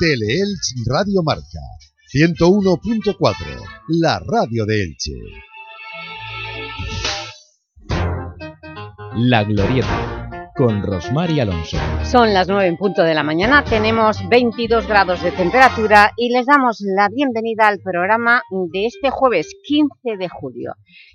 Teleelch Radio Marca 101.4, la radio de Elche. La Glorieta, con Rosmar y Alonso. Son las 9 en punto de la mañana, tenemos 22 grados de temperatura y les damos la bienvenida al programa de este jueves 15 de julio.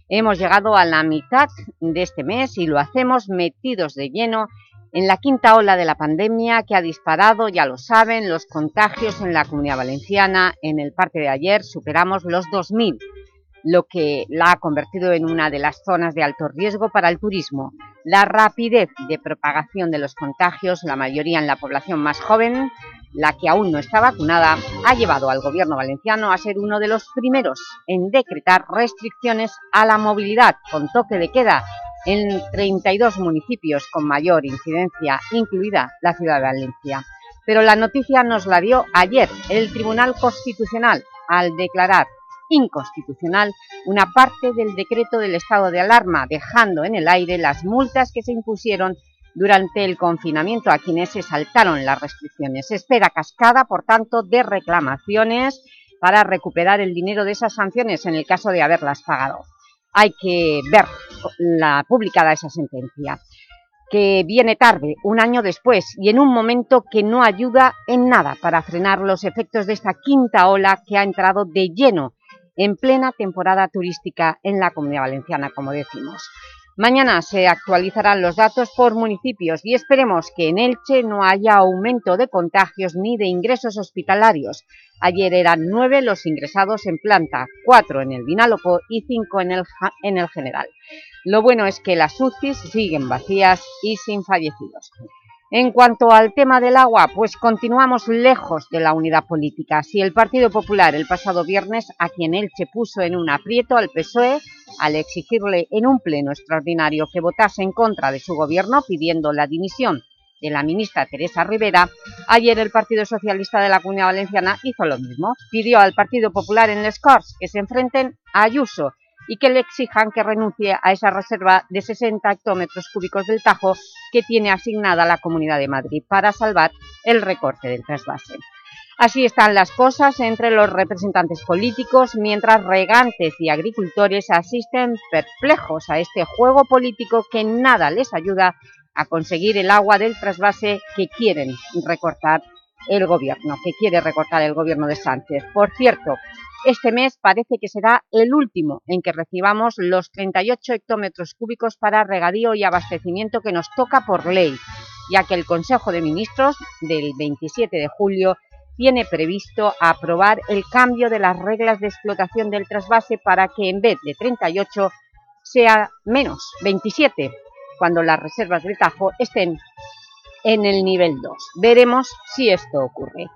Hemos llegado a la mitad de este mes y lo hacemos metidos de lleno en la quinta ola de la pandemia que ha disparado, ya lo saben, los contagios en la Comunidad Valenciana. En el parte de ayer superamos los 2.000 lo que la ha convertido en una de las zonas de alto riesgo para el turismo. La rapidez de propagación de los contagios, la mayoría en la población más joven, la que aún no está vacunada, ha llevado al gobierno valenciano a ser uno de los primeros en decretar restricciones a la movilidad con toque de queda en 32 municipios con mayor incidencia, incluida la ciudad de Valencia. Pero la noticia nos la dio ayer el Tribunal Constitucional al declarar inconstitucional una parte del decreto del estado de alarma, dejando en el aire las multas que se impusieron durante el confinamiento a quienes se saltaron las restricciones. Se espera cascada, por tanto, de reclamaciones para recuperar el dinero de esas sanciones en el caso de haberlas pagado. Hay que ver la publicada esa sentencia, que viene tarde, un año después, y en un momento que no ayuda en nada para frenar los efectos de esta quinta ola que ha entrado de lleno en plena temporada turística en la Comunidad Valenciana, como decimos. Mañana se actualizarán los datos por municipios y esperemos que en Elche no haya aumento de contagios ni de ingresos hospitalarios. Ayer eran nueve los ingresados en planta, cuatro en el Vinalopó y cinco en el, en el general. Lo bueno es que las UCIs siguen vacías y sin fallecidos. En cuanto al tema del agua, pues continuamos lejos de la unidad política. Si el Partido Popular el pasado viernes, a quien Elche puso en un aprieto al PSOE, al exigirle en un pleno extraordinario que votase en contra de su gobierno pidiendo la dimisión de la ministra Teresa Rivera, ayer el Partido Socialista de la Comunidad Valenciana hizo lo mismo. Pidió al Partido Popular en Les Corts que se enfrenten a Ayuso y que le exijan que renuncie a esa reserva de 60 hectómetros cúbicos del Tajo que tiene asignada la Comunidad de Madrid para salvar el recorte del trasvase. Así están las cosas entre los representantes políticos, mientras regantes y agricultores asisten perplejos a este juego político que nada les ayuda a conseguir el agua del trasvase que quieren recortar el gobierno, que quiere recortar el gobierno de Sánchez. Por cierto, este mes parece que será el último en que recibamos los 38 hectómetros cúbicos para regadío y abastecimiento que nos toca por ley, ya que el Consejo de Ministros del 27 de julio tiene previsto aprobar el cambio de las reglas de explotación del trasvase para que en vez de 38 sea menos, 27, cuando las reservas del Tajo estén en el nivel 2. Veremos si esto ocurre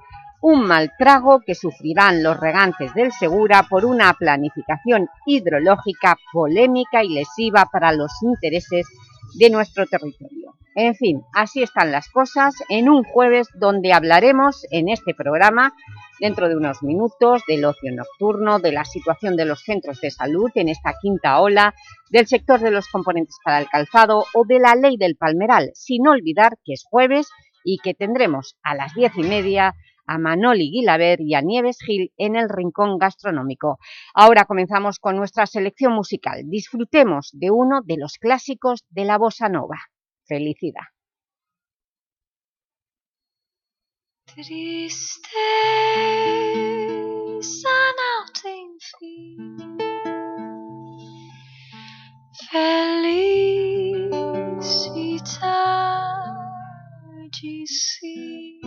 un mal trago que sufrirán los regantes del Segura por una planificación hidrológica polémica y lesiva para los intereses de nuestro territorio. En fin, así están las cosas en un jueves donde hablaremos en este programa, dentro de unos minutos, del ocio nocturno, de la situación de los centros de salud en esta quinta ola, del sector de los componentes para el calzado o de la ley del palmeral, sin olvidar que es jueves y que tendremos a las diez y media a Manoli Guilaber y a Nieves Gil en el Rincón Gastronómico. Ahora comenzamos con nuestra selección musical. Disfrutemos de uno de los clásicos de la bossa nova. Felicidad.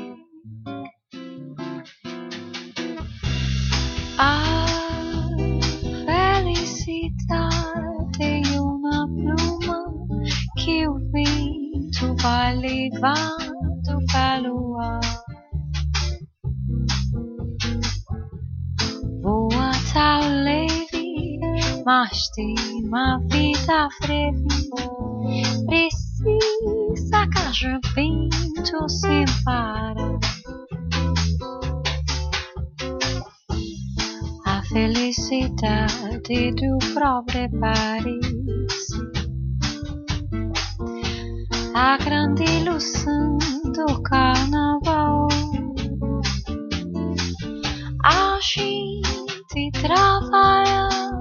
A que o vento vai levando pelo ar. Voa tão leve, mas tem uma vida breve. Precisa que o vento sem parar. felicidade do próprio Paris. a grande ilusão do carnaval. A gente trabalha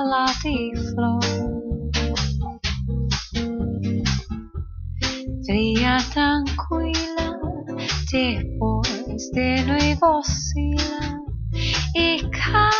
a la flor. Fría tranquila, después de luego oscila y cae.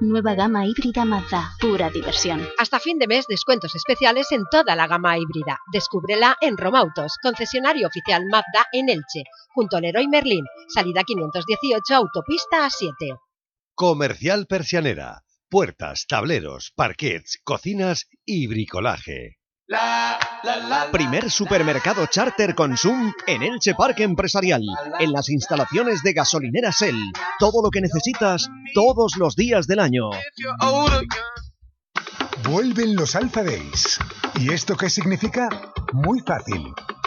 Nueva gama híbrida Mazda, pura diversión. Hasta fin de mes, descuentos especiales en toda la gama híbrida. Descúbrela en Romautos, concesionario oficial Mazda en Elche, junto al Leroy Merlin, salida 518, autopista A7. Comercial Persianera. Puertas, tableros, parquets, cocinas y bricolaje. Primer supermercado charter Consum en Elche Parque Empresarial, en las instalaciones de gasolinera Shell. Todo lo que necesitas todos los días del año. Vuelven los Alpha Days. ¿Y esto qué significa? Muy fácil.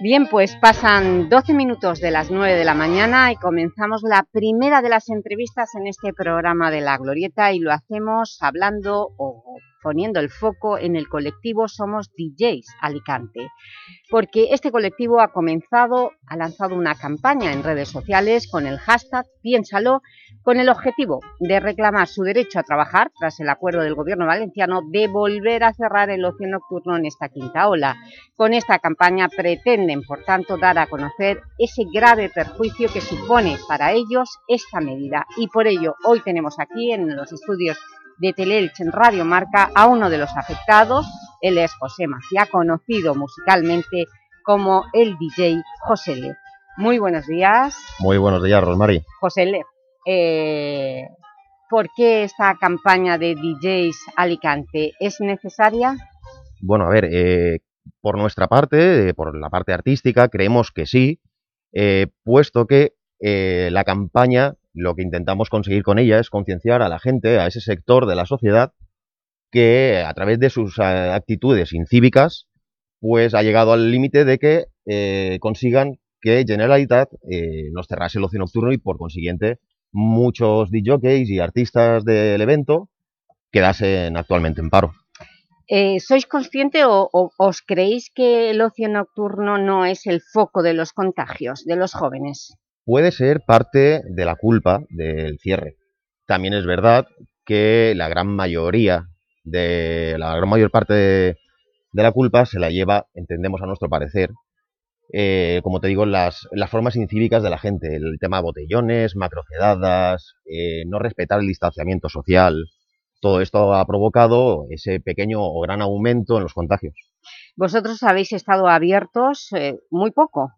Bien, pues pasan 12 minutos de las 9 de la mañana y comenzamos la primera de las entrevistas en este programa de La Glorieta y lo hacemos hablando o poniendo el foco en el colectivo Somos DJs Alicante, porque este colectivo ha comenzado, ha lanzado una campaña en redes sociales con el hashtag Piénsalo, con el objetivo de reclamar su derecho a trabajar tras el acuerdo del gobierno valenciano de volver a cerrar el ocio nocturno en esta quinta ola. Con esta campaña pretenden, por tanto, dar a conocer ese grave perjuicio que supone para ellos esta medida y por ello hoy tenemos aquí en los estudios de Teleelch en Radio Marca a uno de los afectados, él es José Macía, conocido musicalmente como el DJ José Le. Muy buenos días. Muy buenos días, Rosmary. José Le, eh, ¿por qué esta campaña de DJs Alicante es necesaria? Bueno, a ver, eh, por nuestra parte, eh, por la parte artística, creemos que sí, eh, puesto que la campaña lo que intentamos conseguir con ella es concienciar a la gente, a ese sector de la sociedad, que a través de sus actitudes incívicas, pues ha llegado al límite de que consigan que Generalitat nos cerrase el ocio nocturno y por consiguiente muchos DJs y artistas del evento quedasen actualmente en paro. Eh, ¿Sois consciente o, o os creéis que el ocio nocturno no es el foco de los contagios de los jóvenes? puede ser parte de la culpa del cierre. También es verdad que la gran mayoría de la gran mayor parte de, de la culpa se la lleva, entendemos a nuestro parecer, eh, como te digo, las, las formas incívicas de la gente, el tema de botellones, macrocedadas, eh, no respetar el distanciamiento social, todo esto ha provocado ese pequeño o gran aumento en los contagios. Vosotros habéis estado abiertos eh, muy poco,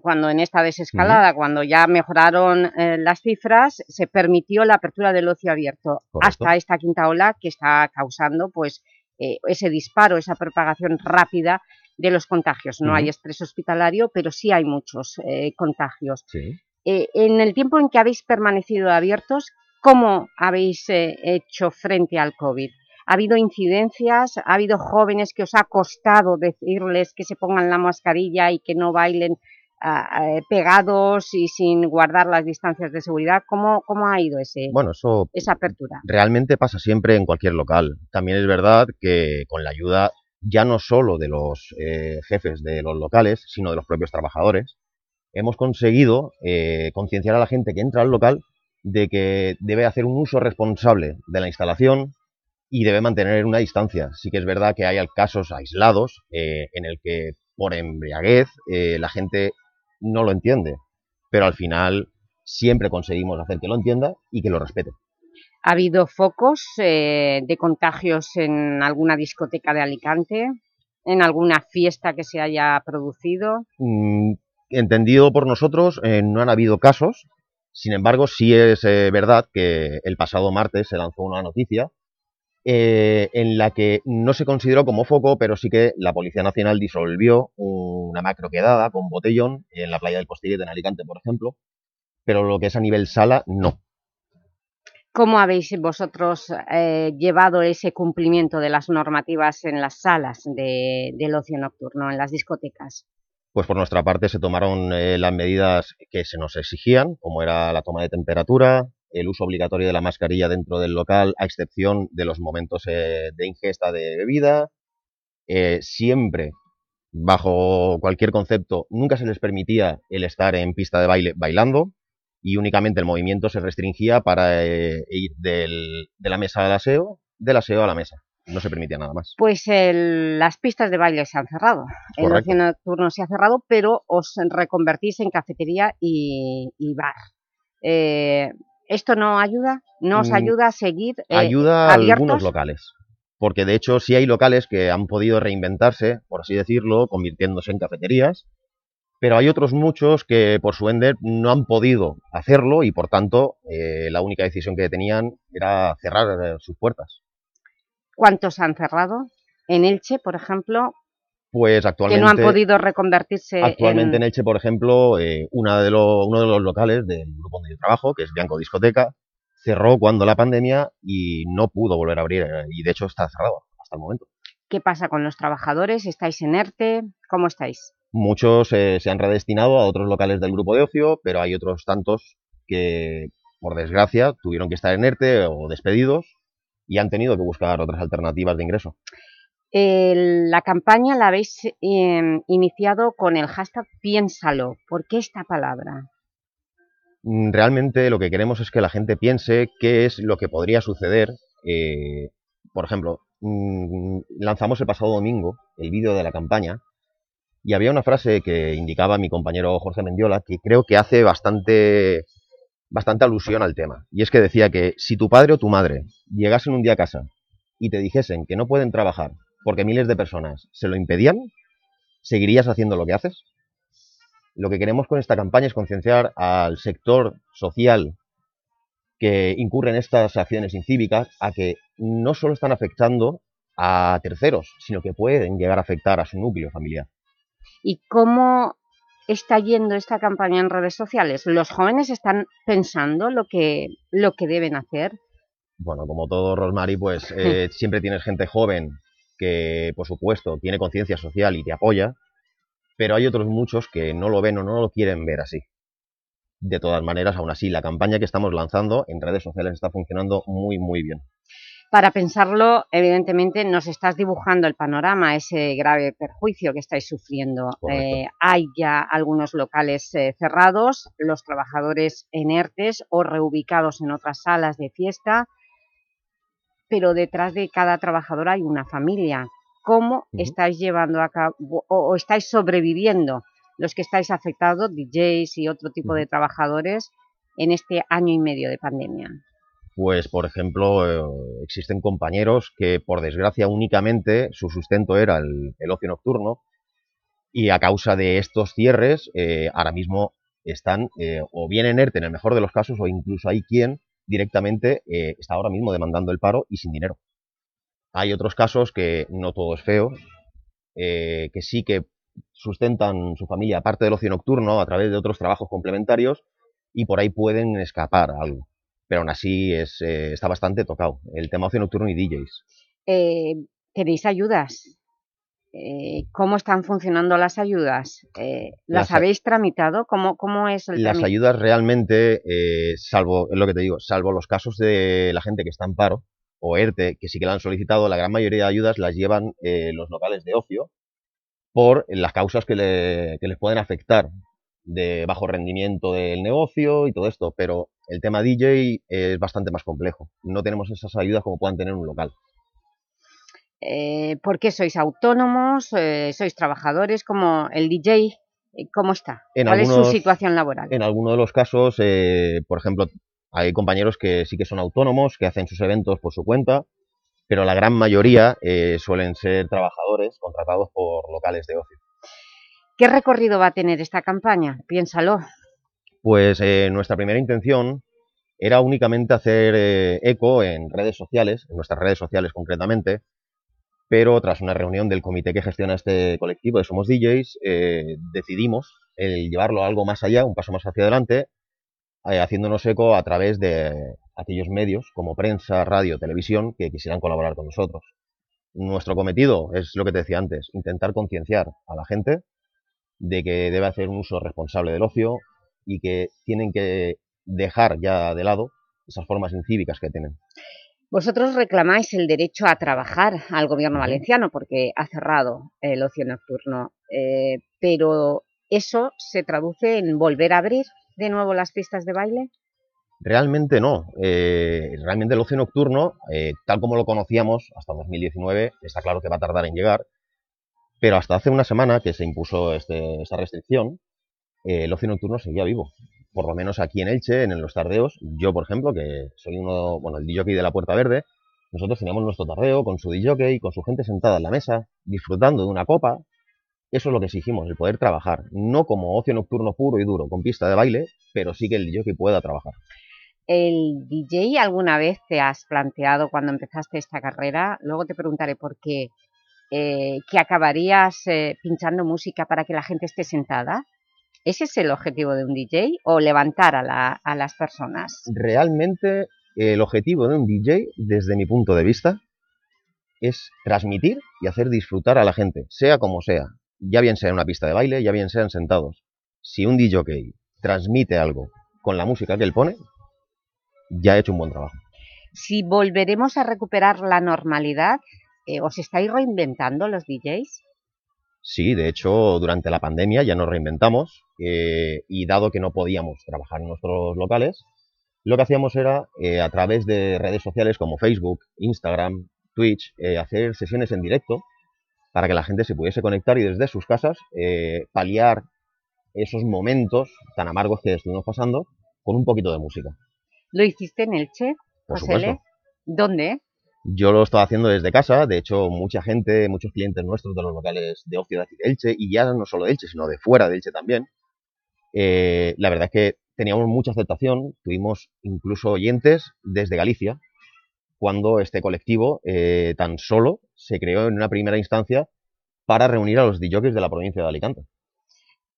cuando en esta desescalada, cuando ya mejoraron las cifras, se permitió la apertura del ocio abierto Correcto. hasta esta quinta ola que está causando pues, eh, ese disparo, esa propagación rápida de los contagios. No hay estrés hospitalario, pero sí hay muchos eh, contagios. Sí. Eh, en el tiempo en que habéis permanecido abiertos, ¿cómo habéis eh, hecho frente al COVID? ¿Ha habido incidencias? ¿Ha habido jóvenes que os ha costado decirles que se pongan la mascarilla y que no bailen ah, eh, pegados y sin guardar las distancias de seguridad? ¿Cómo, cómo ha ido ese, Bueno, eso esa apertura? realmente pasa siempre en cualquier local. También es verdad que con la ayuda ya no solo de los eh, jefes de los locales, sino de los propios trabajadores, hemos conseguido eh, concienciar a la gente que entra al local de que debe hacer un uso responsable de la instalación y debe mantener una distancia. Sí que es verdad que hay casos aislados eh, en el que por embriaguez eh, la gente no lo entiende, pero al final siempre conseguimos hacer que lo entienda y que lo respete. ¿Ha habido focos eh, de contagios en alguna discoteca de Alicante? en alguna fiesta que se haya producido? Mm, entendido por nosotros, eh, no han habido casos, sin embargo, sí es eh, verdad que el pasado martes se lanzó una noticia en la que no se consideró como foco, pero sí que la Policía Nacional disolvió una macro quedada con botellón en la playa del Postillete en Alicante, por ejemplo, pero lo que es a nivel sala, no. ¿Cómo habéis vosotros eh, llevado ese cumplimiento de las normativas en las salas de, del ocio nocturno, en las discotecas? Pues por nuestra parte se tomaron eh, las medidas que se nos exigían, como era la toma de temperatura, el uso obligatorio de la mascarilla dentro del local, a excepción de los momentos eh, de ingesta de bebida. Siempre, bajo cualquier concepto, nunca se les permitía el estar en pista de baile bailando y únicamente el movimiento se restringía para ir del, de la mesa al aseo, del aseo a la mesa no se permitía nada más. Pues las pistas de baile se han cerrado, el ocio nocturno se ha cerrado, pero os reconvertís en cafetería y, bar. Eh, ¿Esto no ayuda? ¿No os mm, ayuda a seguir eh, Ayuda a algunos locales, porque de hecho sí hay locales que han podido reinventarse, por así decirlo, convirtiéndose en cafeterías, pero hay otros muchos que por su ender no han podido hacerlo y por tanto eh, la única decisión que tenían era cerrar sus puertas. ¿Cuántos han cerrado? En Elche, por ejemplo, pues actualmente... Que no han podido reconvertirse Actualmente en, Elche, por ejemplo, eh, una de uno de los locales del grupo donde yo trabajo, que es Bianco Discoteca, cerró cuando la pandemia y no pudo volver a abrir, eh, y de hecho está cerrado hasta el momento. ¿Qué pasa con los trabajadores? ¿Estáis en ERTE? ¿Cómo estáis? Muchos eh, se han redestinado a otros locales del grupo de ocio, pero hay otros tantos que, por desgracia, tuvieron que estar en ERTE o despedidos y han tenido que buscar otras alternativas de ingreso. la campaña la habéis em, iniciado con el hashtag Piénsalo. ¿Por qué esta palabra? Mm, realmente lo que queremos es que la gente piense qué es lo que podría suceder. Eh, por ejemplo, mm, lanzamos el pasado domingo el vídeo de la campaña y había una frase que indicaba mi compañero Jorge Mendiola que creo que hace bastante bastante alusión al tema. Y es que decía que si tu padre o tu madre llegasen un día a casa y te dijesen que no pueden trabajar porque miles de personas se lo impedían, ¿seguirías haciendo lo que haces? Lo que queremos con esta campaña es concienciar al sector social que incurre en estas acciones incívicas a que no solo están afectando a terceros, sino que pueden llegar a afectar a su núcleo familiar. ¿Y cómo está yendo esta campaña en redes sociales? ¿Los jóvenes están pensando lo que, lo que deben hacer? Bueno, como todo, Rosmary, pues eh, siempre tienes gente joven que, por supuesto, tiene conciencia social y te apoya, pero hay otros muchos que no lo ven o no lo quieren ver así. De todas maneras, aún así, la campaña que estamos lanzando en redes sociales está funcionando muy, muy bien. Para pensarlo, evidentemente, nos estás dibujando el panorama, ese grave perjuicio que estáis sufriendo. Eh, hay ya algunos locales eh, cerrados, los trabajadores enertes o reubicados en otras salas de fiesta, pero detrás de cada trabajador hay una familia. ¿Cómo estáis llevando a cabo o, estáis sobreviviendo los que estáis afectados, DJs y otro tipo de trabajadores, en este año y medio de pandemia? Pues por ejemplo eh, existen compañeros que por desgracia únicamente su sustento era el, ocio nocturno y a causa de estos cierres eh, ahora mismo están eh, o bien en ERTE en el mejor de los casos o incluso hay quien directamente está ahora mismo demandando el paro y sin dinero. Hay otros casos que no todo es feo, que sí que sustentan su familia aparte del ocio nocturno a través de otros trabajos complementarios y por ahí pueden escapar algo pero aún así es, eh, está bastante tocado, el tema ocio nocturno y DJs. Eh, ¿Tenéis ayudas? Eh, ¿Cómo están funcionando las ayudas? ¿Las, habéis tramitado? ¿Cómo, cómo es el Las ayudas realmente, salvo, es lo que te digo, salvo los casos de la gente que está en paro, o ERTE, que sí que la han solicitado, la gran mayoría de ayudas las llevan los locales de ocio por las causas que, le, que les pueden afectar de bajo rendimiento del negocio y todo esto, pero el tema DJ es bastante más complejo. No tenemos esas ayudas como puedan tener un local. Eh, ¿Por qué sois autónomos? Eh, ¿Sois trabajadores? como el DJ? Eh, ¿Cómo está? ¿Cuál es su situación laboral? En algunos de los casos, por ejemplo, hay compañeros que sí que son autónomos, que hacen sus eventos por su cuenta, pero la gran mayoría eh, suelen ser trabajadores contratados por locales de ocio. ¿Qué recorrido va a tener esta campaña? Piénsalo. Pues eh, nuestra primera intención era únicamente hacer eh, eco en redes sociales, en nuestras redes sociales concretamente, pero tras una reunión del comité que gestiona este colectivo de Somos DJs, eh, decidimos el llevarlo algo más allá, un paso más hacia adelante, haciéndonos eco a través de aquellos medios como prensa, radio, televisión que quisieran colaborar con nosotros. Nuestro cometido es lo que te decía antes, intentar concienciar a la gente de que debe hacer un uso responsable del ocio y que tienen que dejar ya de lado esas formas incívicas que tienen. Vosotros reclamáis el derecho a trabajar al gobierno valenciano porque ha cerrado el ocio nocturno, eh, pero ¿eso se traduce en volver a abrir de nuevo las pistas de baile? Realmente no. Eh, realmente el ocio nocturno, eh, tal como lo conocíamos hasta 2019, está claro que va a tardar en llegar, pero hasta hace una semana que se impuso este, esta restricción, eh, el ocio nocturno seguía vivo. Por lo menos aquí en Elche, en los tardeos, yo por ejemplo, que soy uno, bueno, el DJ de la Puerta Verde, nosotros teníamos nuestro tardeo con su DJ, con su gente sentada en la mesa, disfrutando de una copa. Eso es lo que exigimos, el poder trabajar. No como ocio nocturno puro y duro, con pista de baile, pero sí que el DJ pueda trabajar. ¿El DJ alguna vez te has planteado cuando empezaste esta carrera? Luego te preguntaré por qué. eh, que acabarías eh, pinchando música para que la gente esté sentada. ¿Ese es el objetivo de un DJ o levantar a, la- a las personas? Realmente el objetivo de un DJ, desde mi punto de vista, es transmitir y hacer disfrutar a la gente, sea como sea. Ya bien sea en una pista de baile, ya bien sean sentados. Si un DJ transmite algo con la música que él pone, ya ha hecho un buen trabajo. Si volveremos a recuperar la normalidad, eh, ¿os estáis reinventando los DJs? Sí, de hecho, durante la pandemia ya nos reinventamos eh, y dado que no podíamos trabajar en nuestros locales, lo que hacíamos era, eh, a través de redes sociales como Facebook, Instagram, Twitch, eh, hacer sesiones en directo para que la gente se pudiese conectar y desde sus casas paliar esos momentos tan amargos que estuvimos pasando con un poquito de música. ¿Lo hiciste en Elche, Por supuesto. ¿Dónde? Yo lo estaba haciendo desde casa, de hecho mucha gente, muchos clientes nuestros de los locales de ocio de Elche, y ya no solo de Elche, sino de fuera de Elche también, eh, la verdad es que teníamos mucha aceptación, tuvimos incluso oyentes desde Galicia, cuando este colectivo eh, tan solo se creó en una primera instancia para reunir a los DJs de la provincia de Alicante.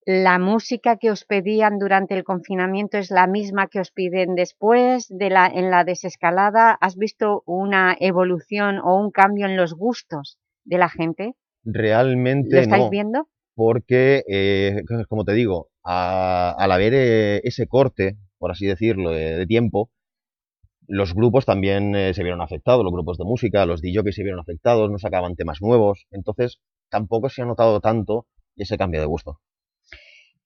¿La música que os pedían durante el confinamiento es la misma que os piden después de la, en la desescalada? ¿Has visto una evolución o un cambio en los gustos de la gente? Realmente ¿Lo estáis no, viendo? porque, eh, como te digo, a- al haber eh, ese corte, por así decirlo, de, de tiempo, los grupos también eh, se vieron afectados, los grupos de música, los DJs se vieron afectados, no sacaban temas nuevos, entonces tampoco se ha notado tanto ese cambio de gusto.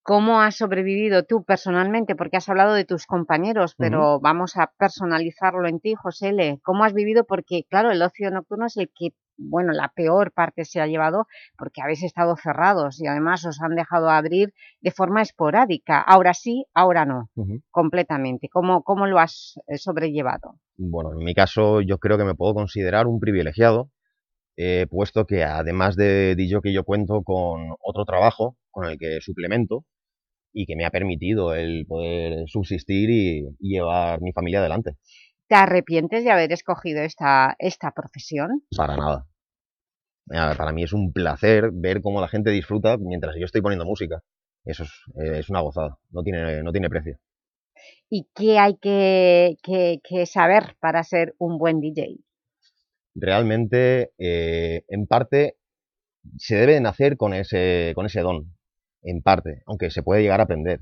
¿Cómo has sobrevivido tú personalmente? Porque has hablado de tus compañeros, pero vamos a personalizarlo en ti, José L. ¿Cómo has vivido? Porque, claro, el ocio nocturno es el que, bueno, la peor parte se ha llevado porque habéis estado cerrados y además os han dejado abrir de forma esporádica. Ahora sí, ahora no, completamente. ¿Cómo, cómo lo has eh, sobrellevado? Bueno, en mi caso yo creo que me puedo considerar un privilegiado, eh, puesto que además de DJ que yo cuento con otro trabajo con el que suplemento y que me ha permitido el poder subsistir y, y llevar mi familia adelante. ¿Te arrepientes de haber escogido esta, esta profesión? Para nada. Para mí es un placer ver cómo la gente disfruta mientras yo estoy poniendo música. Eso es, eh, es una gozada, no tiene, no tiene precio. ¿Y qué hay que, que- que saber para ser un buen DJ? realmente, eh, en parte, se debe nacer con ese, con ese don, en parte, aunque se puede llegar a aprender.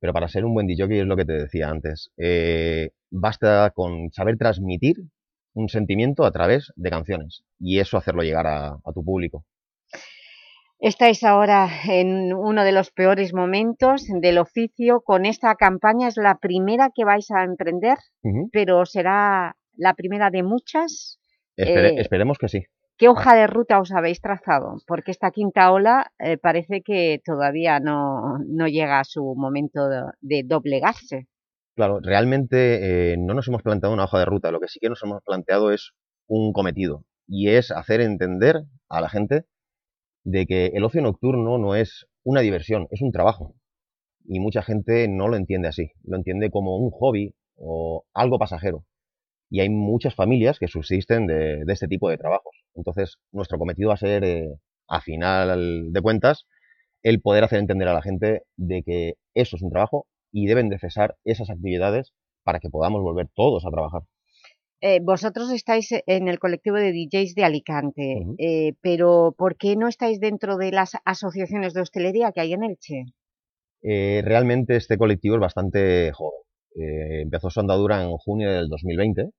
Pero para ser un buen DJ es lo que te decía antes. eh, basta con saber transmitir un sentimiento a través de canciones y eso hacerlo llegar a, a tu público. Estáis ahora en uno de los peores momentos del oficio. Con esta campaña es la primera que vais a emprender, pero será la primera de muchas. Espere- Eh, esperemos que sí. ¿Qué hoja de ruta os habéis trazado? Porque esta quinta ola eh, parece que todavía no, no llega a su momento de, de doblegarse. Claro, realmente eh, no nos hemos planteado una hoja de ruta, lo que sí que nos hemos planteado es un cometido y es hacer entender a la gente de que el ocio nocturno no es una diversión, es un trabajo. Y mucha gente no lo entiende así, lo entiende como un hobby o algo pasajero. Y hay muchas familias que subsisten de, este tipo de trabajos. Entonces, nuestro cometido va a ser, eh, a final de cuentas, el poder hacer entender a la gente de que eso es un trabajo y deben de cesar esas actividades para que podamos volver todos a trabajar. Eh, vosotros estáis en el colectivo de DJs de Alicante, eh, pero ¿por qué no estáis dentro de las asociaciones de hostelería que hay en Elche? Eh, realmente este colectivo es bastante joven. empezó su andadura en junio del 2020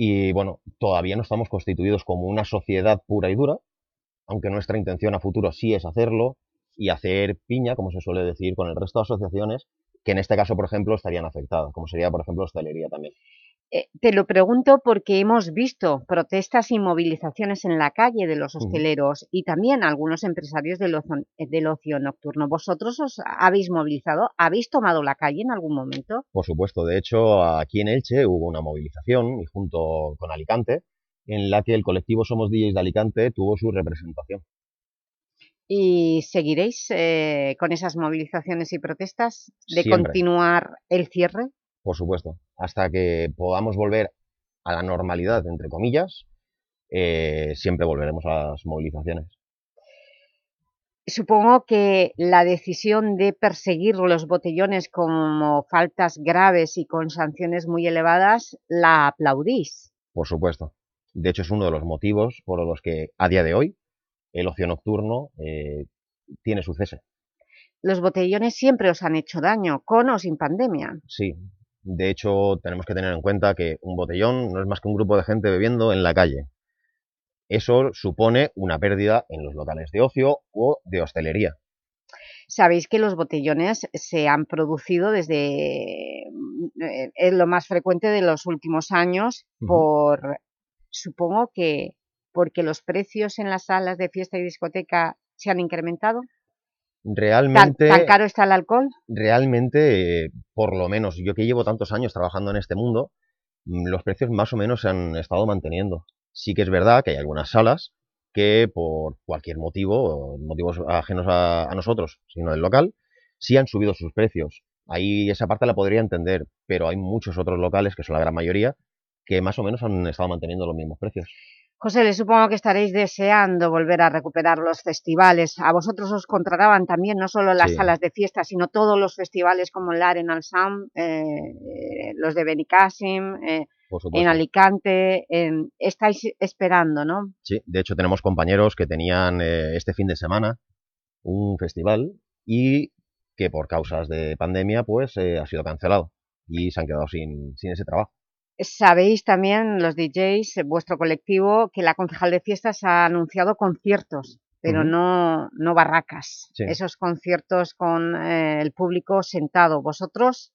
y bueno, todavía no estamos constituidos como una sociedad pura y dura, aunque nuestra intención a futuro sí es hacerlo y hacer piña, como se suele decir, con el resto de asociaciones que en este caso, por ejemplo, estarían afectadas, como sería, por ejemplo, hostelería también. Eh, te lo pregunto porque hemos visto protestas y movilizaciones en la calle de los hosteleros y también algunos empresarios del ocio, del ocio, nocturno. ¿Vosotros os habéis movilizado? ¿Habéis tomado la calle en algún momento? Por supuesto. De hecho, aquí en Elche hubo una movilización y junto con Alicante en la que el colectivo Somos DJs de Alicante tuvo su representación. ¿Y seguiréis eh, con esas movilizaciones y protestas de continuar el cierre? Por supuesto, hasta que podamos volver a la normalidad, entre comillas, eh, siempre volveremos a las movilizaciones. Supongo que la decisión de perseguir los botellones como faltas graves y con sanciones muy elevadas, ¿la aplaudís? Por supuesto. De hecho, es uno de los motivos por los que, a día de hoy, el ocio nocturno eh, tiene su cese. Los botellones siempre os han hecho daño, con o sin pandemia. Sí, de hecho, tenemos que tener en cuenta que un botellón no es más que un grupo de gente bebiendo en la calle. Eso supone una pérdida en los locales de ocio o de hostelería. Sabéis que los botellones se han producido desde eh, lo más frecuente de los últimos años por, supongo que porque los precios en las salas de fiesta y discoteca se han incrementado. Realmente... ¿Tan, caro está el alcohol? Realmente, por lo menos, yo que llevo tantos años trabajando en este mundo, mm, los precios más o menos se han estado manteniendo. Sí que es verdad que hay algunas salas que por cualquier motivo, motivos ajenos a, nosotros, sino del local, sí han subido sus precios. Ahí esa parte la podría entender, pero hay muchos otros locales, que son la gran mayoría, que más o menos han estado manteniendo los mismos precios. José, le supongo que estaréis deseando volver a recuperar los festivales. A vosotros os contrataban también no solo las salas de fiesta, sino todos los festivales como el Aren al Sam, eh, los de Benicassim, eh, en Alicante. estáis esperando, ¿no? Sí, de hecho tenemos compañeros que tenían eh, este fin de semana un festival y que por causas de pandemia pues ha sido cancelado y se han quedado sin ese trabajo. Sabéis también, los DJs, vuestro colectivo, que la concejal de fiestas ha anunciado conciertos, pero no, no barracas. Esos conciertos con eh, el público sentado. ¿Vosotros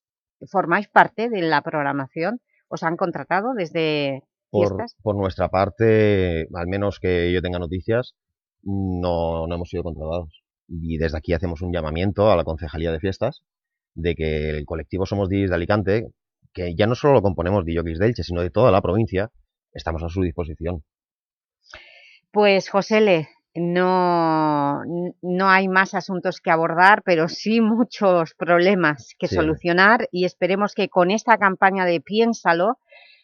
formáis parte de la programación? ¿Os han contratado desde fiestas? Por, nuestra parte, al menos que yo tenga noticias, no, no hemos sido contratados. Y desde aquí hacemos un llamamiento a la Concejalía de Fiestas de que el colectivo Somos DJs de Alicante, que ya no solo lo componemos de Jockeys Delche, sino de toda la provincia, estamos a su disposición. Pues, José no, no hay más asuntos que abordar, pero sí muchos problemas que solucionar y esperemos que con esta campaña de Piénsalo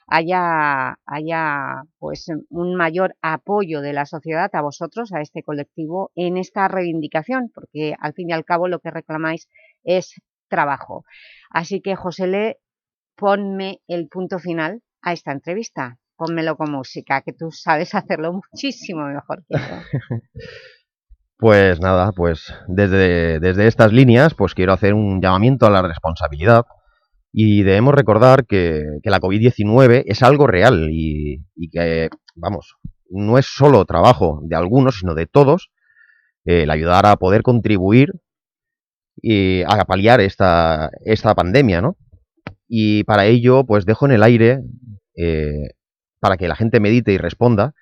haya, haya pues, un mayor apoyo de la sociedad a vosotros, a este colectivo, en esta reivindicación, porque al fin y al cabo lo que reclamáis es trabajo. Así que, José ponme el punto final a esta entrevista. Pónmelo con música, que tú sabes hacerlo muchísimo mejor que yo. Pues nada, pues desde, desde estas líneas pues quiero hacer un llamamiento a la responsabilidad y debemos recordar que, la COVID-19 es algo real y, que, vamos, no es solo trabajo de algunos, sino de todos, el ayudar a poder contribuir y a paliar esta, esta pandemia, ¿no? Y para ello, pues dejo en el aire, eh, para que la gente medite y responda,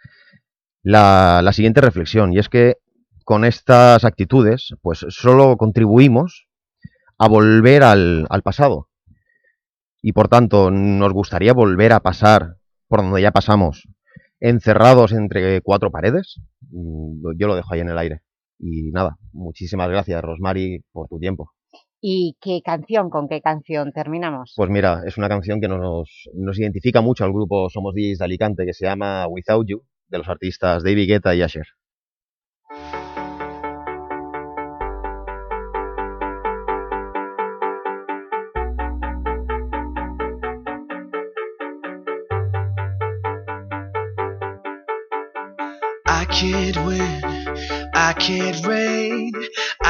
la, siguiente reflexión. Y es que con estas actitudes, pues solo contribuimos a volver al, al pasado. Y por tanto, nos gustaría volver a pasar por donde ya pasamos. encerrados entre cuatro paredes, yo lo dejo ahí en el aire. Y nada, muchísimas gracias, Rosmary, por tu tiempo. ¿Y qué canción, con qué canción terminamos? Pues mira, es una canción que nos, nos identifica mucho al grupo Somos DJs de Alicante, que se llama Without You, de los artistas David Guetta y Asher. I can't win, I can't reign.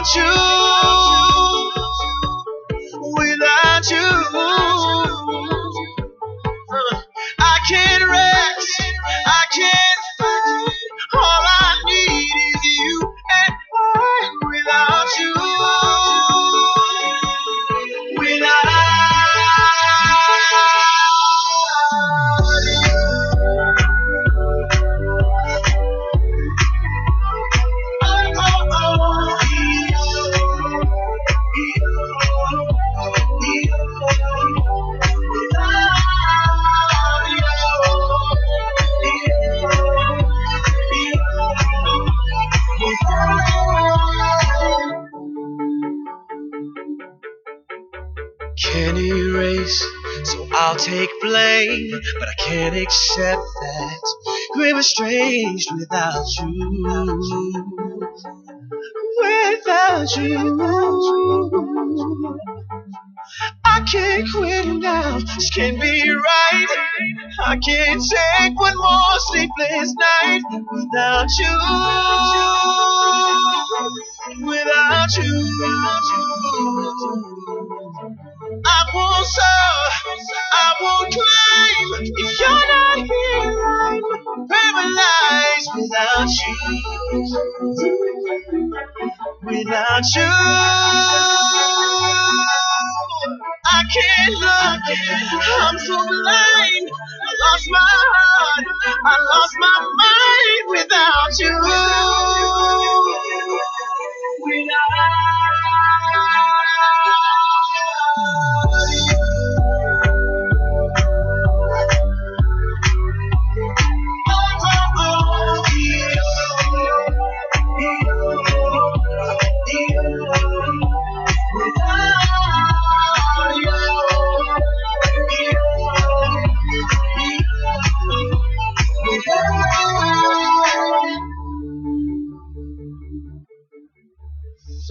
without you, but I can't accept that we're estranged without you. Without you. I can't quit now, this can't be right. I can't take one more sleepless night without you. Without you. I won't soar, I won't climb. If you're not here, I'm paralyzed without you. Without you, I can't look. I'm so blind. I lost my heart. I lost my mind without you love.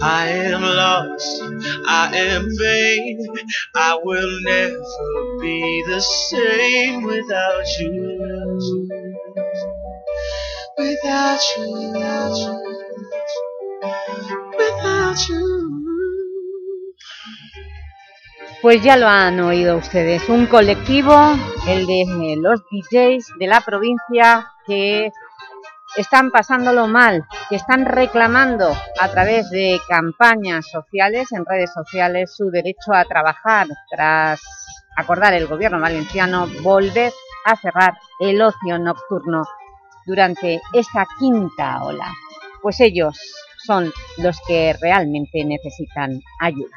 I am lost, I am vain. I will never be the same without you. Without you, without you, without you. Pues ya lo han oído ustedes, un colectivo, el de los DJs de la provincia que están pasándolo mal, que están reclamando a través de campañas sociales, en redes sociales, su derecho a trabajar tras acordar el gobierno valenciano volver a cerrar el ocio nocturno durante esta quinta ola. Pues ellos son los que realmente necesitan ayuda.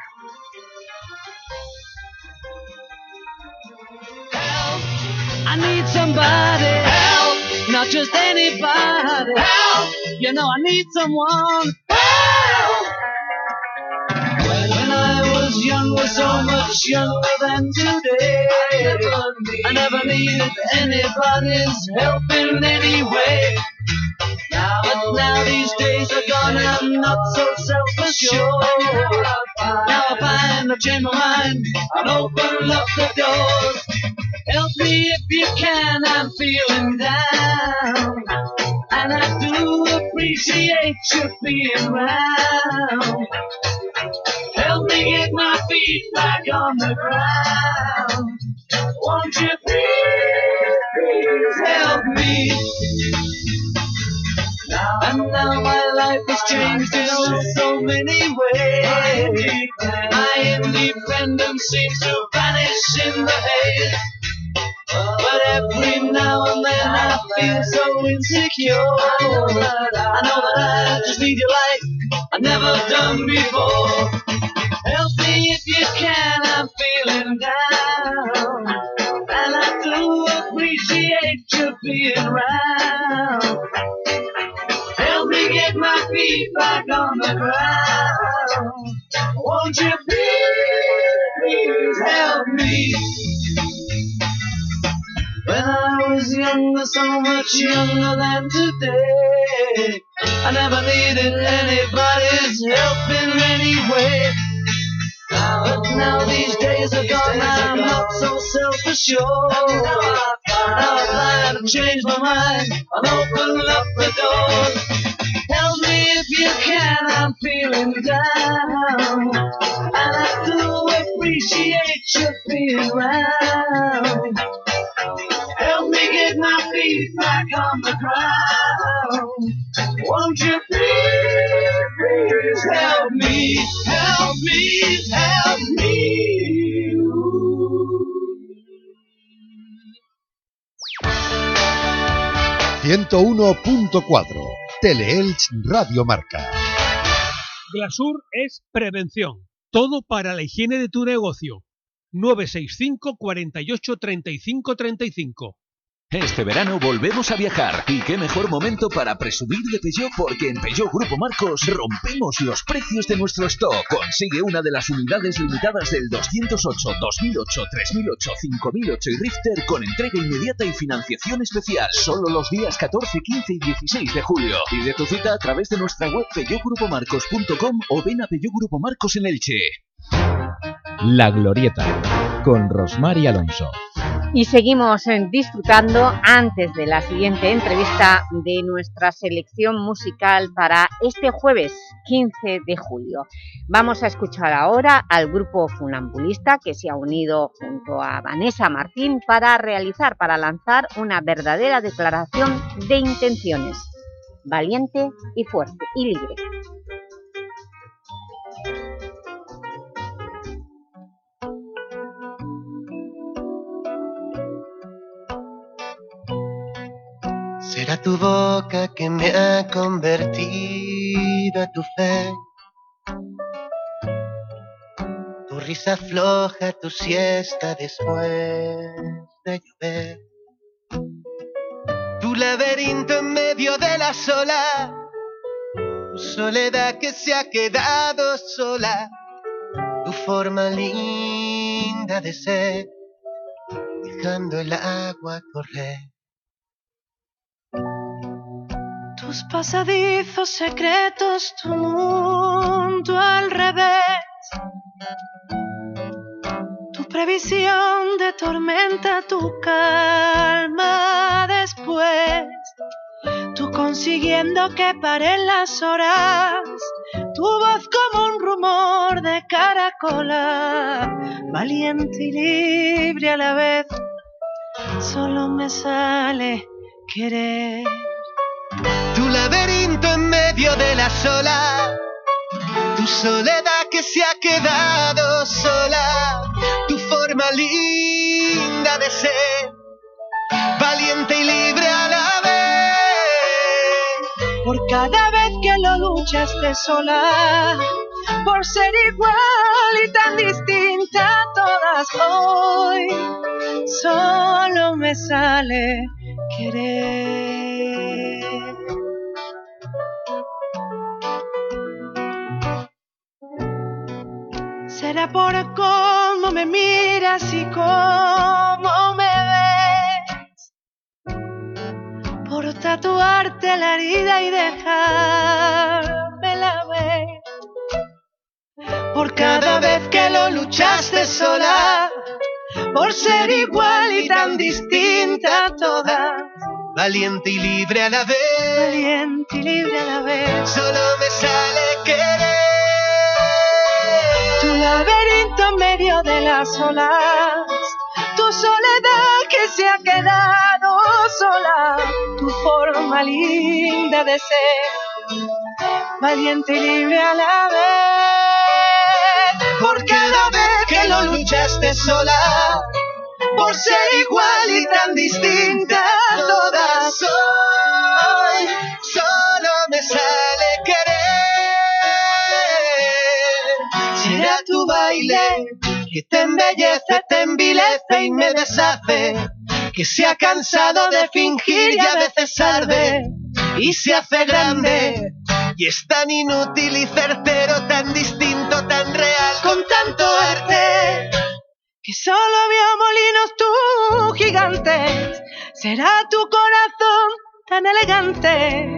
Not just anybody help. You know I need someone help. When I was young, was so much younger than today. I never needed anybody's help in any way. Now, but now these days are gone, I'm not so self-assured. Now I find I've changed my mind and open up the doors. Help me if you can, I'm feeling down. And I do appreciate you being around. Help me get my feet back on the ground. Won't you please, please help me? Changed in oh so many ways. My independence seems to vanish in the haze. But every now and then I feel so insecure. I know that I just need your light, I've never done before. Help me if you can, I'm feeling down. And I do appreciate you being around. Me get my feet back on the ground. Won't you please, please help me? When I was younger, so much younger than today, I never needed anybody's help in any way. But now these days are gone, I'm not so self-assured. Now I plan to change my mind and open up the doors. Tell me if you can, I'm feeling down. And I do appreciate you being around. Help me get my feet back on the ground. Won't you please, please help me, help me, help me. 101.4 Teleelch Radio Marca. Glasur es prevención. Todo para la higiene de tu negocio. 965 48 35 35. Este verano volvemos a viajar y qué mejor momento para presumir de Peugeot porque en Peugeot Grupo Marcos rompemos los precios de nuestro stock. Consigue una de las unidades limitadas del 208, 2008, 3008, 5008 y Rifter con entrega inmediata y financiación especial. Solo los días 14, 15 y 16 de julio. Y de tu cita a través de nuestra web peugeotgrupomarcos.com o ven a Peugeot Grupo Marcos en Elche. La Glorieta con Rosmar y Alonso. Y seguimos eh, disfrutando antes de la siguiente entrevista de nuestra selección musical para este jueves 15 de julio. Vamos a escuchar ahora al grupo funambulista que se ha unido junto a Vanessa Martín para realizar, para lanzar una verdadera declaración de intenciones. Valiente y fuerte y libre. Tu boca que me ha convertido a tu fe. Tu risa floja, tu siesta después de llover. Tu laberinto en medio de la sola. Tu soledad que se ha quedado sola. Tu forma linda de ser. Dejando el agua correr. Tus pasadizos secretos, tu mundo al revés. Tu previsión de tormenta, tu calma después. Tú consiguiendo que paren las horas. Tu voz como un rumor de caracola. Valiente y libre a la vez. Solo me sale querer. Tu laberinto en medio de la sola, tu soledad que se ha quedado sola, tu forma linda de ser, valiente y libre a la vez. Por cada vez que lo luchaste sola, por ser igual y tan distinta a todas. Hoy, solo me sale querer. Será por cómo me miras y cómo me ves. Por tatuarte la herida y dejármela ver. Por cada vez que lo luchaste sola, por ser igual y tan distinta a todas. Valiente y libre a la vez. Valiente y libre a la vez. Solo me sale querer. Tu laberinto en medio de las olas. Tu soledad que se ha quedado sola. Tu forma linda de ser. valiente y libre a la vez. Por cada vez que lo luchaste sola, por ser igual y tan distinta todas Será tu baile que te embellece, te envilece y me deshace, que se ha cansado de fingir y a veces arde y se hace grande. Y es tan inútil y certero, tan distinto, tan real, con tanto arte, que solo vio molinos tú gigantes. Será tu corazón tan elegante,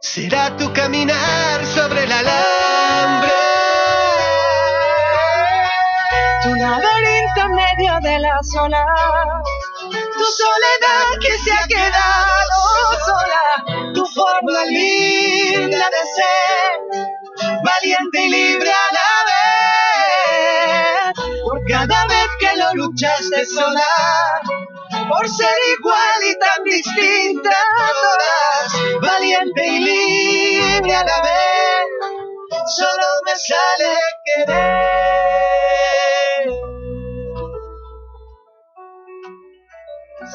será tu caminar sobre el alambre. Tu laberinto en medio de las olas, tu soledad que se ha quedado sola, tu forma linda de ser, valiente y libre a la vez. Por cada vez que lo luchaste sola, por ser igual y tan distinta a todas, valiente y libre a la vez, solo me sale querer.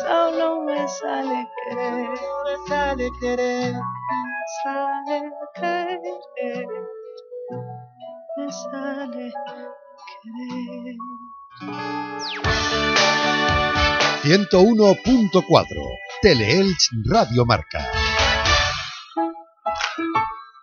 Solo me sale querer, me sale querer, me sale querer, me sale querer. 101.4 Teleelch Radio Marca.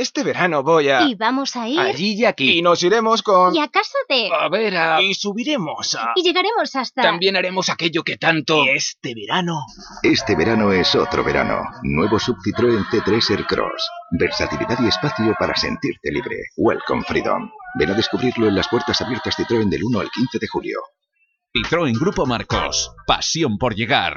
Este verano voy a... Y vamos a ir... Allí y aquí. Y nos iremos con... Y a casa de... A ver, a... Y subiremos a... Y llegaremos hasta... También haremos aquello que tanto... Este verano... Este verano es otro verano. Nuevo sub Citroën C3 Aircross. Versatilidad y espacio para sentirte libre. Welcome Freedom. Ven a descubrirlo en las puertas abiertas Citroën del 1 al 15 de julio. Citroën Grupo Marcos. Pasión por llegar.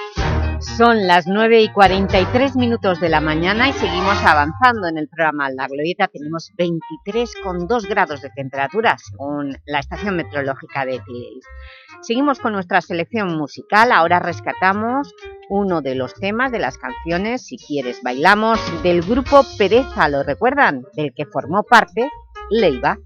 Son las 9 y 43 minutos de la mañana y seguimos avanzando en el programa La Glorieta. Tenemos 23,2 grados de temperatura según la estación meteorológica de Tileis. Seguimos con nuestra selección musical. Ahora rescatamos uno de los temas de las canciones Si quieres bailamos del grupo Pereza, ¿lo recuerdan? Del que formó parte Leiva.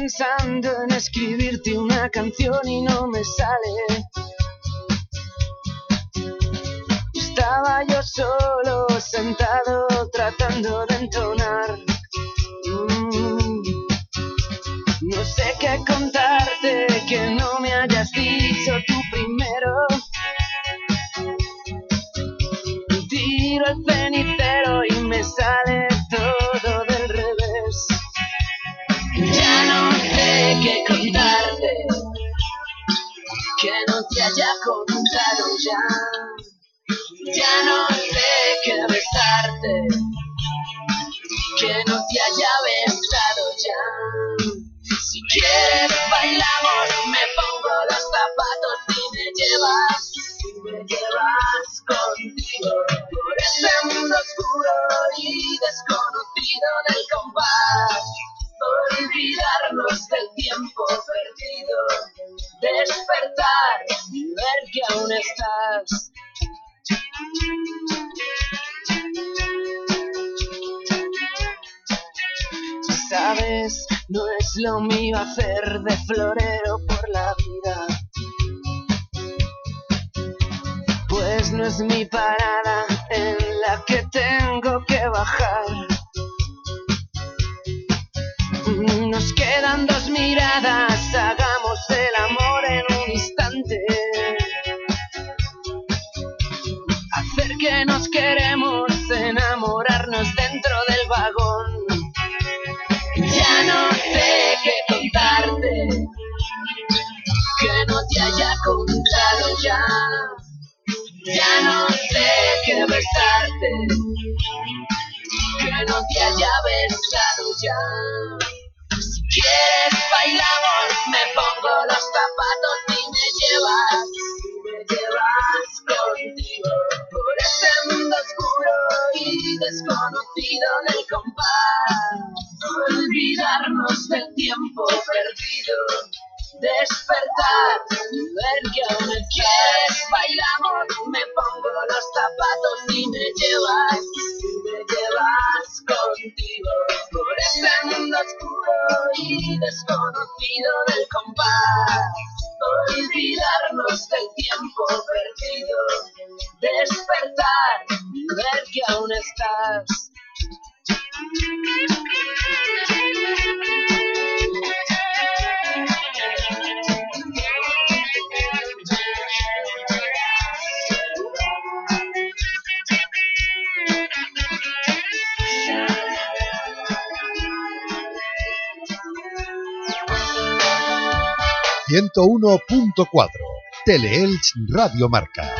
Pensando en escribirte una canción y no me sale. Estaba yo solo sentado tratando de entonar. Mm. No sé qué contarte que no me hayas dicho tú primero. Te haya contado ya. Ya no sé qué besarte, que no te haya besado ya. Si quieres bailamos, me pongo los zapatos y me llevas, me llevas contigo por este mundo oscuro y desconocido del compás. Olvidarnos del tiempo perdido, despertar y ver que aún estás. Sabes, no es lo mío hacer de florero por la vida. Londres no es mi parada en la que tengo que bajar. Besarte, que no te haya besado ya. Si quieres bailamos, me pongo los zapatos y me llevas, me llevas contigo por este mundo oscuro y desconocido del compás. Olvidarnos del tiempo perdido, despertar ver que aún estás. ...101.4... Teleelch Radio Marca.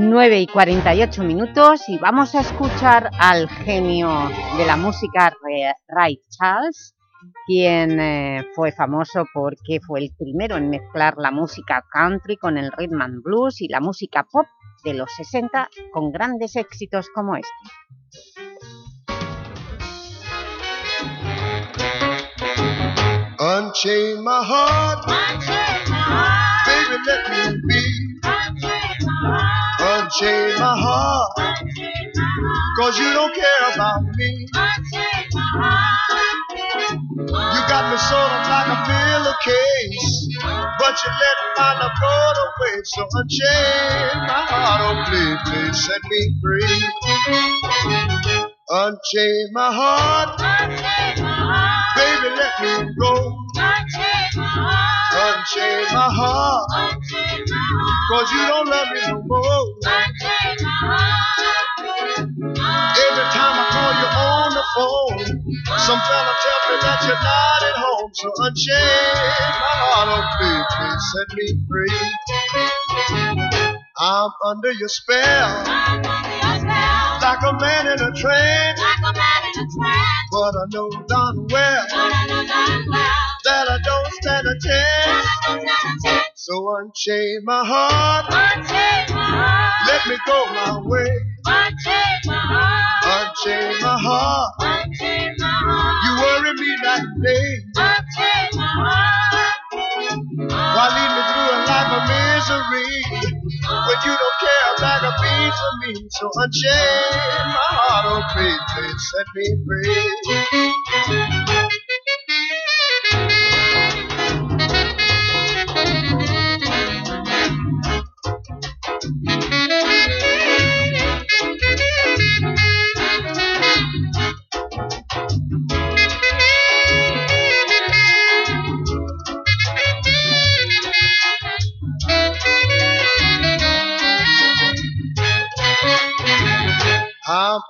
9 y 48 minutos y vamos a escuchar al genio de la música Ray Charles, quien eh, fue famoso porque fue el primero en mezclar la música country con el rhythm and blues y la música pop de los 60 con grandes éxitos como este. Unchain my heart, baby, let me be. Unchain my heart, cause you don't care about me. You got me sort of like a pillowcase, but you let my love go away. So unchain my heart, oh please, please set me free. Unchain my heart, baby, let me go. Unchain my heart, cause you don't love me no more. Every time I call you on the phone, some fella tell me that you're not at home. So unchain my heart, oh please, please set me free. I'm under your spell, like a man in a trance. But I know darn well that I don't stand a chance. So unchain my heart, let me go my way. Unchain my heart, Unchain my heart. you worry me that day. Why lead me through a life of misery when you don't care a bag of beans for me? So unchain my heart, oh please, please set me free.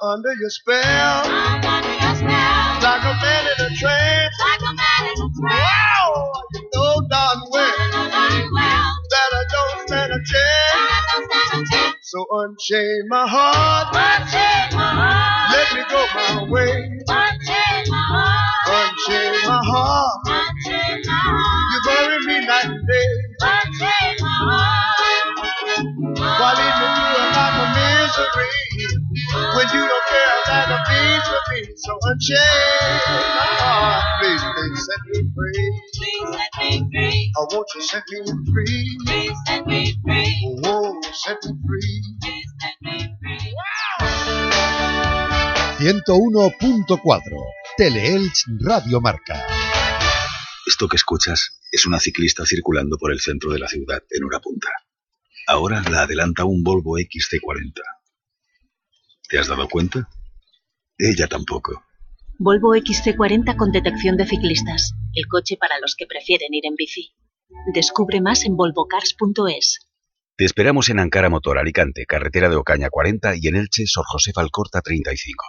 Under your spell. I'm under your spell. Like a man in a trance. Like a man in a trance. Wow, you know darn well, well that I don't stand a chance. So unchain my heart. Unchain my heart. Let me go my way. Unchain my heart. Unchain my heart. Unchain my heart. You bury me night and day. Unchain my heart. Why lead me through a life of misery when you don't care about the means for me? So unchain my heart, please, please set me free. Please set me free. Oh, won't you set me free? Please set me free. Oh, set me free. Please set me free. 101.4 Teleelch Radio Marca. Esto que escuchas es una ciclista circulando por el centro de la ciudad en hora punta. Ahora la adelanta un Volvo XC40. ¿Te has dado cuenta? Ella tampoco. Volvo XC40 con detección de ciclistas. El coche para los que prefieren ir en bici. Descubre más en volvocars.es. Te esperamos en Ankara Motor Alicante, carretera de Ocaña 40 y en Elche, Sor José Alcorta 35.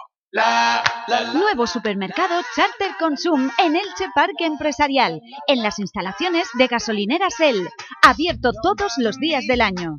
Nuevo supermercado Charter Consum en Elche Parque Empresarial, en las instalaciones de gasolineras El, abierto todos los días del año.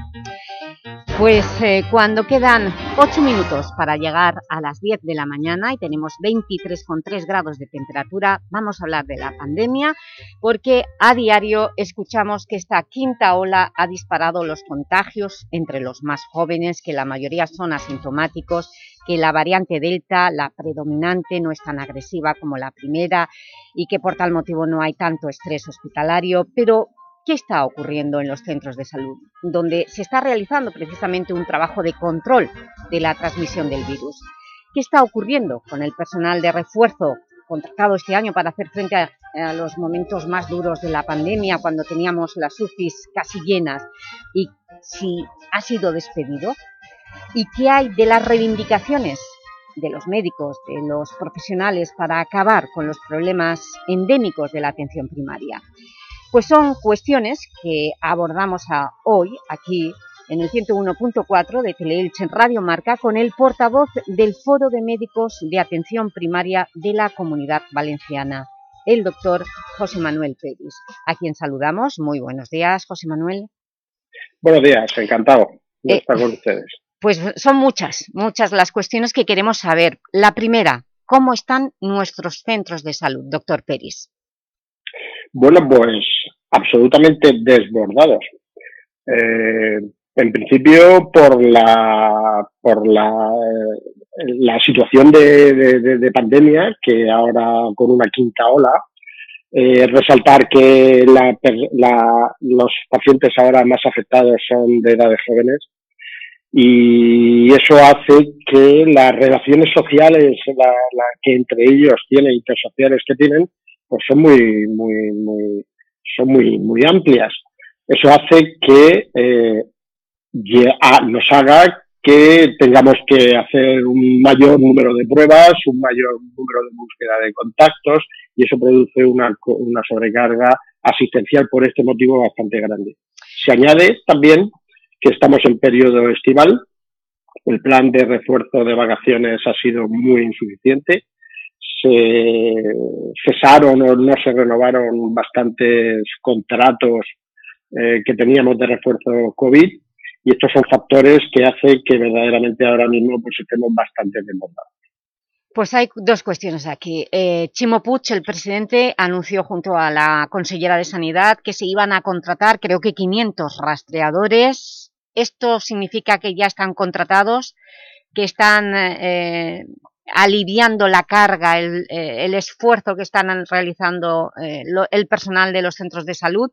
Pues eh, cuando quedan 8 minutos para llegar a las 10 de la mañana y tenemos 23,3 grados de temperatura, vamos a hablar de la pandemia porque a diario escuchamos que esta quinta ola ha disparado los contagios entre los más jóvenes, que la mayoría son asintomáticos, que la variante Delta, la predominante, no es tan agresiva como la primera y que por tal motivo no hay tanto estrés hospitalario, pero ¿Qué está ocurriendo en los centros de salud? Donde se está realizando precisamente un trabajo de control de la transmisión del virus. ¿Qué está ocurriendo con el personal de refuerzo contratado este año para hacer frente a, los momentos más duros de la pandemia, cuando teníamos las UCIs casi llenas, y si ha sido despedido? ¿Y qué hay de las reivindicaciones de los médicos, de los profesionales para acabar con los problemas endémicos de la atención primaria? Pues son cuestiones que abordamos a hoy aquí en el 101.4 de Teleelche Radio Marca con el portavoz del Foro de Médicos de Atención Primaria de la Comunidad Valenciana, el doctor José Manuel Pérez, a quien saludamos. Muy buenos días, José Manuel. Buenos días, encantado de Eh, estar con ustedes. Pues son muchas, muchas las cuestiones que queremos saber. La primera, ¿cómo están nuestros centros de salud, doctor Pérez? Bueno, pues absolutamente desbordados. Eh, en principio, por la, por la, eh, situación de, de- de- de pandemia, que ahora con una quinta ola, eh, resaltar que la los pacientes ahora más afectados son de edades jóvenes y eso hace que las relaciones sociales la que entre ellos tienen, intersociales que tienen, pues son muy, muy, muy, son muy, muy amplias. Eso hace que eh, nos haga que tengamos que hacer un mayor número de pruebas, un mayor número de búsqueda de contactos y eso produce una, una sobrecarga asistencial por este motivo bastante grande. Se añade también que estamos en periodo estival, el plan de refuerzo de vacaciones ha sido muy insuficiente, se cesaron o no se renovaron bastantes contratos eh, que teníamos de refuerzo COVID y estos son factores que hacen que verdaderamente ahora mismo pues estemos bastante desbordados. Pues hay dos cuestiones aquí. Eh, Chimo Puig, el presidente, anunció junto a la consellera de Sanidad que se iban a contratar, creo que 500 rastreadores ¿Esto significa que ya están contratados, que están eh, aliviando la carga, el, eh, esfuerzo que están realizando eh, el personal de los centros de salud?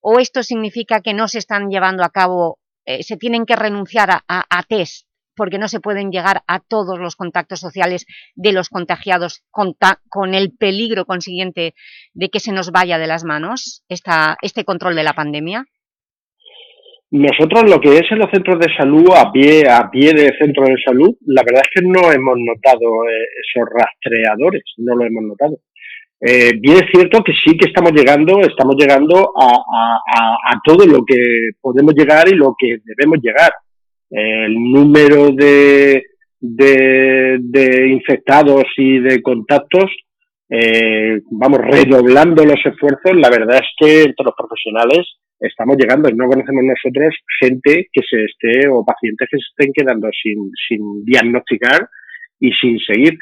¿O esto significa que no se están llevando a cabo, eh, se tienen que renunciar a, test porque no se pueden llegar a todos los contactos sociales de los contagiados con, el peligro consiguiente de que se nos vaya de las manos este control de la pandemia? Nosotros lo que es en los centros de salud, a pie, a pie de centro de salud, la verdad es que no hemos notado eh, esos rastreadores, no lo hemos notado. Eh, bien es cierto que sí que estamos llegando, estamos llegando a, todo lo que podemos llegar y lo que debemos llegar el número de, de, de, infectados y de contactos, eh, vamos, redoblando los esfuerzos, la verdad es que entre los profesionales estamos llegando no conocemos nosotros gente que se esté o pacientes que se estén quedando sin, sin diagnosticar y sin seguir.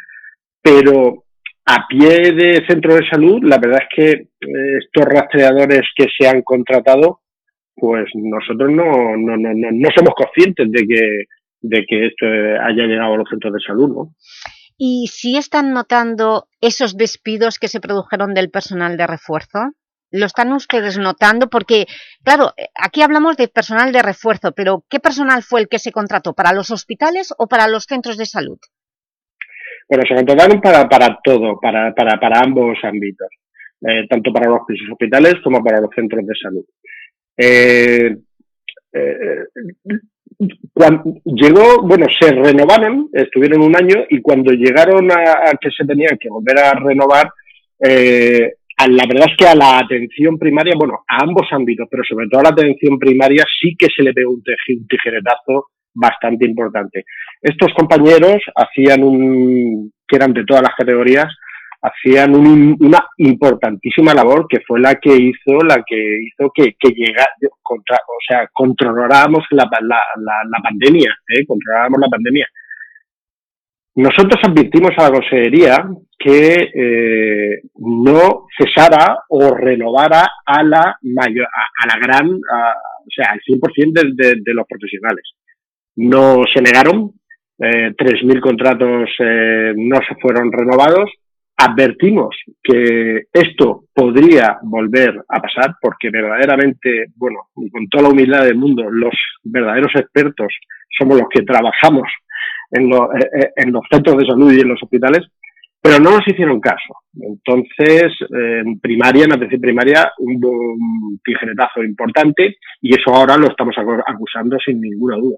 Pero a pie de centro de salud, la verdad es que eh, estos rastreadores que se han contratado pues nosotros no, no, no, no, somos conscientes de que, de que esto haya llegado a los centros de salud, ¿no? ¿Y si están notando esos despidos que se produjeron del personal de refuerzo? ¿Lo están ustedes notando? Porque, claro, aquí hablamos de personal de refuerzo, pero ¿qué personal fue el que se contrató? ¿Para los hospitales o para los centros de salud? Bueno, se contrataron para, para todo, para, para, ambos ámbitos, eh, tanto para los hospitales como para los centros de salud. Eh, eh, cuando llegó, bueno, se renovaron, estuvieron un año y cuando llegaron a, a que se tenían que volver a renovar, eh, la verdad es que a la atención primaria, bueno, a ambos ámbitos, pero sobre todo a la atención primaria sí que se le pegó un, tijeretazo bastante importante. Estos compañeros hacían un, que eran de todas las categorías, hacían un, una importantísima labor que fue la que hizo la que hizo que, que llegara, contra, o sea, controláramos la, la, la, la pandemia, ¿eh? controláramos la pandemia. Nosotros advertimos a la consejería que eh, no cesara o renovara a la mayor, a, a la gran, a, o sea, al 100% de, de, de, los profesionales. No se negaron, eh, 3.000 contratos eh, no se fueron renovados, advertimos que esto podría volver a pasar porque verdaderamente, bueno, con toda la humildad del mundo, los verdaderos expertos somos los que trabajamos en, lo, eh, eh, en los centros de salud y en los hospitales, pero no nos hicieron caso. Entonces, en primaria, en atención primaria, hubo un tijeretazo importante y eso ahora lo estamos acusando sin ninguna duda.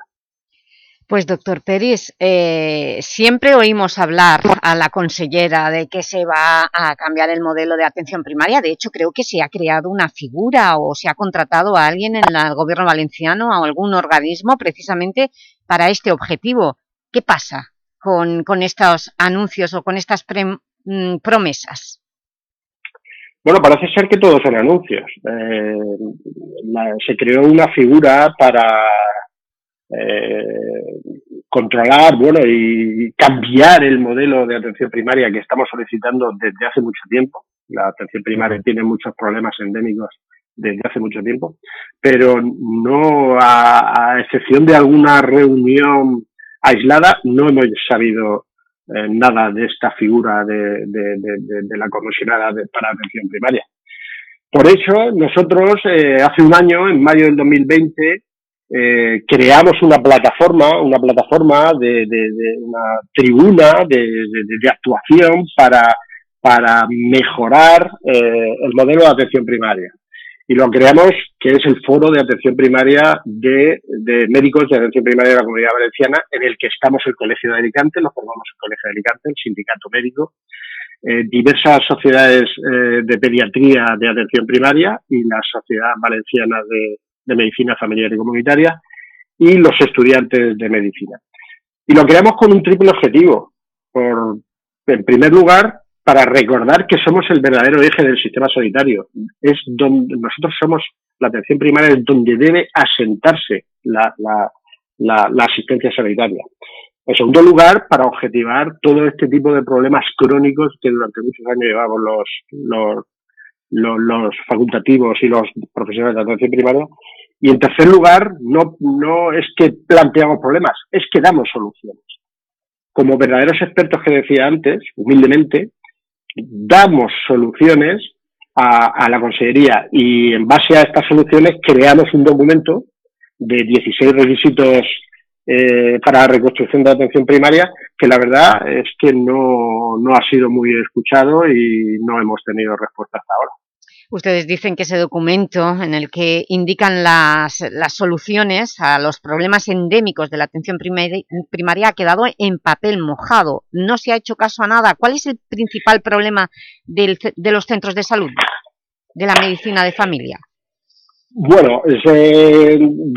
Pues doctor Peris, eh, siempre oímos hablar a la consellera de que se va a cambiar el modelo de atención primaria. De hecho, creo que se ha creado una figura o se ha contratado a alguien en el gobierno valenciano o algún organismo precisamente para este objetivo. ¿Qué pasa con, estos anuncios o con estas mmm, promesas? Bueno, parece ser que todos son anuncios. Eh, se creó una figura para eh, controlar, bueno, y cambiar el modelo de atención primaria que estamos solicitando desde hace mucho tiempo. La atención primaria tiene muchos problemas endémicos desde hace mucho tiempo, pero no, a excepción de alguna reunión aislada, no hemos sabido eh, nada de esta figura de, de, de, la comisionada para atención primaria. Por eso, nosotros, eh, hace un año, en mayo del 2020, eh, creamos una plataforma, una plataforma de, una tribuna de, actuación para, para mejorar el modelo de atención primaria. Y lo creamos, que es el foro de atención primaria de, médicos de atención primaria de la comunidad valenciana, en el que estamos el Colegio de Alicante, lo formamos el Colegio de Alicante, el Sindicato Médico, eh, diversas sociedades eh, de pediatría de atención primaria y la Sociedad Valenciana de Medicina Familiar y Comunitaria y los estudiantes de medicina. Y lo creamos con un triple objetivo. Por, en primer lugar, para recordar que somos el verdadero eje del sistema sanitario. Es donde nosotros somos la atención primaria, es donde debe asentarse la, la, la, asistencia sanitaria. En segundo lugar, para objetivar todo este tipo de problemas crónicos que durante muchos años llevamos los, los, los, los facultativos y los profesionales de atención primaria Y en tercer lugar, no, no es que planteamos problemas, es que damos soluciones. Como verdaderos expertos que decía antes, humildemente, damos soluciones a, a la Consejería y en base a estas soluciones creamos un documento de 16 requisitos eh, para la reconstrucción de la atención primaria, que la verdad es que no, no ha sido muy escuchado y no hemos tenido respuesta hasta ahora. Ustedes dicen que ese documento en el que indican las, las soluciones a los problemas endémicos de la atención primaria, ha quedado en papel mojado. No se ha hecho caso a nada. ¿Cuál es el principal problema del, de los centros de salud, de la medicina de familia? Bueno, es,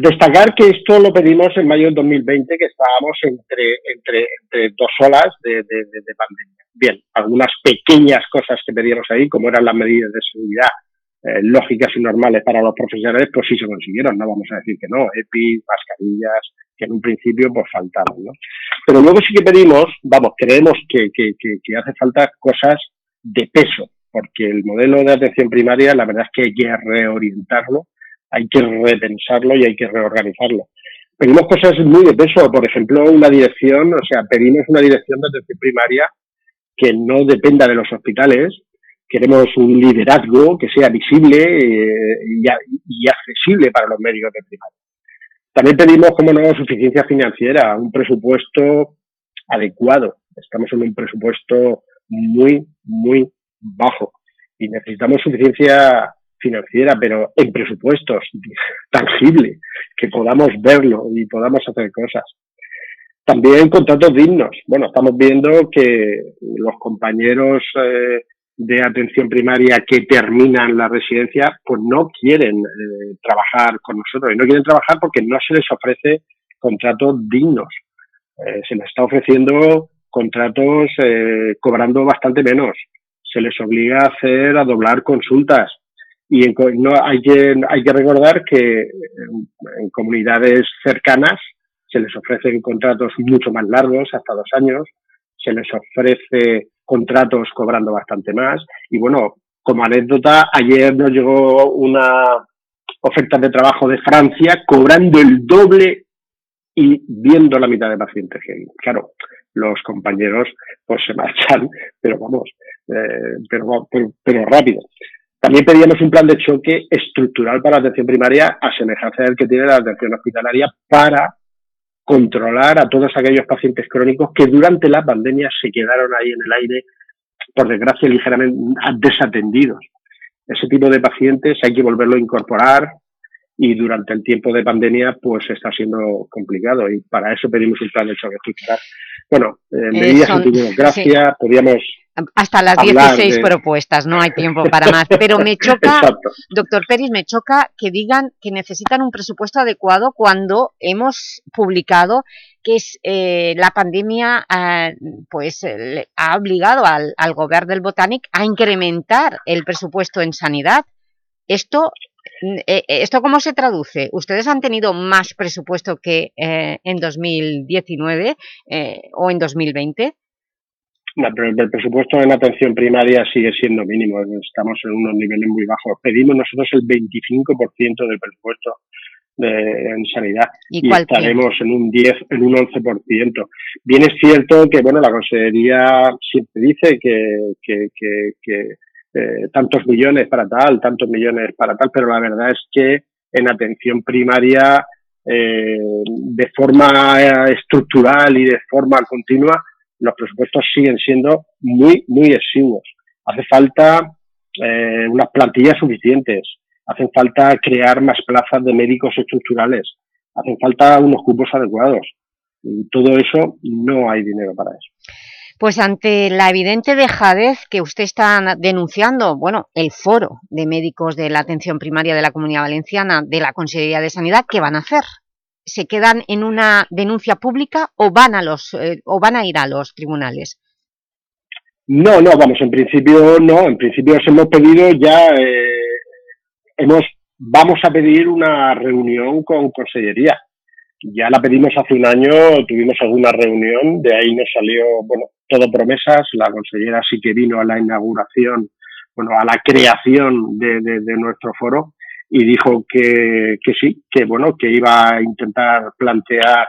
destacar que esto lo pedimos en mayo del 2020, que estábamos entre, entre, entre dos olas de, de, de, de, pandemia. Bien, algunas pequeñas cosas que pedíamos ahí, como eran las medidas de seguridad eh, lógicas y normales para los profesionales, pues sí se consiguieron, no vamos a decir que no, EPI, mascarillas, que en un principio pues faltaban, ¿no? Pero luego sí que pedimos, vamos, creemos que, que, que, que hace falta cosas de peso, porque el modelo de atención primaria, la verdad es que hay que reorientarlo hay que repensarlo y hay que reorganizarlo. Pedimos cosas muy de peso, por ejemplo, una dirección, o sea, pedimos una dirección de atención primaria que no dependa de los hospitales, queremos un liderazgo que sea visible eh, y, y, accesible para los médicos de primaria. También pedimos, como no, suficiencia financiera, un presupuesto adecuado. Estamos en un presupuesto muy, muy bajo y necesitamos suficiencia financiera, pero en presupuestos tangible, que podamos verlo y podamos hacer cosas. También contratos dignos. Bueno, estamos viendo que los compañeros eh, de atención primaria que terminan la residencia, pues no quieren eh, trabajar con nosotros y no quieren trabajar porque no se les ofrece contratos dignos. Eh, se les está ofreciendo contratos cobrando bastante menos. Se les obliga a hacer, a doblar consultas y en, no, hay, que, hay que recordar que en, en, comunidades cercanas se les ofrecen contratos mucho más largos, hasta dos años, se les ofrece contratos cobrando bastante más. Y bueno, como anécdota, ayer nos llegó una oferta de trabajo de Francia cobrando el doble y viendo la mitad de pacientes. Claro, los compañeros pues se marchan, pero vamos, eh, pero, pero, pero rápido. También pedíamos un plan de choque estructural para la atención primaria a semejanza que tiene la atención hospitalaria para controlar a todos aquellos pacientes crónicos que durante la pandemia se quedaron ahí en el aire, por desgracia, ligeramente desatendidos. Ese tipo de pacientes hay que volverlo a incorporar y durante el tiempo de pandemia pues está siendo complicado y para eso pedimos un plan de choque estructural. Bueno, eh, medidas sí. podríamos hasta las 16 de... propuestas, no hay tiempo para más. Pero me choca, doctor Peris, me choca que digan que necesitan un presupuesto adecuado cuando hemos publicado que es, eh, la pandemia eh, pues, eh, ha obligado al, al gobierno del Botanic a incrementar el presupuesto en sanidad. Esto, ¿Esto cómo se traduce? ¿Ustedes han tenido más presupuesto que en 2019 o en 2020? No, pero el presupuesto en atención primaria sigue siendo mínimo, estamos en unos niveles muy bajos. Pedimos nosotros el 25% del presupuesto de, en sanidad y, y estaremos en un 10, en un 11%. Bien es cierto que, bueno, la Consejería siempre dice que, que, que, que eh, tantos millones para tal, tantos millones para tal, pero la verdad es que en atención primaria, eh, de forma estructural y de forma continua, los presupuestos siguen siendo muy, muy exiguos. Hace falta eh, unas plantillas suficientes, hacen falta crear más plazas de médicos estructurales, hacen falta unos cupos adecuados. Y todo eso no hay dinero para eso. Pues ante la evidente dejadez que usted está denunciando, bueno, el foro de médicos de la atención primaria de la Comunidad Valenciana, de la Consejería de Sanidad, ¿qué van a hacer? se quedan en una denuncia pública o van a los eh, o van a ir a los tribunales? No, no, vamos, en principio no, en principio hemos pedido ya, eh, hemos, vamos a pedir una reunión con Consellería. Ya la pedimos hace un año, tuvimos alguna reunión, de ahí nos salió, bueno, todo promesas, la consellera sí que vino a la inauguración, bueno, a la creación de, de, de nuestro foro, y dijo que, que sí, que bueno, que iba a intentar plantear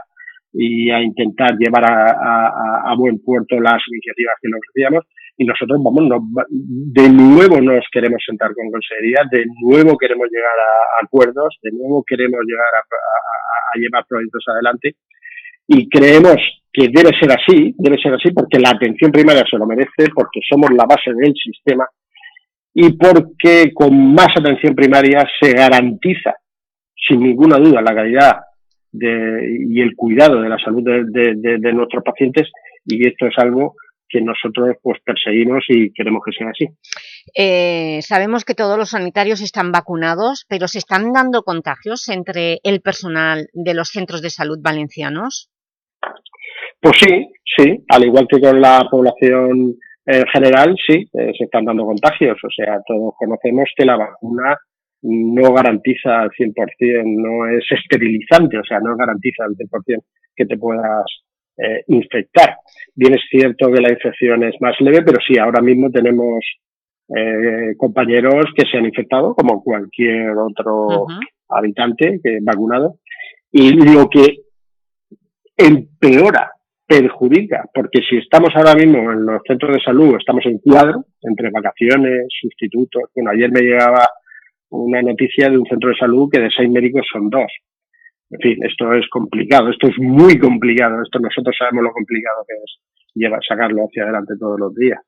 y a intentar llevar a, buen puerto las iniciativas que nos decíamos y nosotros vamos de nuevo nos queremos sentar con consejería, de nuevo queremos llegar a, acuerdos, de nuevo queremos llegar a, llevar proyectos adelante. Y creemos que debe ser así, debe ser así porque la atención primaria se lo merece, porque somos la base del sistema y porque con más atención primaria se garantiza sin ninguna duda la calidad de, y el cuidado de la salud de, nuestros pacientes. Y esto es algo que nosotros pues perseguimos y queremos que sea así. Eh, sabemos que todos los sanitarios están vacunados, pero ¿se están dando contagios entre el personal de los centros de salud valencianos? Pues sí, sí, al igual que con la población en general, sí, eh, se están dando contagios. O sea, todos conocemos que la vacuna no garantiza al 100%, no es esterilizante, o sea, no garantiza al 100% que te puedas eh, infectar. Bien es cierto que la infección es más leve, pero sí, ahora mismo tenemos eh, compañeros que se han infectado, como cualquier otro habitante que vacunado, y lo que empeora, perjudica, porque si estamos ahora mismo en los centros de salud, estamos en cuadro, entre vacaciones, sustitutos, bueno, ayer me llegaba una noticia de un centro de salud que de seis médicos son dos. En fin, esto es complicado, esto es muy complicado, esto nosotros sabemos lo complicado que es llevar, sacarlo hacia adelante todos los días.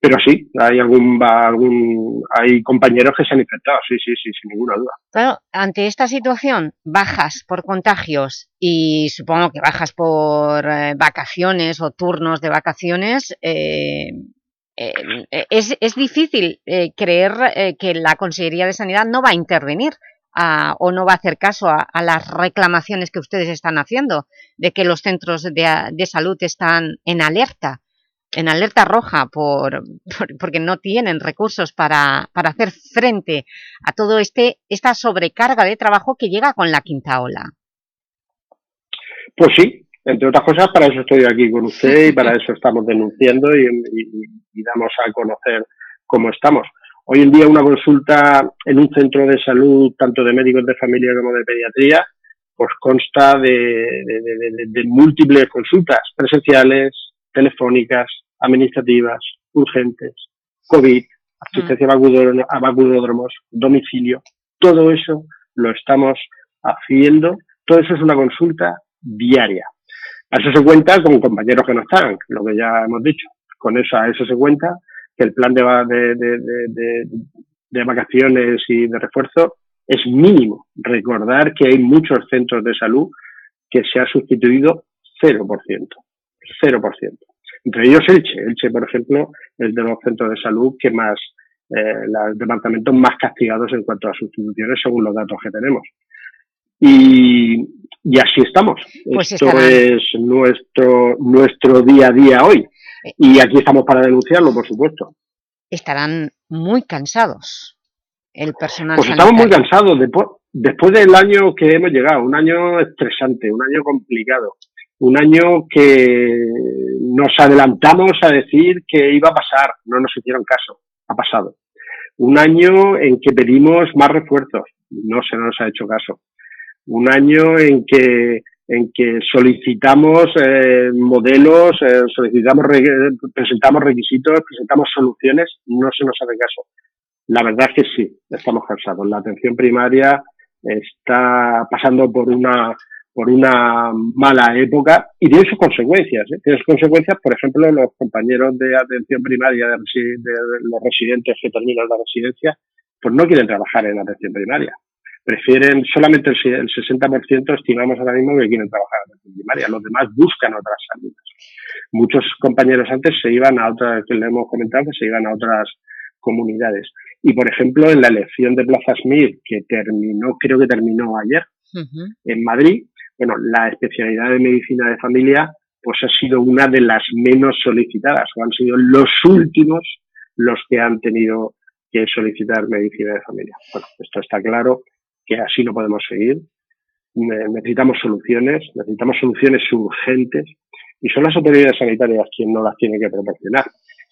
Pero sí, hay algún, algún, hay compañeros que se han infectado, sí, sí, sí, sin ninguna duda. Claro, ante esta situación, bajas por contagios y supongo que bajas por eh, vacaciones o turnos de vacaciones, eh, eh, es, es, difícil eh, creer eh, que la Consejería de Sanidad no va a intervenir a, o no va a hacer caso a, a, las reclamaciones que ustedes están haciendo de que los centros de, de salud están en alerta, en alerta roja por, por, porque no tienen recursos para, para hacer frente a todo este esta sobrecarga de trabajo que llega con la quinta ola. Pues sí, entre otras cosas, para eso estoy aquí con usted y para eso estamos denunciando y, y, y, damos a conocer cómo estamos. Hoy en día una consulta en un centro de salud, tanto de médicos de familia como de pediatría, pues consta de, de, de, de múltiples consultas presenciales, telefónicas, administrativas, urgentes, COVID, asistencia mm. a vacudódromos, domicilio. Todo eso lo estamos haciendo. Todo eso es una consulta diaria. A eso se cuenta con compañeros que no están, lo que ya hemos dicho. Con eso, a eso se cuenta que el plan de, de, de, de, vacaciones y de refuerzo es mínimo. Recordar que hay muchos centros de salud que se ha sustituido 0%. 0%. Entre ellos Elche. Elche, por ejemplo, es de los centros de salud que más, eh, los departamentos más castigados en cuanto a sustituciones según los datos que tenemos. Y, y así estamos. Pues Esto estarán... es nuestro, nuestro día a día hoy. Y aquí estamos para denunciarlo, por supuesto. Estarán muy cansados el personal Pues estamos muy cansados después, después del año que hemos llegado, un año estresante, un año complicado, un año que nos adelantamos a decir que iba a pasar, no nos hicieron caso, ha pasado. Un año en que pedimos más refuerzos, no se nos ha hecho caso un año en que en que solicitamos eh, modelos, eh, solicitamos re presentamos requisitos, presentamos soluciones, no se nos hace caso. La verdad es que sí, estamos cansados. La atención primaria está pasando por una por una mala época y tiene sus consecuencias. ¿eh? Tiene sus consecuencias, por ejemplo, los compañeros de atención primaria de, de, de los residentes que terminan la residencia, pues no quieren trabajar en atención primaria prefieren solamente el, 60% estimamos ahora mismo que quieren trabajar en la primaria, los demás buscan otras salidas. Muchos compañeros antes se iban a otras, que le hemos comentado, que se iban a otras comunidades. Y por ejemplo, en la elección de Plaza Smith, que terminó, creo que terminó ayer, uh -huh. en Madrid, bueno, la especialidad de medicina de familia, pues ha sido una de las menos solicitadas, o han sido los últimos los que han tenido que solicitar medicina de familia. Bueno, esto está claro que así no podemos seguir. Necesitamos soluciones, necesitamos soluciones urgentes y son las autoridades sanitarias quienes no las tienen que proporcionar.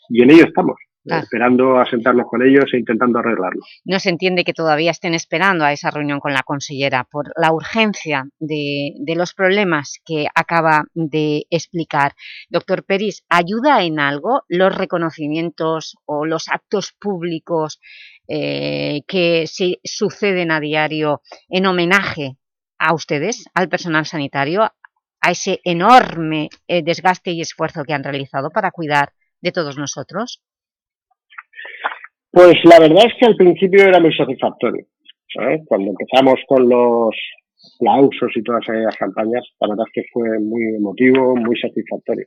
Y en ello estamos, Claro. esperando a sentarnos con ellos e intentando arreglarlo. No se entiende que todavía estén esperando a esa reunión con la consellera por la urgencia de, de los problemas que acaba de explicar. Doctor Peris, ¿ayuda en algo los reconocimientos o los actos públicos eh, que se suceden a diario en homenaje a ustedes, al personal sanitario, a ese enorme eh, desgaste y esfuerzo que han realizado para cuidar de todos nosotros? Pues la verdad es que al principio era muy satisfactorio. Cuando empezamos con los aplausos y todas esas campañas, la verdad es que fue muy emotivo, muy satisfactorio.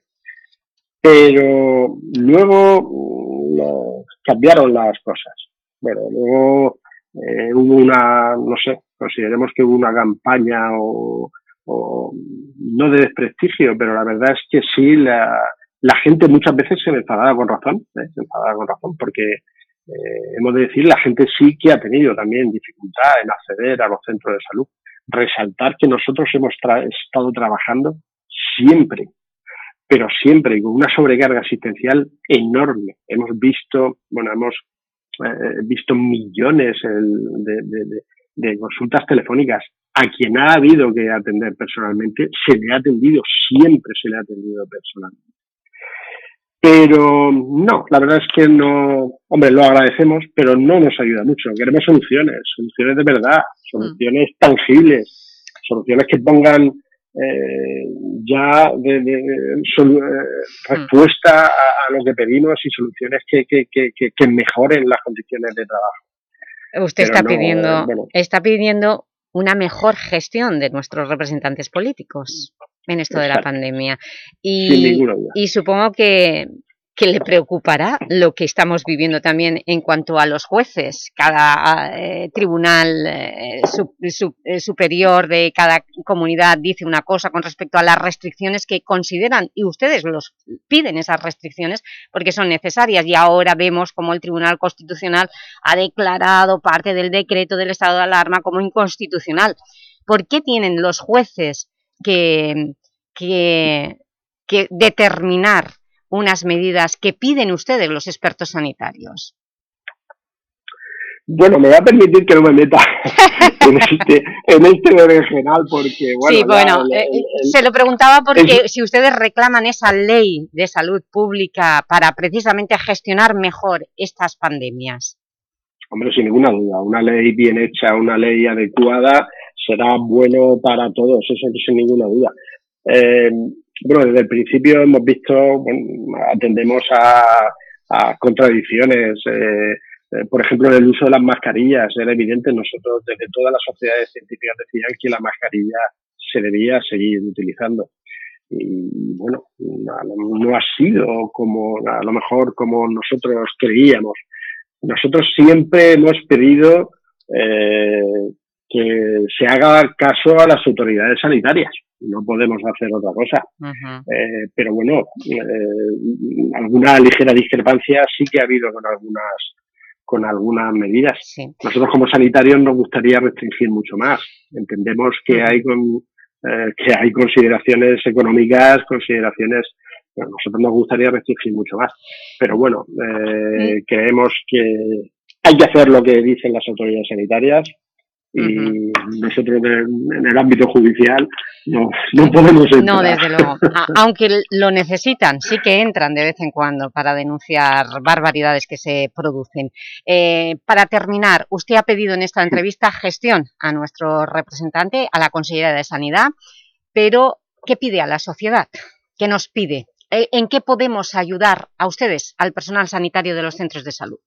Pero luego mm, cambiaron las cosas. Bueno, luego eh, hubo una, no sé, consideremos que hubo una campaña o, no de desprestigio, pero la verdad es que sí, la, gente muchas veces se enfadaba con razón, ¿eh? se enfadaba con razón, porque eh, hemos de decir, la gente sí que ha tenido también dificultad en acceder a los centros de salud. Resaltar que nosotros hemos tra- estado trabajando siempre, pero siempre con una sobrecarga asistencial enorme. Hemos visto, bueno, hemos eh, visto millones de- de consultas telefónicas. A quien ha habido que atender personalmente, se le ha atendido, siempre se le ha atendido personalmente. Pero no, la verdad es que no, hombre, lo agradecemos, pero no nos ayuda mucho. Queremos soluciones, soluciones de verdad, soluciones tangibles, soluciones que pongan eh, ya de, de- eh, respuesta a, a lo que pedimos y soluciones que, que, que, que- que mejoren las condiciones de trabajo. Usted Pero está no, pidiendo, bueno. está pidiendo una mejor gestión de nuestros representantes políticos en esto de la pandemia. Y, supongo que, que le preocupará lo que estamos viviendo también en cuanto a los jueces. Cada eh, tribunal eh, eh, superior de cada comunidad dice una cosa con respecto a las restricciones que consideran, y ustedes los piden esas restricciones porque son necesarias, y ahora vemos como el Tribunal Constitucional ha declarado parte del decreto del estado de alarma como inconstitucional. ¿Por qué tienen los jueces que, que, que determinar unas medidas que piden ustedes, los expertos sanitarios? Bueno, me va a permitir que no me meta en este, en este berenjenal porque, bueno, sí, bueno, eh, el- el- se lo preguntaba porque si ustedes reclaman esa ley de salud pública para precisamente gestionar mejor estas pandemias. Hombre, sin ninguna duda, una ley bien hecha, una ley adecuada será bueno para todos, eso sin ninguna duda. Eh, bueno, desde el principio hemos visto, atendemos a, contradicciones, eh, eh, por ejemplo, en el uso de las mascarillas, era evidente, nosotros desde todas las sociedades científicas decían que la mascarilla se debía seguir utilizando. Y bueno, no, ha sido como, a lo mejor como nosotros creíamos. Nosotros siempre hemos pedido que se haga caso a las autoridades sanitarias. No podemos hacer otra cosa. Eh, pero bueno, eh, alguna ligera discrepancia sí que ha habido con algunas con algunas medidas. Nosotros como sanitarios nos gustaría restringir mucho más. Entendemos que hay con, eh, que hay consideraciones económicas, consideraciones bueno, nosotros nos gustaría restringir mucho más. Pero bueno, eh, creemos que hay que hacer lo que dicen las autoridades sanitarias y nosotros en el ámbito judicial no, no podemos entrar. No, desde luego. Aunque lo necesitan, sí que entran de vez en cuando para denunciar barbaridades que se producen. Eh, para terminar, usted ha pedido en esta entrevista gestión a nuestro representante, a la consellera de Sanidad, pero ¿qué pide a la sociedad? ¿Qué nos pide? Eh, ¿En qué podemos ayudar a ustedes, al personal sanitario de los centros de salud?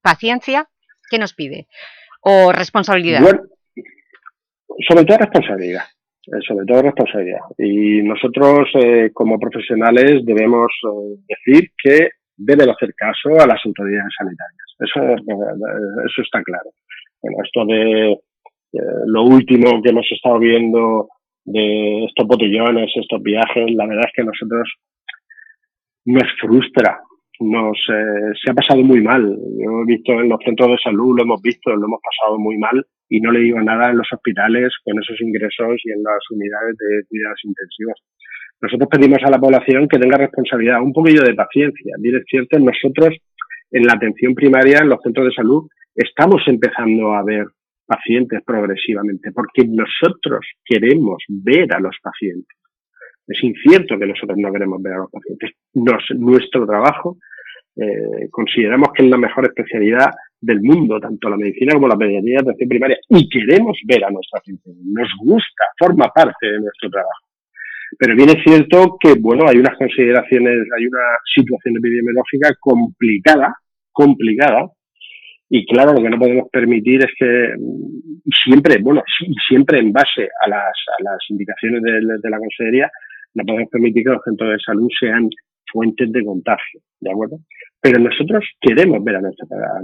¿Paciencia? ¿Qué nos pide? ¿O responsabilidad? Bueno, sobre todo responsabilidad. eh, Sobre todo responsabilidad. Y nosotros, eh, como profesionales, debemos eh, decir que deben hacer caso a las autoridades sanitarias. Eso, eh, eso está claro. Bueno, esto de lo último que hemos estado viendo de estos botellones, estos viajes, la verdad es que nosotros nos frustra, nos eh, se ha pasado muy mal. Yo he visto en los centros de salud, lo hemos visto, lo hemos pasado muy mal y no le digo nada en los hospitales con esos ingresos y en las unidades de cuidados intensivos. Nosotros pedimos a la población que tenga responsabilidad, un poquillo de paciencia. Bien es cierto, nosotros en la atención primaria, en los centros de salud, estamos empezando a ver pacientes progresivamente, porque nosotros queremos ver a los pacientes. Es incierto que nosotros no queremos ver a los pacientes. nuestro trabajo eh, consideramos que es la mejor especialidad del mundo, tanto la medicina como la pediatría de atención primaria, y queremos ver a nuestra gente. Nos gusta, forma parte de nuestro trabajo. Pero bien es cierto que, bueno, hay unas consideraciones, hay una situación epidemiológica complicada, complicada, y claro, lo que no podemos permitir es que siempre, bueno, siempre en base a las, a las indicaciones de, de la Consejería, no podemos permitir que los centros de salud sean fuentes de contagio, ¿de acuerdo? Pero nosotros queremos ver a, nuestra, a,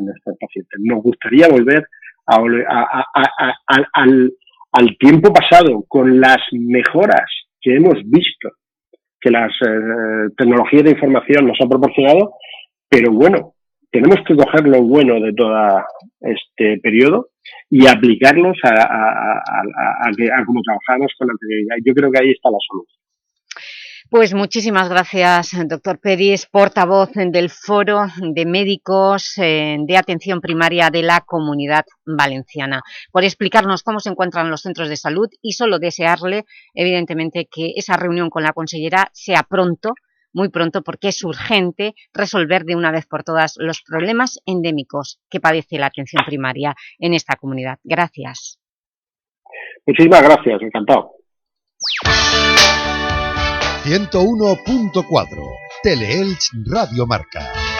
nuestros pacientes. Nos gustaría volver al, tiempo pasado con las mejoras que hemos visto que las eh, tecnologías de información nos han proporcionado, pero bueno, tenemos que coger lo bueno de todo este periodo y aplicarlos a, a, a, a, cómo trabajamos con la anterioridad. Yo creo que ahí está la solución. Pues muchísimas gracias, doctor Peris, portavoz del Foro de Médicos eh, de Atención Primaria de la Comunidad Valenciana, por explicarnos cómo se encuentran los centros de salud y solo desearle, evidentemente, que esa reunión con la consellera sea pronto, muy pronto, porque es urgente resolver de una vez por todas los problemas endémicos que padece la atención primaria en esta comunidad. Gracias. Muchísimas gracias, encantado. 101.4 Teleelch Radio Marca.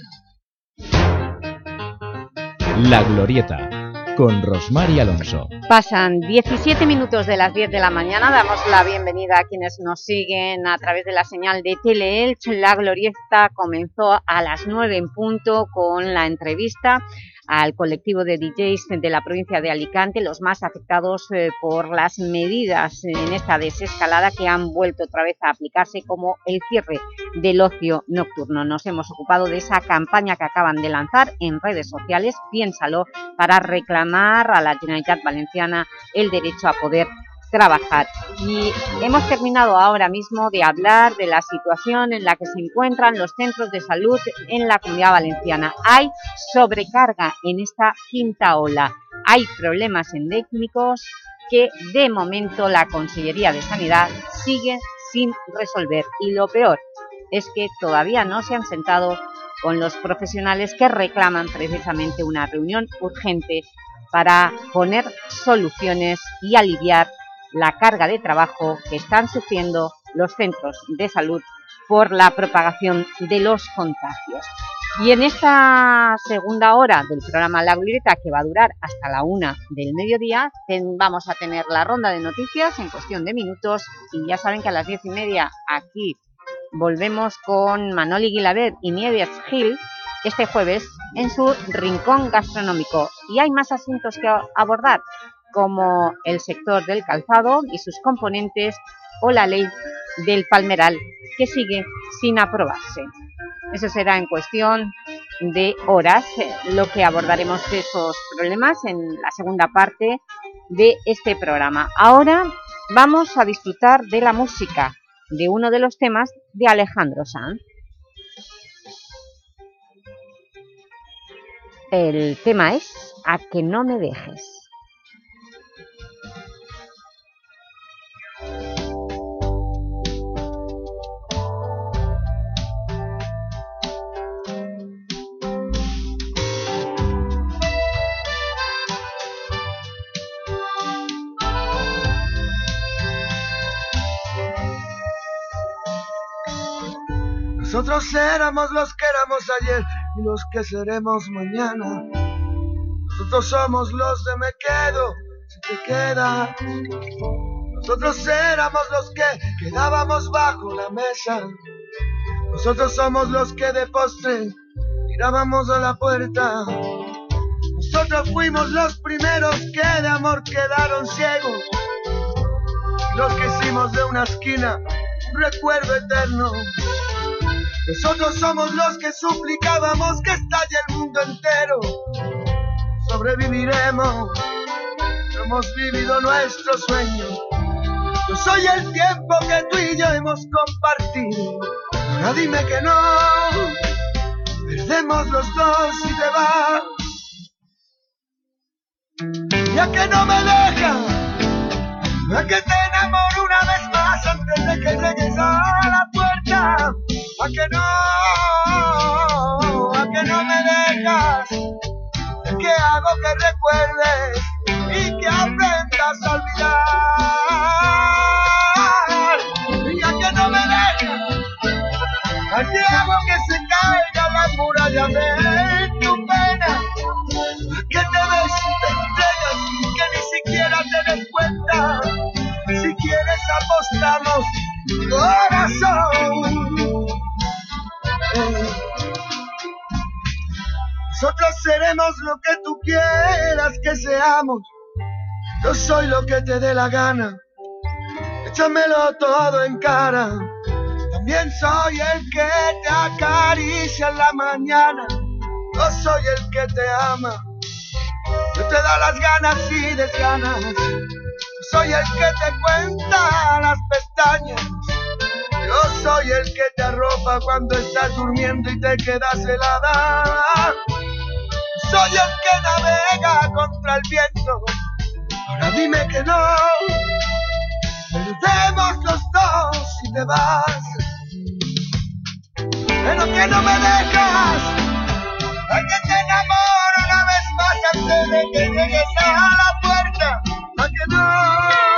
La Glorieta, con Rosmar y Alonso. Pasan 17 minutos de las 10 de la mañana, damos la bienvenida a quienes nos siguen a través de la señal de Teleelch. La Glorieta comenzó a las 9 en punto con la entrevista al colectivo de DJs de la provincia de Alicante, los más afectados eh, por las medidas en esta desescalada que han vuelto otra vez a aplicarse como el cierre del ocio nocturno. Nos hemos ocupado de esa campaña que acaban de lanzar en redes sociales, Piénsalo, para reclamar a la Generalitat Valenciana el derecho a poder trabajar. Y hemos terminado ahora mismo de hablar de la situación en la que se encuentran los centros de salud en la Comunidad Valenciana. Hay sobrecarga en esta quinta ola. Hay problemas endémicos que de momento la Consellería de Sanidad sigue sin resolver. Y lo peor es que todavía no se han sentado con los profesionales que reclaman precisamente una reunión urgente para poner soluciones y aliviar la carga de trabajo que están sufriendo los centros de salud por la propagación de los contagios. Y en esta segunda hora del programa La Glorieta, que va a durar hasta la una del mediodía, vamos a tener la ronda de noticias en cuestión de minutos y ya saben que a las diez y media aquí volvemos con Manoli Guilaber y Nieves Gil este jueves en su Rincón Gastronómico. Y hay más asuntos que abordar, como el sector del calzado y sus componentes o la ley del palmeral que sigue sin aprobarse. Eso será en cuestión de horas lo que abordaremos esos problemas en la segunda parte de este programa. Ahora vamos a disfrutar de la música de uno de los temas de Alejandro Sanz. El tema es A que no me dejes. Nosotros éramos los que éramos ayer y los que seremos mañana. Nosotros somos los de me quedo si te quedas. Nosotros éramos los que quedábamos bajo la mesa. Nosotros somos los que de postre mirábamos a la puerta. Nosotros fuimos los primeros que de amor quedaron ciegos. Los que hicimos de una esquina un recuerdo eterno. Nosotros somos los que suplicábamos que estalle el mundo entero. Sobreviviremos, hemos vivido nuestro sueño. Yo soy el tiempo que tú y yo hemos compartido. Ahora dime que no, perdemos los dos y te vas. Ya que no me dejas, ya que te enamoro una vez más antes de que llegues a la puerta. A que no, a que no me dejas, que hago que recuerdes y que aprendas a olvidar. Y a que no me dejas, a que hago que se caiga la muralla de tu pena. A que te ves te entregas que ni siquiera te des cuenta. Apostamos, corazón. Nosotros seremos lo que tú quieras que seamos. Yo soy lo que te dé la gana. Échamelo todo en cara. También soy el que te acaricia en la mañana. Yo soy el que te ama. Yo te da las ganas y desganas. Soy el que te cuenta las pestañas. Yo soy el que te arropa cuando estás durmiendo y te quedas helada. Soy el que navega contra el viento. Ahora dime que no. Perdemos los dos si te vas. Pero que no me dejas. A que te enamoro más antes de que llegues a la puerta. A que no.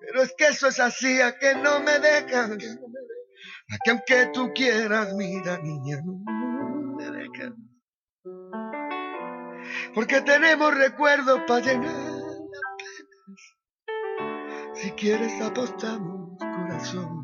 Pero es que eso es así, a que no me dejas. A que aunque tú quieras, mira, niña, no me dejas. Porque tenemos recuerdos para llenar las penas. Si quieres, apostamos, corazón.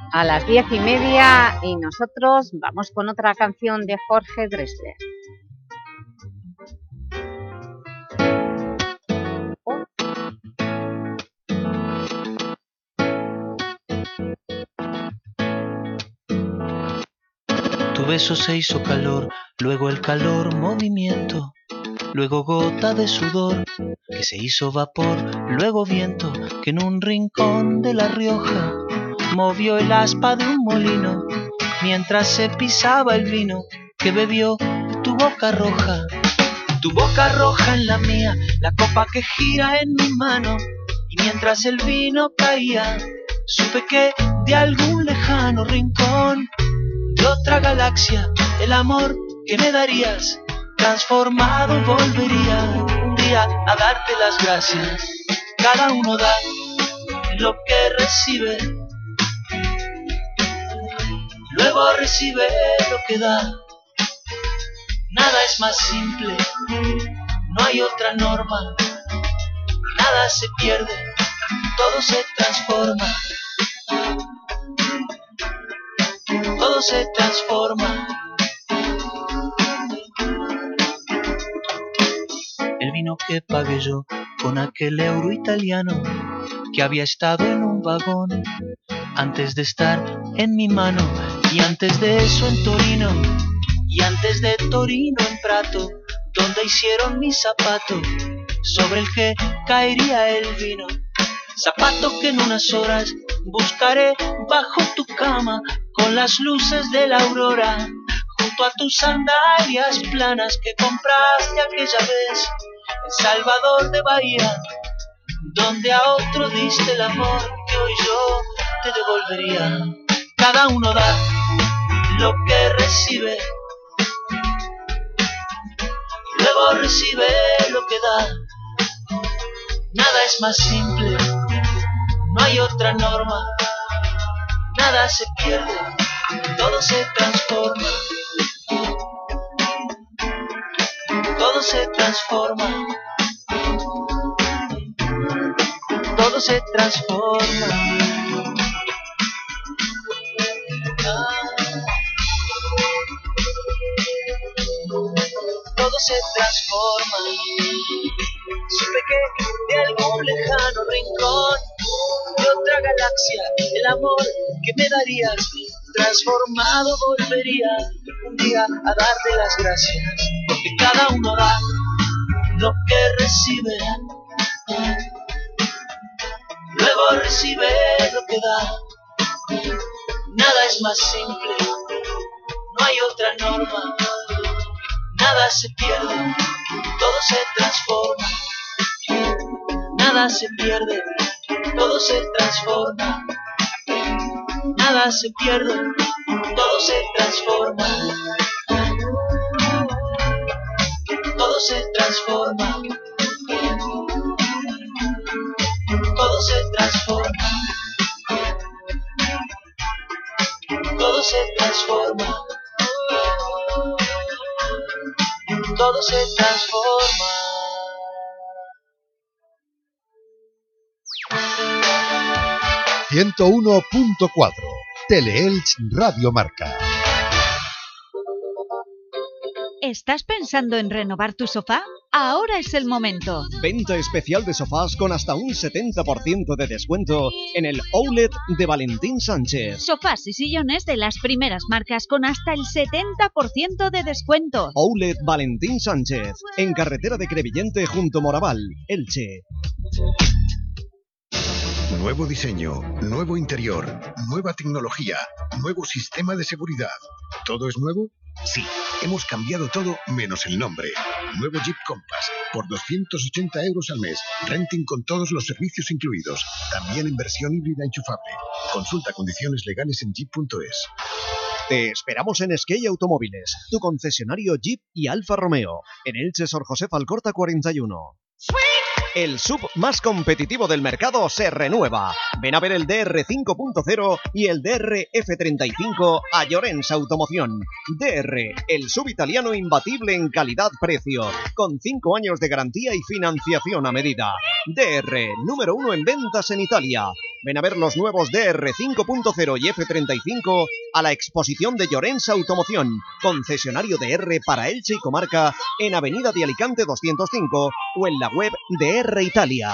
a las diez y media y nosotros vamos con otra canción de Jorge Dressler. Tu beso se hizo calor, luego el calor movimiento, luego gota de sudor que se hizo vapor, luego viento que en un rincón de La Rioja movió el aspa de un molino mientras se pisaba el vino que bebió tu boca roja. Tu boca roja en la mía, la copa que gira en mi mano y mientras el vino caía, supe que de algún lejano rincón de otra galaxia el amor que me darías transformado volvería un día a darte las gracias. Cada uno da lo que recibe, luego recibe lo que da. Nada es más simple, no hay otra norma, nada se pierde, todo se transforma. Todo se transforma. El vino que pagué yo con aquel euro italiano que había estado en un vagón antes de estar en mi mano y antes de eso en Torino y antes de Torino en Prato donde hicieron mi zapato sobre el que caería el vino zapato que en unas horas buscaré bajo tu cama con las luces de la aurora junto a tus sandalias planas que compraste aquella vez en Salvador de Bahía, donde a otro diste el amor que hoy yo te devolvería. Cada uno da lo que recibe, luego recibe lo que da. Nada es más simple, no hay otra norma, nada se pierde, todo se transforma. todo se transforma. Todo se transforma. Todo se transforma. Supe que de algún lejano rincón de otra galaxia el amor que me darías transformado volvería un día a darte las gracias, porque cada uno da lo que recibe. Luego recibe lo que da. Nada es más simple, no hay otra norma. Nada se pierde, todo se transforma. Nada se pierde, todo se transforma. Nada se pierde, todo se transforma. Todo se transforma. Todo se transforma. Todo se transforma. Todo se transforma. 101.4 Teleelch Radio Marca. ¿Estás pensando en renovar tu sofá? Ahora es el momento. Venta especial de sofás con hasta un 70% de descuento en el Outlet de Valentín Sánchez. Sofás y sillones de las primeras marcas con hasta el 70% de descuento. Outlet Valentín Sánchez, en carretera de Crevillente junto Moraval, Elche. Nuevo diseño, nuevo interior, nueva tecnología, nuevo sistema de seguridad. ¿Todo es nuevo? Sí, hemos cambiado todo menos el nombre. Nuevo Jeep Compass, por 280 euros al mes. Renting con todos los servicios incluidos. También en versión híbrida enchufable. Consulta condiciones legales en jeep.es. Te esperamos en Skey Automóviles, tu concesionario Jeep y Alfa Romeo, en Elche Sor José Alcorta 41. El sub más competitivo del mercado se renueva. Ven a ver el DR 5.0 y el DR F35 a Llorens Automoción. DR, el sub italiano imbatible en calidad-precio, con 5 años de garantía y financiación a medida. DR, número uno en ventas en Italia. Ven a ver los nuevos DR 5.0 y F35 a la exposición de Llorens Automoción, concesionario de R para Elche y Comarca en Avenida de Alicante 205 o en la web de R Italia.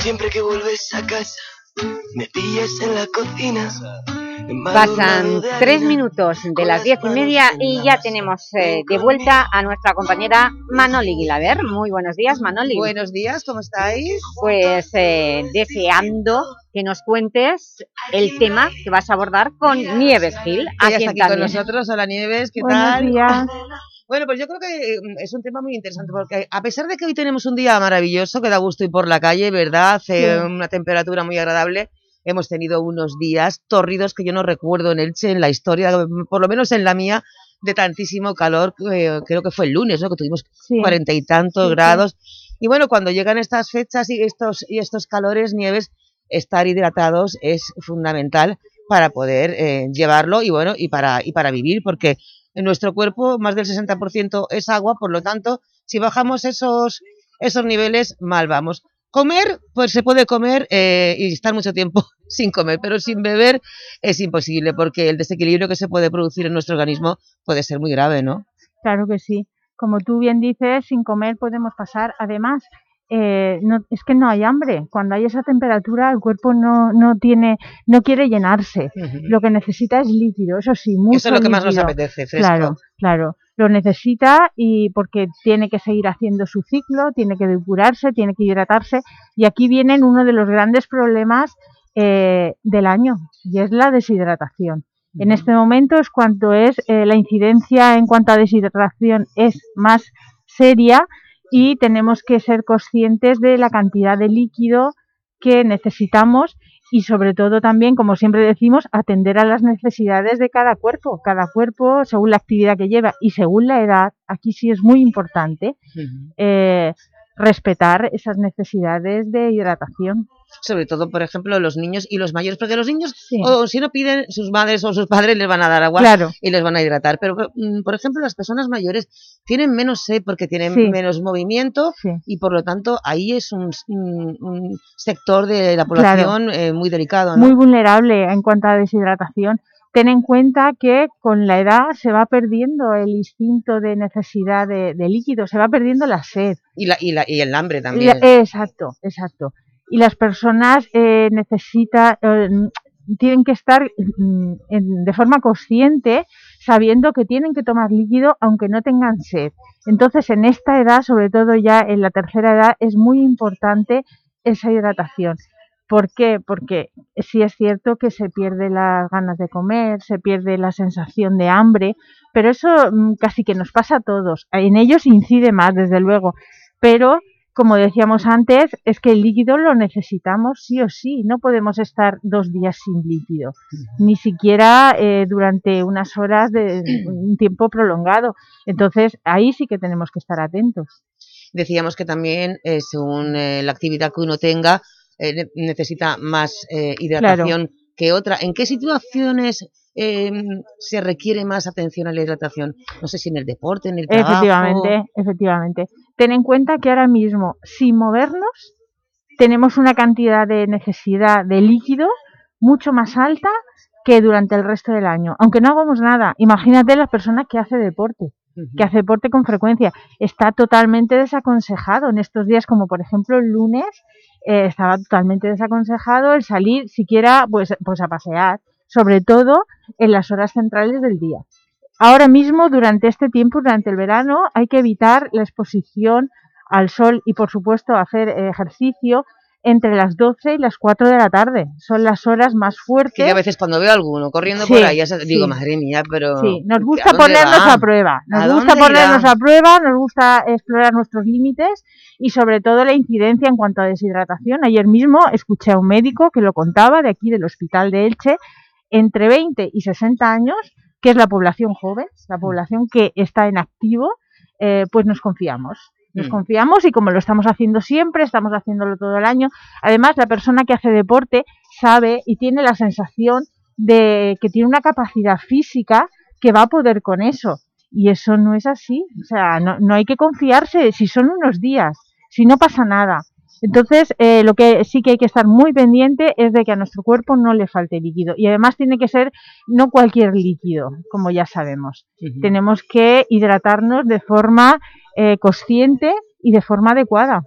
Siempre que vuelves a casa, me pillas en la cocina. Pasan tres minutos de las diez y media y ya tenemos eh, de vuelta a nuestra compañera Manoli Guilaber. Muy buenos días, Manoli. Buenos días, ¿cómo estáis? Pues eh, deseando que nos cuentes el tema que vas a abordar con Nieves Gil. Que ya está aquí con nosotros. Hola Nieves, ¿qué Buenos tal? días. Bueno, pues yo creo que mm, es un tema muy interesante porque a pesar de que hoy tenemos un día maravilloso, que da gusto ir por la calle, ¿verdad? Hace Sí. una temperatura muy agradable. Hemos tenido unos días torridos que yo no recuerdo en Elche, en la historia, por lo menos en la mía, de tantísimo calor, eh, creo que fue el lunes, ¿no? Que tuvimos Sí. cuarenta y tantos sí. grados. Y bueno, cuando llegan estas fechas y estos, y estos calores, nieves, estar hidratados es fundamental para poder eh, llevarlo y bueno, y para, y para vivir, porque en nuestro cuerpo más del 60% es agua, por lo tanto, si bajamos esos, esos niveles, mal vamos. Comer, pues se puede comer eh, y estar mucho tiempo sin comer, pero sin beber es imposible, porque el desequilibrio que se puede producir en nuestro organismo puede ser muy grave, ¿no? Claro que sí. Como tú bien dices, sin comer podemos pasar. Además, eh, no, es que no hay hambre. Cuando hay esa temperatura, el cuerpo no, no tiene, no quiere llenarse. Lo que necesita es líquido, eso sí, mucho Eso es lo que más nos apetece, fresco. Claro, claro. lo necesita y porque tiene que seguir haciendo su ciclo, tiene que depurarse, tiene que hidratarse y aquí viene uno de los grandes problemas eh, del año y es la deshidratación. En este momento es cuanto es eh, la incidencia en cuanto a deshidratación es más seria y tenemos que ser conscientes de la cantidad de líquido que necesitamos y sobre todo también, como siempre decimos, atender a las necesidades de cada cuerpo. Cada cuerpo, según la actividad que lleva y según la edad, aquí sí es muy importante eh, respetar esas necesidades de hidratación sobre todo, por ejemplo, los niños y los mayores, porque los niños, o si no piden, sus madres o sus padres les van a dar agua y les van a hidratar, pero, mm, por ejemplo, las personas mayores tienen menos sed porque tienen menos movimiento y, por lo tanto, ahí es un, sector de la población eh, muy delicado. Muy vulnerable en cuanto a deshidratación. Ten en cuenta que con la edad se va perdiendo el instinto de necesidad de, líquido, se va perdiendo la sed. Y, la, y, la, y el hambre también. exacto, exacto y las personas eh, necesitan, eh, tienen que estar mm, de forma consciente sabiendo que tienen que tomar líquido aunque no tengan sed. Entonces en esta edad, sobre todo ya en la tercera edad, es muy importante esa hidratación. ¿Por qué? Porque sí es cierto que se pierde las ganas de comer, se pierde la sensación de hambre, pero eso mm, casi que nos pasa a todos. En ellos incide más, desde luego, pero como decíamos antes, es que el líquido lo necesitamos sí o sí, no podemos estar dos días sin líquido, ni siquiera eh, durante unas horas de un tiempo prolongado. Entonces, ahí sí que tenemos que estar atentos. Decíamos que también, eh, según eh, la actividad que uno tenga, necesita más hidratación que otra. ¿En qué situaciones Em, se requiere más atención a la hidratación? No sé si en el deporte, en el trabajo... Efectivamente, efectivamente. Ten en cuenta que ahora mismo, sin movernos, tenemos una cantidad de necesidad de líquido mucho más alta que durante el resto del año. Aunque no hagamos nada, imagínate la persona que hace deporte, que hace deporte con frecuencia. Está totalmente desaconsejado en estos días, como por ejemplo el lunes, eh, estaba totalmente desaconsejado el salir siquiera pues, pues a pasear sobre todo en las horas centrales del día. Ahora mismo, durante este tiempo, durante el verano, hay que evitar la exposición al sol y, por supuesto, hacer ejercicio entre las 12 y las 4 de la tarde. Son las horas más fuertes. Y a veces cuando veo a alguno corriendo por ahí, digo, madre mía, pero... Sí, nos gusta ponernos a prueba. Nos gusta ponernos a prueba, nos gusta explorar nuestros límites y sobre todo la incidencia en cuanto a deshidratación. Ayer mismo escuché a un médico que lo contaba de aquí del hospital de Elche entre 20 y 60 años, que es la población joven, la población que está en activo, eh, pues nos confiamos. Nos mm. confiamos y como lo estamos haciendo siempre, estamos haciéndolo todo el año. Además, la persona que hace deporte sabe y tiene la sensación de que tiene una capacidad física que va a poder con eso. Y eso no es así. O sea, no, no hay que confiarse si son unos días, si no pasa nada. Entonces, eh, lo que sí que hay que estar muy pendiente es de que a nuestro cuerpo no le falte líquido. Y además tiene que ser no cualquier líquido, como ya sabemos. Tenemos que hidratarnos de forma eh, consciente y de forma adecuada.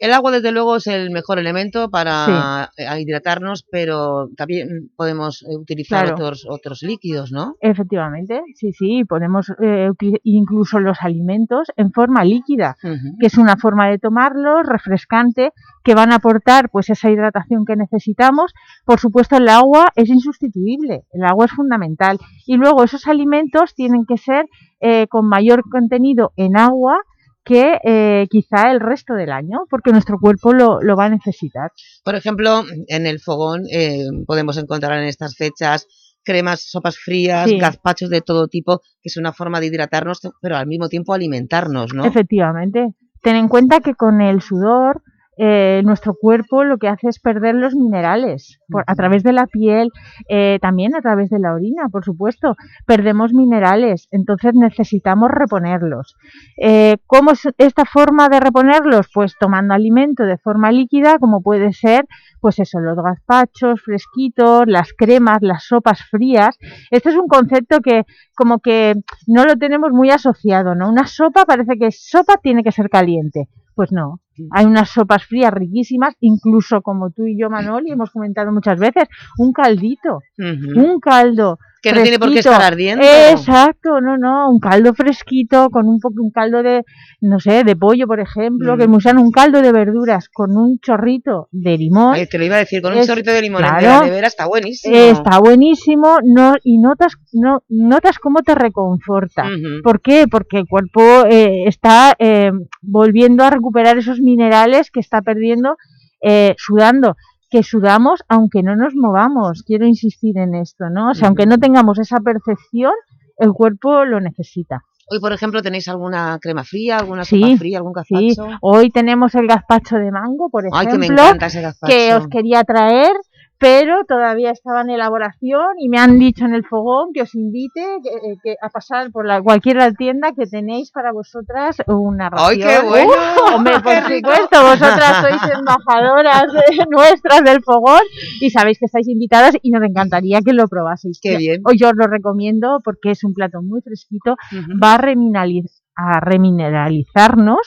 El agua, desde luego, es el mejor elemento para eh, hidratarnos, pero también podemos eh, utilizar otros, otros líquidos, ¿no? Efectivamente, sí, sí, podemos eh, incluso los alimentos en forma líquida, que es una forma de tomarlos, refrescante, que van a aportar pues esa hidratación que necesitamos. Por supuesto, el agua es insustituible, el agua es fundamental. Y luego esos alimentos tienen que ser con mayor contenido en agua, que eh, quizá el resto del año, porque nuestro cuerpo lo, lo va a necesitar. Por ejemplo, en el fogón eh, podemos encontrar en estas fechas cremas, sopas frías, gazpachos de todo tipo, que es una forma de hidratarnos, pero al mismo tiempo alimentarnos, ¿no? Efectivamente. Ten en cuenta que con el sudor eh, nuestro cuerpo lo que hace es perder los minerales a través de la piel, eh, también a través de la orina, por supuesto. Perdemos minerales, entonces necesitamos reponerlos. Eh, ¿Cómo es esta forma de reponerlos? Pues tomando alimento de forma líquida, como puede ser pues eso, los gazpachos fresquitos, las cremas, las sopas frías. Este es un concepto que como que no lo tenemos muy asociado, ¿no? Una sopa parece que sopa tiene que ser caliente. Pues no, hay unas sopas frías riquísimas, incluso como tú y yo, Manoli, hemos comentado muchas veces, un caldito, un caldo Que no tiene por qué fresquito. estar ardiendo. Exacto, no, no, un caldo fresquito con un poco un caldo de, no sé, de pollo, por ejemplo, que Mm. me usan un caldo de verduras con un chorrito de limón. Ay, te lo iba a decir, con un chorrito de limón en claro, la nevera está buenísimo. Está buenísimo no, y notas, no, notas cómo te reconforta. ¿Por qué? Porque el cuerpo eh, está eh, volviendo a recuperar esos minerales que está perdiendo eh, sudando. Que sudamos aunque no nos movamos. Quiero insistir en esto, ¿no? O sea, aunque no tengamos esa percepción, el cuerpo lo necesita. Hoy, por ejemplo, ¿tenéis alguna crema fría, alguna Sí, sopa fría, algún Sí, gazpacho? hoy tenemos el gazpacho de mango, por ejemplo, Ay, que me encanta ese gazpacho. que os quería traer, pero todavía estaba en elaboración y me han dicho en el fogón que os invite que, eh, que a pasar por la, cualquier tienda que tenéis para vosotras una ración. ¡Ay, qué bueno! ¡Uh! hombre, por ¡Qué rico! supuesto, vosotras sois embajadoras de- nuestras del fogón y sabéis que estáis invitadas y nos encantaría que lo probaseis. Qué bien. Hoy yo os lo recomiendo porque es un plato muy fresquito, Ujú. va a, reminaliz- a remineralizarnos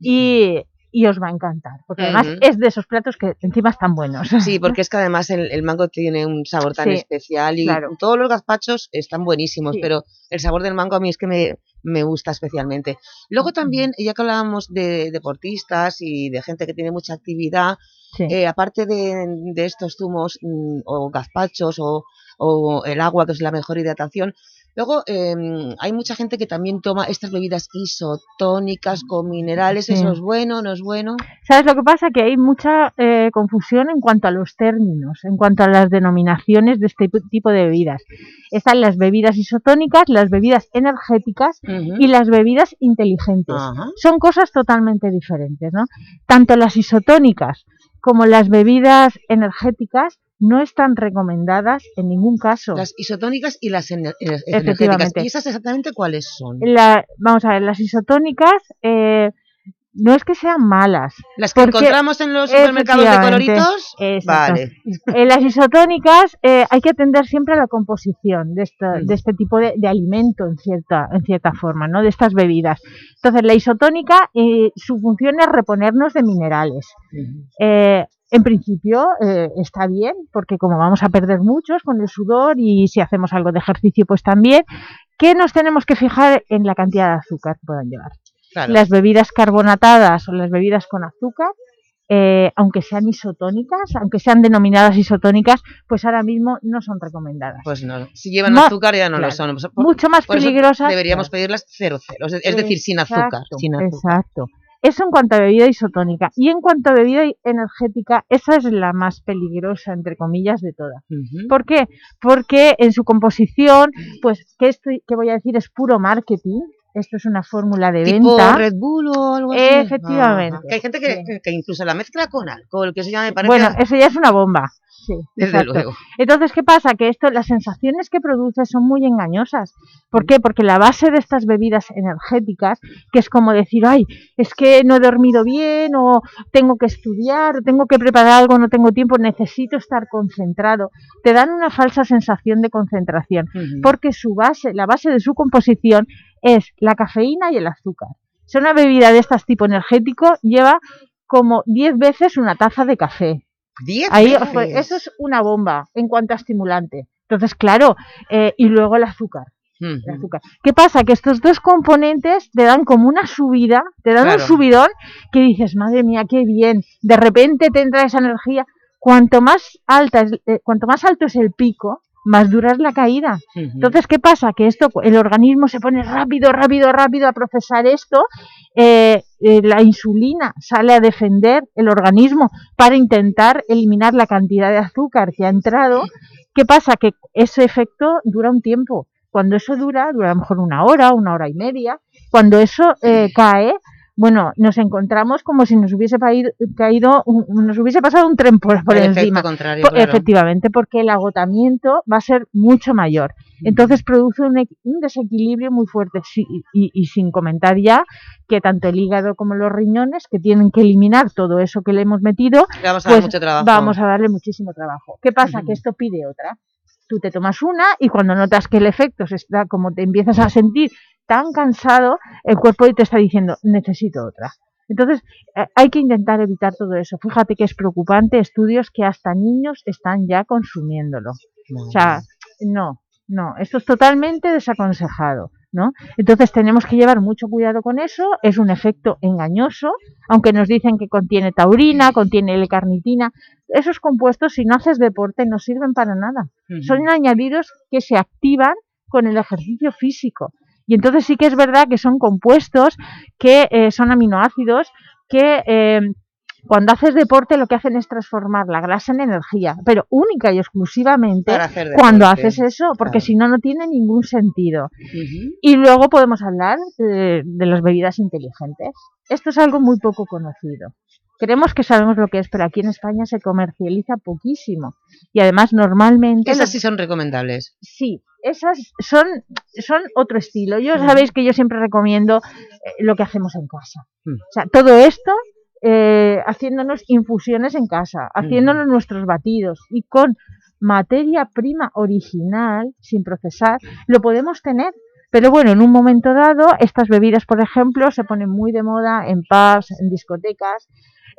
y, y os va a encantar, porque además es de esos platos que encima están buenos. Sí, porque es que además el, el mango tiene un sabor tan Sí, especial y claro. todos los gazpachos están buenísimos, Sí. pero el sabor del mango a mí es que me, me gusta especialmente. Luego también, ya que hablábamos de deportistas y de gente que tiene mucha actividad, Sí. eh, aparte de, de estos zumos mm, o gazpachos o, o el agua, que es la mejor hidratación, luego em, hay mucha gente que también toma estas bebidas isotónicas con minerales, Sí. ¿eso es bueno, no es bueno? ¿Sabes lo que pasa? Que hay mucha eh, confusión en cuanto a los términos, en cuanto a las denominaciones de este tipo de bebidas. Están las bebidas isotónicas, las bebidas energéticas y las bebidas inteligentes. Son cosas totalmente diferentes, ¿no? Tanto las isotónicas como las bebidas energéticas no están recomendadas en ningún caso. Las isotónicas y las ener- ener- energéticas. ¿Y esas exactamente cuáles son? La- vamos a ver, las isotónicas eh, no es que sean malas. ¿Las que porque- encontramos en los supermercados de coloritos? Vale. En las isotónicas eh, hay que atender siempre a la composición de, esta- de este tipo de, de alimento en cierta, en cierta forma, ¿no? de estas bebidas. Entonces, la isotónica, eh, su función es reponernos de minerales. Eh, en principio eh, está bien, porque como vamos a perder muchos con el sudor y si hacemos algo de ejercicio, pues también, que nos tenemos que fijar en la cantidad de azúcar que puedan llevar. Claro. Las bebidas carbonatadas o las bebidas con azúcar, eh, aunque sean isotónicas, aunque sean denominadas isotónicas, pues ahora mismo no son recomendadas. Pues no, si llevan azúcar ya no lo son. Pues por- mucho más peligrosas. Deberíamos claro. pedirlas cero cero, es, decir, sin azúcar. Sin azúcar. Exacto. Eso en cuanto a bebida isotónica. Y en cuanto a bebida energética, esa es la más peligrosa, entre comillas, de todas. Ujú. ¿Por qué? Porque en su composición, pues, que estoy, que voy a decir? Es puro marketing. Esto es una fórmula de Tipo venta. Red Bull o algo así. Efectivamente. Ajá. Que hay gente que, que- que incluso la mezcla con alcohol, que eso ya me parece... Bueno, eso ya es una bomba. Sí, Desde exacto. luego. Entonces, ¿qué pasa? Que esto, las sensaciones que produce son muy engañosas. ¿Por qué? Porque la base de estas bebidas energéticas, que es como decir, ay, es que no he dormido bien, o tengo que estudiar, o tengo que preparar algo, no tengo tiempo, necesito estar concentrado, te dan una falsa sensación de concentración. Porque su base, la base de su composición es la cafeína y el azúcar. Si una bebida de estas tipo energético lleva como 10 veces una taza de café. ¿Diez Ahí, veces? eso es una bomba en cuanto a estimulante. Entonces, claro, eh, y luego el azúcar. el azúcar. ¿Qué pasa? Que estos dos componentes te dan como una subida, te dan Claro. un subidón que dices, madre mía, qué bien. De repente te entra esa energía. Cuanto más alta es, eh, cuanto más alto es el pico, más dura es la caída. Entonces, ¿qué pasa? Que esto, el organismo se pone rápido, rápido, rápido a procesar esto. eh, eh, la insulina sale a defender el organismo para intentar eliminar la cantidad de azúcar que ha entrado. ¿Qué pasa? Que ese efecto dura un tiempo. Cuando eso dura, dura a lo mejor una hora, una hora y media. Cuando eso eh, cae, bueno, nos encontramos como si nos hubiese caído, nos hubiese pasado un tren por, por El encima. contrario, claro. Efectivamente, porque el agotamiento va a ser mucho mayor. Entonces produce un, un desequilibrio muy fuerte Sí, y, y sin comentar ya que tanto el hígado como los riñones, que tienen que eliminar todo eso que le hemos metido, Le vamos a dar pues mucho trabajo. vamos a darle muchísimo trabajo. ¿Qué pasa? Que esto pide otra. Tú te tomas una y cuando notas que el efecto se está, como te empiezas a sentir tan cansado, el cuerpo te está diciendo, necesito otra. Entonces, eh, hay que intentar evitar todo eso. Fíjate que es preocupante estudios que hasta niños están ya consumiéndolo. O sea, no, no, esto es totalmente desaconsejado, ¿no? Entonces tenemos que llevar mucho cuidado con eso, es un efecto engañoso, aunque nos dicen que contiene taurina, contiene L-carnitina, esos compuestos si no haces deporte no sirven para nada, son añadidos que se activan con el ejercicio físico, y entonces sí que es verdad que son compuestos que eh, son aminoácidos que eh, cuando haces deporte lo que hacen es transformar la grasa en energía, pero única y exclusivamente cuando haces eso, porque si no, no tiene ningún sentido. Y luego podemos hablar de, de las bebidas inteligentes. Esto es algo muy poco conocido. Creemos que sabemos lo que es, pero aquí en España se comercializa poquísimo. Y además normalmente... Esas sí son recomendables. Sí, esas son, son otro estilo. Yo sabéis que yo siempre recomiendo eh, lo que hacemos en casa. Mm. O sea, todo esto eh, haciéndonos infusiones en casa, haciéndonos nuestros batidos y con materia prima original, sin procesar, lo podemos tener. Pero bueno, en un momento dado, estas bebidas, por ejemplo, se ponen muy de moda en pubs, en discotecas,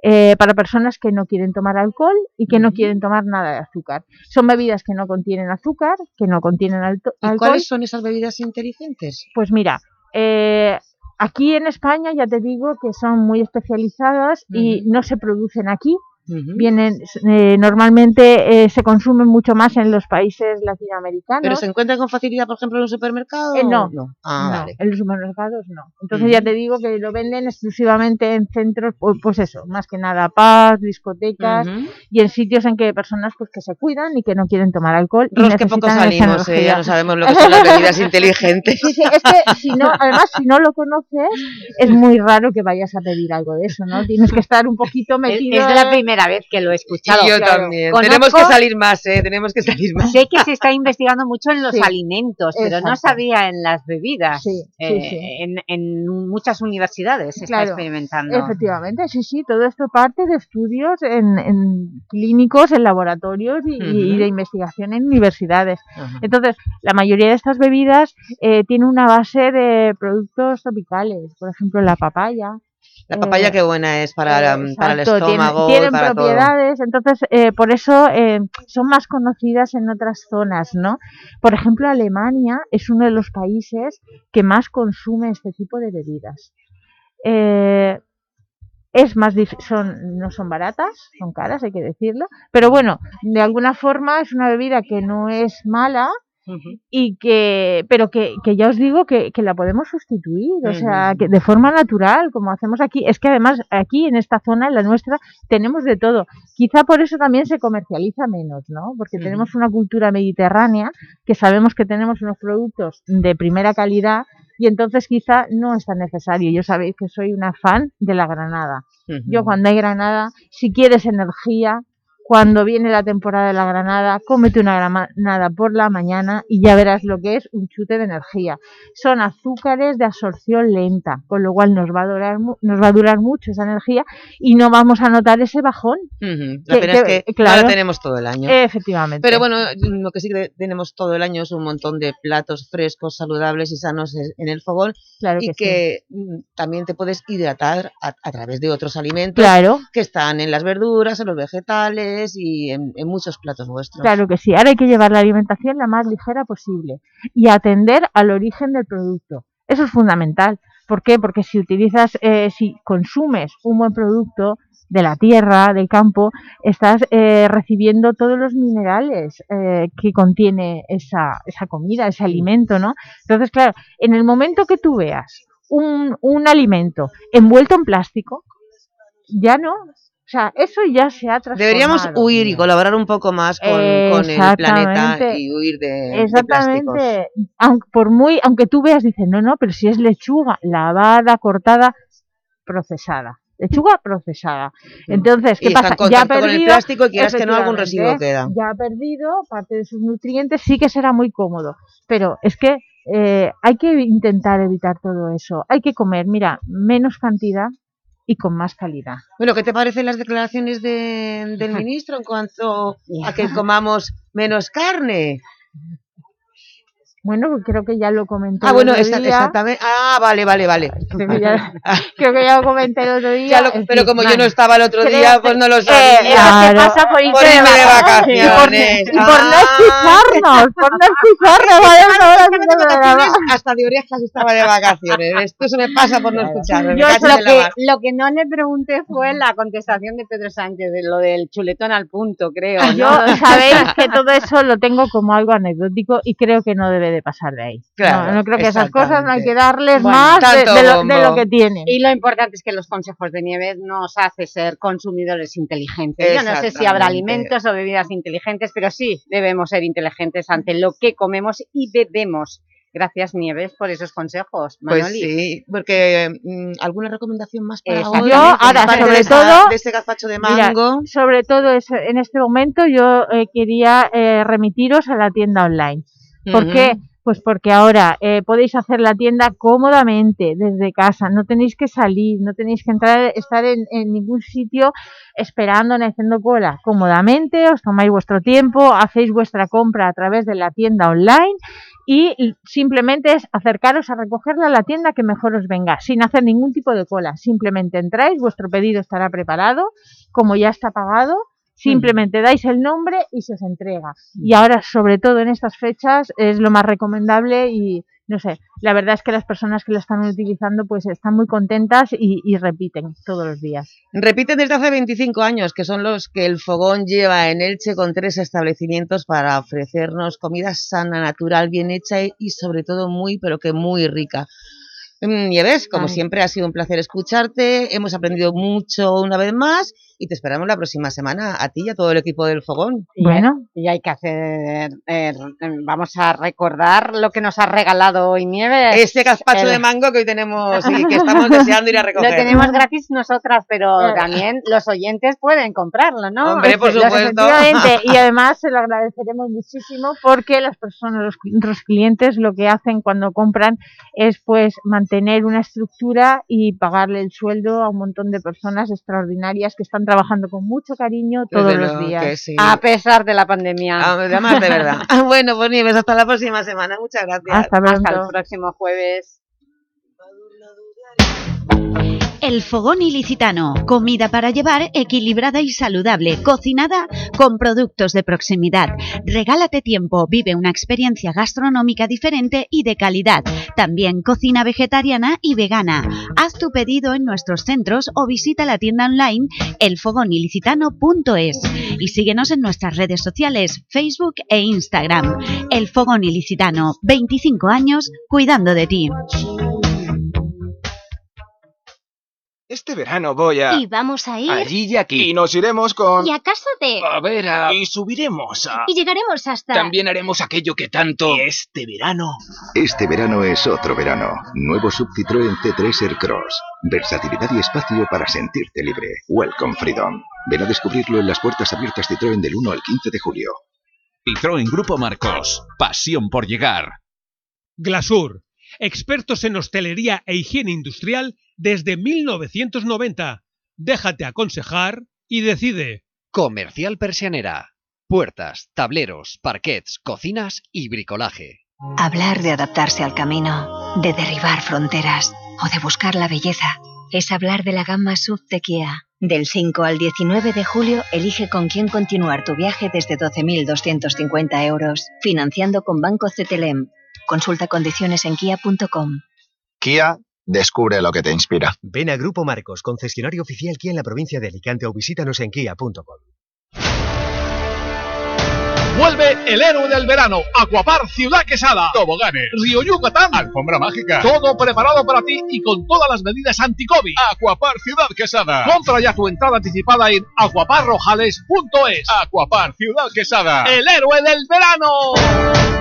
eh, para personas que no quieren tomar alcohol y que no quieren tomar nada de azúcar. Son bebidas que no contienen azúcar, que no contienen alto- ¿Y alcohol. cuáles son esas bebidas inteligentes? Pues mira, eh, aquí en España ya te digo que son muy especializadas y no se producen aquí. Vienen, eh, normalmente eh, se consumen mucho más en los países latinoamericanos. ¿Pero se encuentran con facilidad, por ejemplo, en un supermercado? Eh, no, no. Ah, no, vale. en los supermercados no. Entonces Ujú. ya te digo que lo venden exclusivamente en centros, pues, pues eso, más que nada pubs, discotecas Ujú. y en sitios en que personas pues que se cuidan y que no quieren tomar alcohol. y Ros, que poco salimos, ya no sabemos lo que son las bebidas inteligentes. Sí, sí, es que si no, además si no lo conoces, es muy raro que vayas a pedir algo de eso, ¿no? Tienes que estar un poquito Es, metido. es la primera vez que lo he escuchado. Y yo Claro. también. Conozco- Tenemos que salir más, ¿eh? Tenemos que salir más. Sé que se está investigando mucho en los Sí, alimentos, pero no sabía en las bebidas. Sí, sí, Eh, sí. En, en muchas universidades se está experimentando. Efectivamente, sí, sí, todo esto parte de estudios en, en clínicos, en laboratorios y, de investigación en universidades. Entonces, la mayoría de estas bebidas eh, tiene una base de productos tropicales, por ejemplo, la papaya. La papaya eh, qué buena es para, eh, para el tienen- estómago tienen para todo. propiedades, entonces eh, por eso eh, son más conocidas en otras zonas, ¿no? Por ejemplo, Alemania es uno de los países que más consume este tipo de bebidas. Eh, es más son no son baratas, son caras, hay que decirlo, pero bueno, de alguna forma es una bebida que no es mala y que pero que, que ya os digo que, que la podemos sustituir, o sea, que de forma natural, como hacemos aquí, es que además aquí en esta zona, en la nuestra, tenemos de todo. Quizá por eso también se comercializa menos, ¿no? Porque tenemos una cultura mediterránea que sabemos que tenemos unos productos de primera calidad y entonces quizá no es tan necesario. Yo sabéis que soy una fan de la granada. Yo cuando hay granada, si quieres energía, cuando viene la temporada de la granada, cómete una granada por la mañana y ya verás lo que es un chute de energía. Son azúcares de absorción lenta, con lo cual nos va a durar, nos va a durar mucho esa energía y no vamos a notar ese bajón. Ujú. La Que- pena es que- que claro. lo tenemos todo el año. Efectivamente. Pero bueno, lo que sí que tenemos todo el año es un montón de platos frescos, saludables y sanos en el fogón Claro y que mm, también te puedes hidratar a, a través de otros alimentos Claro. que están en las verduras, en los vegetales y en, en muchos platos vuestros. Claro que sí. Ahora hay que llevar la alimentación la más ligera posible y atender al origen del producto. Eso es fundamental. ¿Por qué? Porque si utilizas, eh, si consumes un buen producto de la tierra, del campo, estás eh, recibiendo todos los minerales eh, que contiene esa, esa comida, ese alimento, ¿no? Entonces, claro, en el momento que tú veas un, un alimento envuelto en plástico, ya no. O sea, eso ya se ha transformado. Deberíamos huir y colaborar un poco más con, con el planeta y huir de, de Exactamente. plásticos. Aunque, por muy, aunque tú veas, dices, no, no, pero si es lechuga lavada, cortada, procesada. Lechuga procesada. Entonces, ¿qué Y pasa? en contacto con el plástico y quieras que no, algún residuo queda. Ya ha perdido parte de sus nutrientes, sí que será muy cómodo. Pero es que eh, hay que intentar evitar todo eso. Hay que comer, mira, menos cantidad y con más calidad. Bueno, ¿qué te parecen las declaraciones de- del ministro en cuanto a que comamos menos carne? Bueno, pues creo que ya lo comenté. Ah, bueno, el otro esa- día. exactamente. Ah, vale, vale, vale. Creo que ya, creo que ya lo comenté el otro día. Ya lo- pero como yo bueno. no estaba el otro Creo día, pues no lo eh, sabía. eso te pasa por irte de irme de vacaciones. Y por, y por no Ah. escucharnos, por no escucharnos. Hasta de orejas estaba de vacaciones. Esto se me pasa por no escucharme. me Yo lo que, lo que no le pregunté fue la contestación de Pedro Sánchez, de lo del chuletón al punto, creo. ¿no? Yo sabéis que todo eso lo tengo como algo anecdótico y creo que no debe de pasar de ahí. Claro, no, no creo que esas cosas no hay que darles Bueno, más de, lo, de lo que tienen. Y lo importante es que los consejos de Nieves nos hace ser consumidores inteligentes. Yo no sé si habrá alimentos o bebidas inteligentes, pero sí debemos ser inteligentes ante lo que comemos y bebemos. Gracias, Nieves, por esos consejos, Pues Manoli. sí, porque mm, ¿alguna recomendación más para hoy? Yo ahora, sobre de esa- todo, de este gazpacho de Mira, mango. sobre todo es- en este momento yo eh, quería eh, remitiros a la tienda online. ¿Por qué? Pues porque ahora eh, podéis hacer la tienda cómodamente desde casa, no tenéis que salir, no tenéis que entrar, estar en, en ningún sitio esperando ni haciendo cola. Cómodamente, os tomáis vuestro tiempo, hacéis vuestra compra a través de la tienda online y simplemente es acercaros a recogerla a la tienda que mejor os venga, sin hacer ningún tipo de cola. Simplemente entráis, vuestro pedido estará preparado, como ya está pagado, simplemente dais el nombre y se os entrega. Y ahora, sobre todo en estas fechas, es lo más recomendable y, no sé, la verdad es que las personas que lo están utilizando pues están muy contentas y, y repiten todos los días. Repiten desde hace 25 años, que son los que el Fogón lleva en Elche con tres establecimientos para ofrecernos comida sana, natural, bien hecha y, y sobre todo muy, pero que muy rica. Mm, Nieves, como Ay. siempre ha sido un placer escucharte, hemos aprendido mucho una vez más y te esperamos la próxima semana a ti y a todo el equipo del Fogón. Hay- Y hay que hacer, eh, vamos a recordar lo que nos ha regalado hoy Nieves. Este gazpacho El- de mango que hoy tenemos y que estamos deseando ir a recoger. Lo tenemos gratis nosotras, pero también los oyentes pueden comprarlo, ¿no? Hombre, por Los- supuesto. Efectivamente, y además se lo agradeceremos muchísimo porque las personas, los, los clientes lo que hacen cuando compran es pues mantener una estructura y pagarle el sueldo a un montón de personas extraordinarias que están trabajando con mucho cariño todos Desde los días. sí. A pesar de la pandemia. Ah, Además, de verdad. bueno, pues Nieves, hasta la próxima semana. Muchas gracias. Hasta. Hasta el próximo jueves. El Fogón Ilicitano, comida para llevar equilibrada y saludable, cocinada con productos de proximidad. Regálate tiempo, vive una experiencia gastronómica diferente y de calidad. También cocina vegetariana y vegana. Haz tu pedido en nuestros centros o visita la tienda online elfogonilicitano.es y síguenos en nuestras redes sociales, Facebook e Instagram. El Fogón Ilicitano, 25 años cuidando de ti. Este verano voy a... Y vamos a ir... Allí y aquí. Y nos iremos con... Y a casa de... A ver, a... Y subiremos a... Y llegaremos hasta... También haremos aquello que tanto... Y este verano... Este verano es otro verano. Nuevo Sub Citroën C3 Aircross. Versatilidad y espacio para sentirte libre. Welcome Freedom. Ven a descubrirlo en las puertas abiertas Citroën del 1 al 15 de julio. Citroën Grupo Marcos. Pasión por llegar. Glasur, expertos en hostelería e higiene industrial desde 1990. Déjate aconsejar y decide. Comercial Persianera. Puertas, tableros, parquets, cocinas y bricolaje. Hablar de adaptarse al camino, de derribar fronteras o de buscar la belleza es hablar de la gama SUV de Kia. Del 5 al 19 de julio, elige con quién continuar tu viaje desde 12.250 euros, financiando con Banco CTLM. Consulta condiciones en kia.com. Kia, descubre lo que te inspira. Ven a Grupo Marcos, concesionario oficial Kia en la provincia de Alicante o visítanos en kia.com. Vuelve el héroe del verano, Aquapar Ciudad Quesada, toboganes, Río Yucatán, alfombra mágica, todo preparado para ti y con todas las medidas anti-COVID. Aquapar Ciudad Quesada. Compra ya tu entrada anticipada en aquaparrojales.es. Aquapar Ciudad Quesada, el héroe del verano.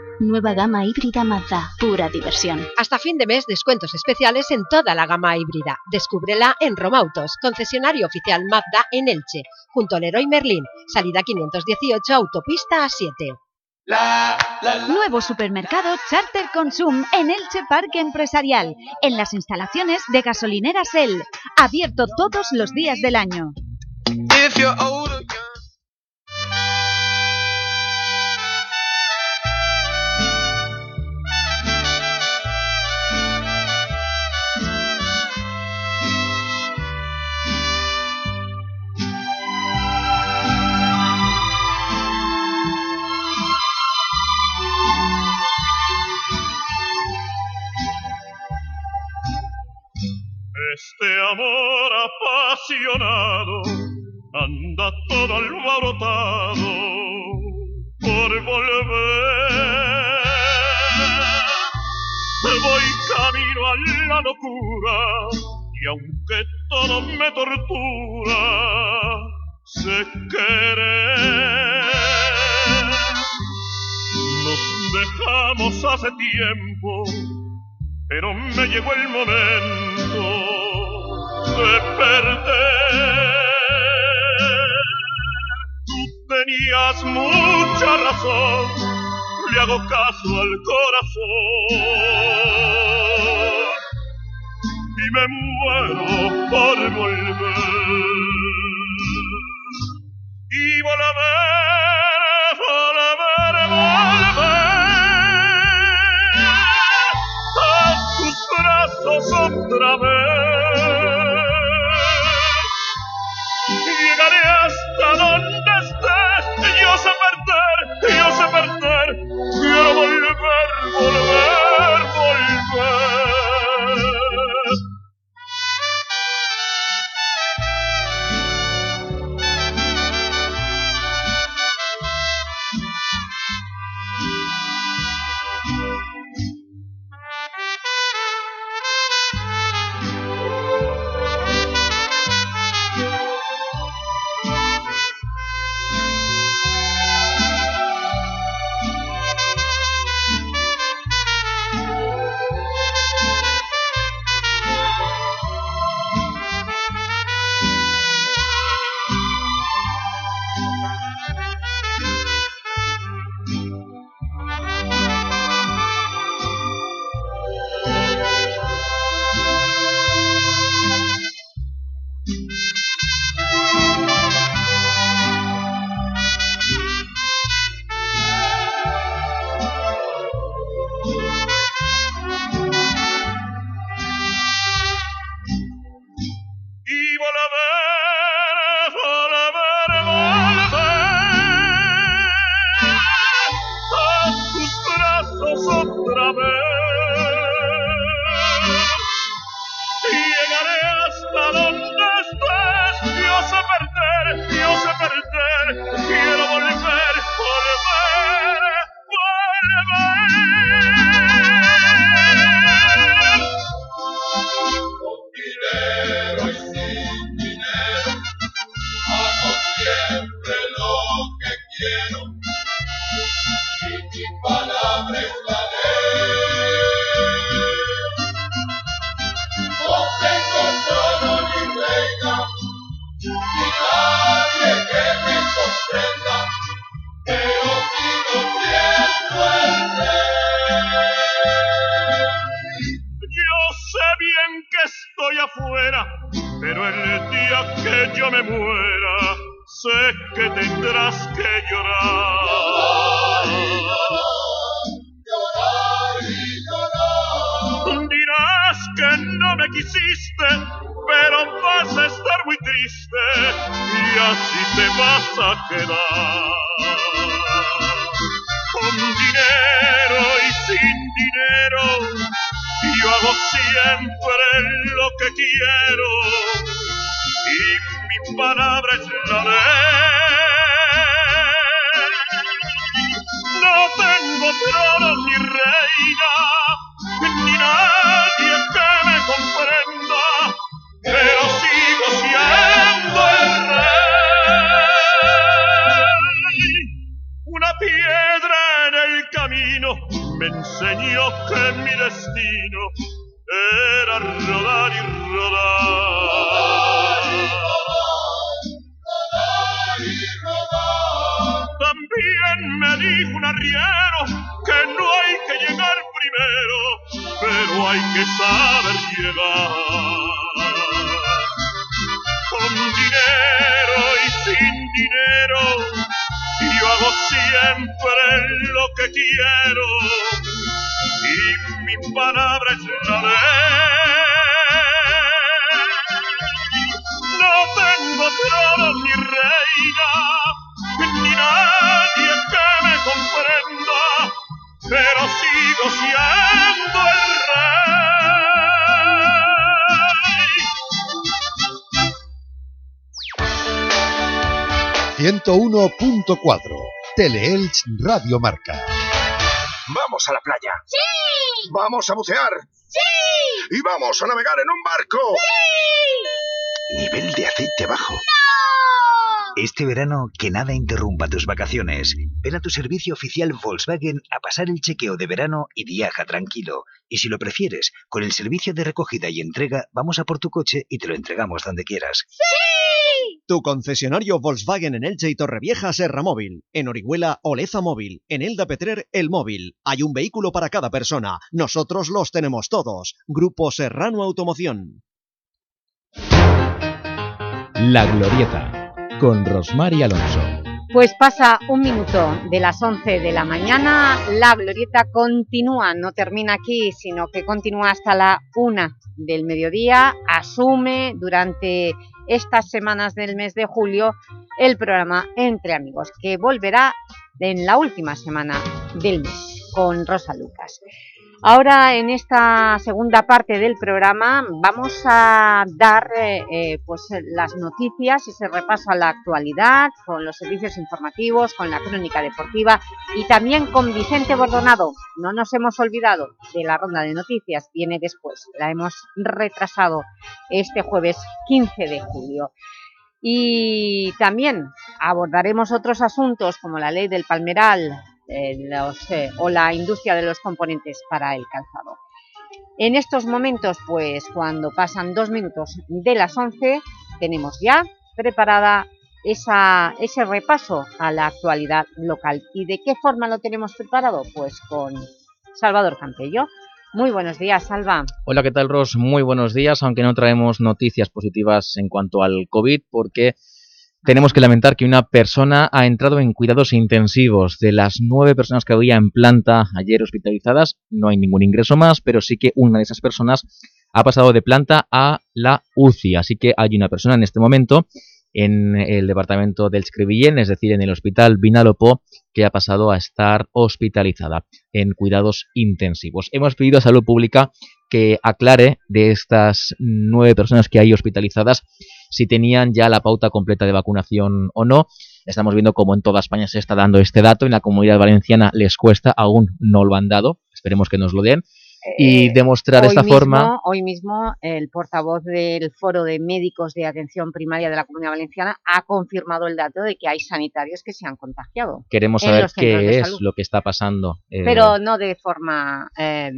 Nueva gama híbrida Mazda, pura diversión. Hasta fin de mes, descuentos especiales en toda la gama híbrida. Descúbrela en Romautos, concesionario oficial Mazda en Elche, junto al Leroy Merlin, salida 518, autopista A7. Nuevo supermercado Charter Consum en Elche Parque Empresarial, en las instalaciones de gasolineras El, abierto todos los días del año. Este amor apasionado anda todo alborotado por volver. Voy camino a la locura y aunque todo me tortura, sé querer. Nos dejamos hace tiempo, pero me llegó el momento de perder. Tú tenías mucha razón, le hago caso al corazón y me muero por volver. Y volver, volver, otra vez. Llegaré hasta donde estés, yo sé perder, yo sé perder, quiero volver, volver, volver. Hago siempre lo que quiero y mi palabra es la ley. No tengo trono ni reina, ni nadie que me comprenda, pero sigo siendo el rey. 101.4 Teleelch Radio Marca. Vamos a la playa. ¡Sí! Vamos a bucear. ¡Sí! Y vamos a navegar en un barco. ¡Sí! Nivel de aceite bajo. Este verano, que nada interrumpa tus vacaciones. Ven a tu servicio oficial Volkswagen a pasar el chequeo de verano y viaja tranquilo. Y si lo prefieres, con el servicio de recogida y entrega, vamos a por tu coche y te lo entregamos donde quieras. ¡Sí! Tu concesionario Volkswagen en Elche y Torrevieja Serra Móvil. En Orihuela Oleza Móvil. En Elda Petrer El Móvil. Hay un vehículo para cada persona. Nosotros los tenemos todos. Grupo Serrano Automoción. La Glorieta con Rosmar y Alonso. Pues pasa un minuto de las 11 de la mañana, la glorieta continúa, no termina aquí, sino que continúa hasta la 1 del mediodía, asume durante estas semanas del mes de julio el programa Entre Amigos, que volverá en la última semana del mes con Rosa Lucas. Ahora, en esta segunda parte del programa, vamos a dar eh, eh, pues, las noticias, ese repaso a la actualidad, con los servicios informativos, con la crónica deportiva y también con Vicente Bordonado. No nos hemos olvidado de la ronda de noticias, viene después, la hemos retrasado este jueves 15 de julio. Y también abordaremos otros asuntos como la ley del Palmeral, los, eh, o la industria de los componentes para el calzado. En estos momentos, pues cuando pasan dos minutos de las 11, tenemos ya preparada esa, ese repaso a la actualidad local. ¿Y de qué forma lo tenemos preparado? Pues con Salvador Campello. Muy buenos días, Salva. Hola, ¿qué tal, Ros? Muy buenos días, aunque no traemos noticias positivas en cuanto al COVID, porque tenemos que lamentar que una persona ha entrado en cuidados intensivos. De las nueve personas que había en planta ayer hospitalizadas, no hay ningún ingreso más, pero sí que una de esas personas ha pasado de planta a la UCI. Así que hay una persona en este momento en el departamento del Escribillén, es decir, en el hospital Vinalopó, que ha pasado a estar hospitalizada en cuidados intensivos. Hemos pedido a Salud Pública que aclare de estas nueve personas que hay hospitalizadas si tenían ya la pauta completa de vacunación o no. Estamos viendo cómo en toda España se está dando este dato, en la Comunidad Valenciana les cuesta, aún no lo han dado, esperemos que nos lo den. Y Eh, demostrar esta mismo- forma... Hoy mismo el portavoz del Foro de Médicos de Atención Primaria de la Comunidad Valenciana ha confirmado el dato de que hay sanitarios que se han contagiado. Queremos saber qué es lo que está pasando. eh, Pero no de forma eh,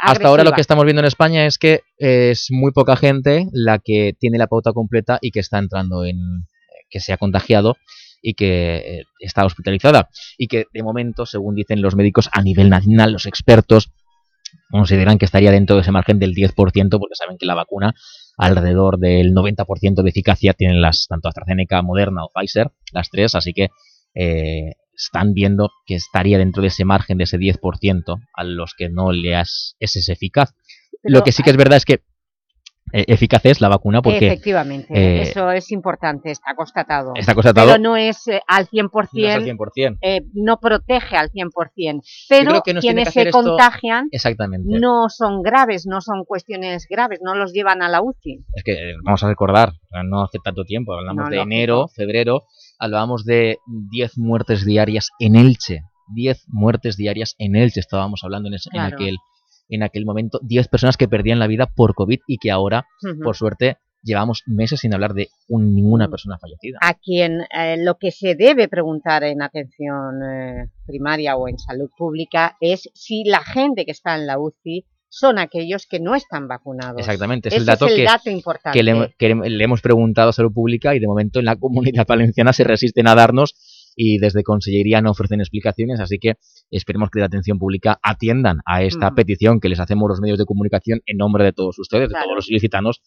Hasta ahora lo que estamos viendo en España es que es muy poca gente la que tiene la pauta completa y que está entrando en... que se ha contagiado y que eh, está hospitalizada. Y que de momento, según dicen los médicos a nivel nacional, los expertos consideran que estaría dentro de ese margen del 10% porque saben que la vacuna alrededor del 90% de eficacia tienen las tanto AstraZeneca, Moderna o Pfizer, las tres, así que eh, están viendo que estaría dentro de ese margen de ese 10% a los que no le es ese eficaz. Pero Lo que sí que es verdad es que eficaz es la vacuna porque Efectivamente, eh, eso es importante, está constatado. Está constatado. Pero no es eh, al 100%, No es al 100%. eh, no protege al 100%. Pero quienes se contagian Exactamente. no son graves, no son cuestiones graves, no los llevan a la UCI. Es que eh, vamos a recordar, no hace tanto tiempo, hablamos No, de lógico. enero, febrero, hablábamos de 10 muertes diarias en Elche. 10 muertes diarias en Elche, estábamos hablando en, ese- en aquel, en aquel momento. 10 personas que perdían la vida por COVID y que ahora, por suerte, llevamos meses sin hablar de un- ninguna persona fallecida. A quien eh, lo que se debe preguntar en atención eh, primaria o en salud pública es si la gente que está en la UCI son aquellos que no están vacunados. Exactamente, es Ese el dato, es el que, dato importante. que le, que le hemos preguntado a Salud Pública y de momento en la Comunidad Valenciana se resisten a darnos y desde Consellería no ofrecen explicaciones, así que esperemos que la atención pública atiendan a esta Mm. petición que les hacemos los medios de comunicación en nombre de todos ustedes, de Claro. todos los ilicitanos.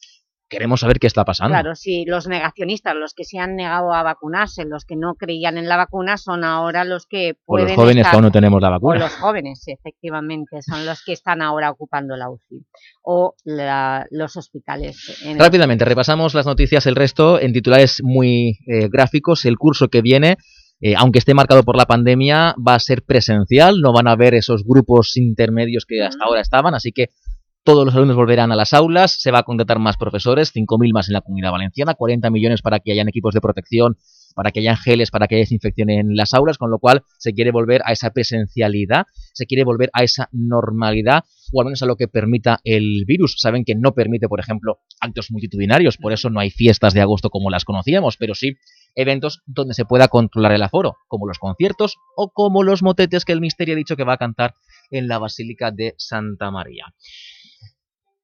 Queremos saber qué está pasando. Claro, si los negacionistas, los que se han negado a vacunarse, los que no creían en la vacuna, son ahora los que o pueden los jóvenes estar- que aún no tenemos la O vacuna. los jóvenes, efectivamente, son los que están ahora ocupando la UCI. O la- los hospitales. en- Rápidamente, repasamos las noticias, el resto, en titulares muy eh, gráficos. El curso que viene, eh, aunque esté marcado por la pandemia, va a ser presencial, no van a haber esos grupos intermedios que hasta ahora estaban, así que todos los alumnos volverán a las aulas, se va a contratar más profesores, 5.000 más en la Comunidad Valenciana, 40 millones para que hayan equipos de protección, para que hayan geles, para que haya desinfección en las aulas, con lo cual se quiere volver a esa presencialidad, se quiere volver a esa normalidad, o al menos a lo que permita el virus. Saben que no permite, por ejemplo, actos multitudinarios, por eso no hay fiestas de agosto como las conocíamos, pero sí eventos donde se pueda controlar el aforo, como los conciertos o como los motetes que el Misterio ha dicho que va a cantar en la Basílica de Santa María.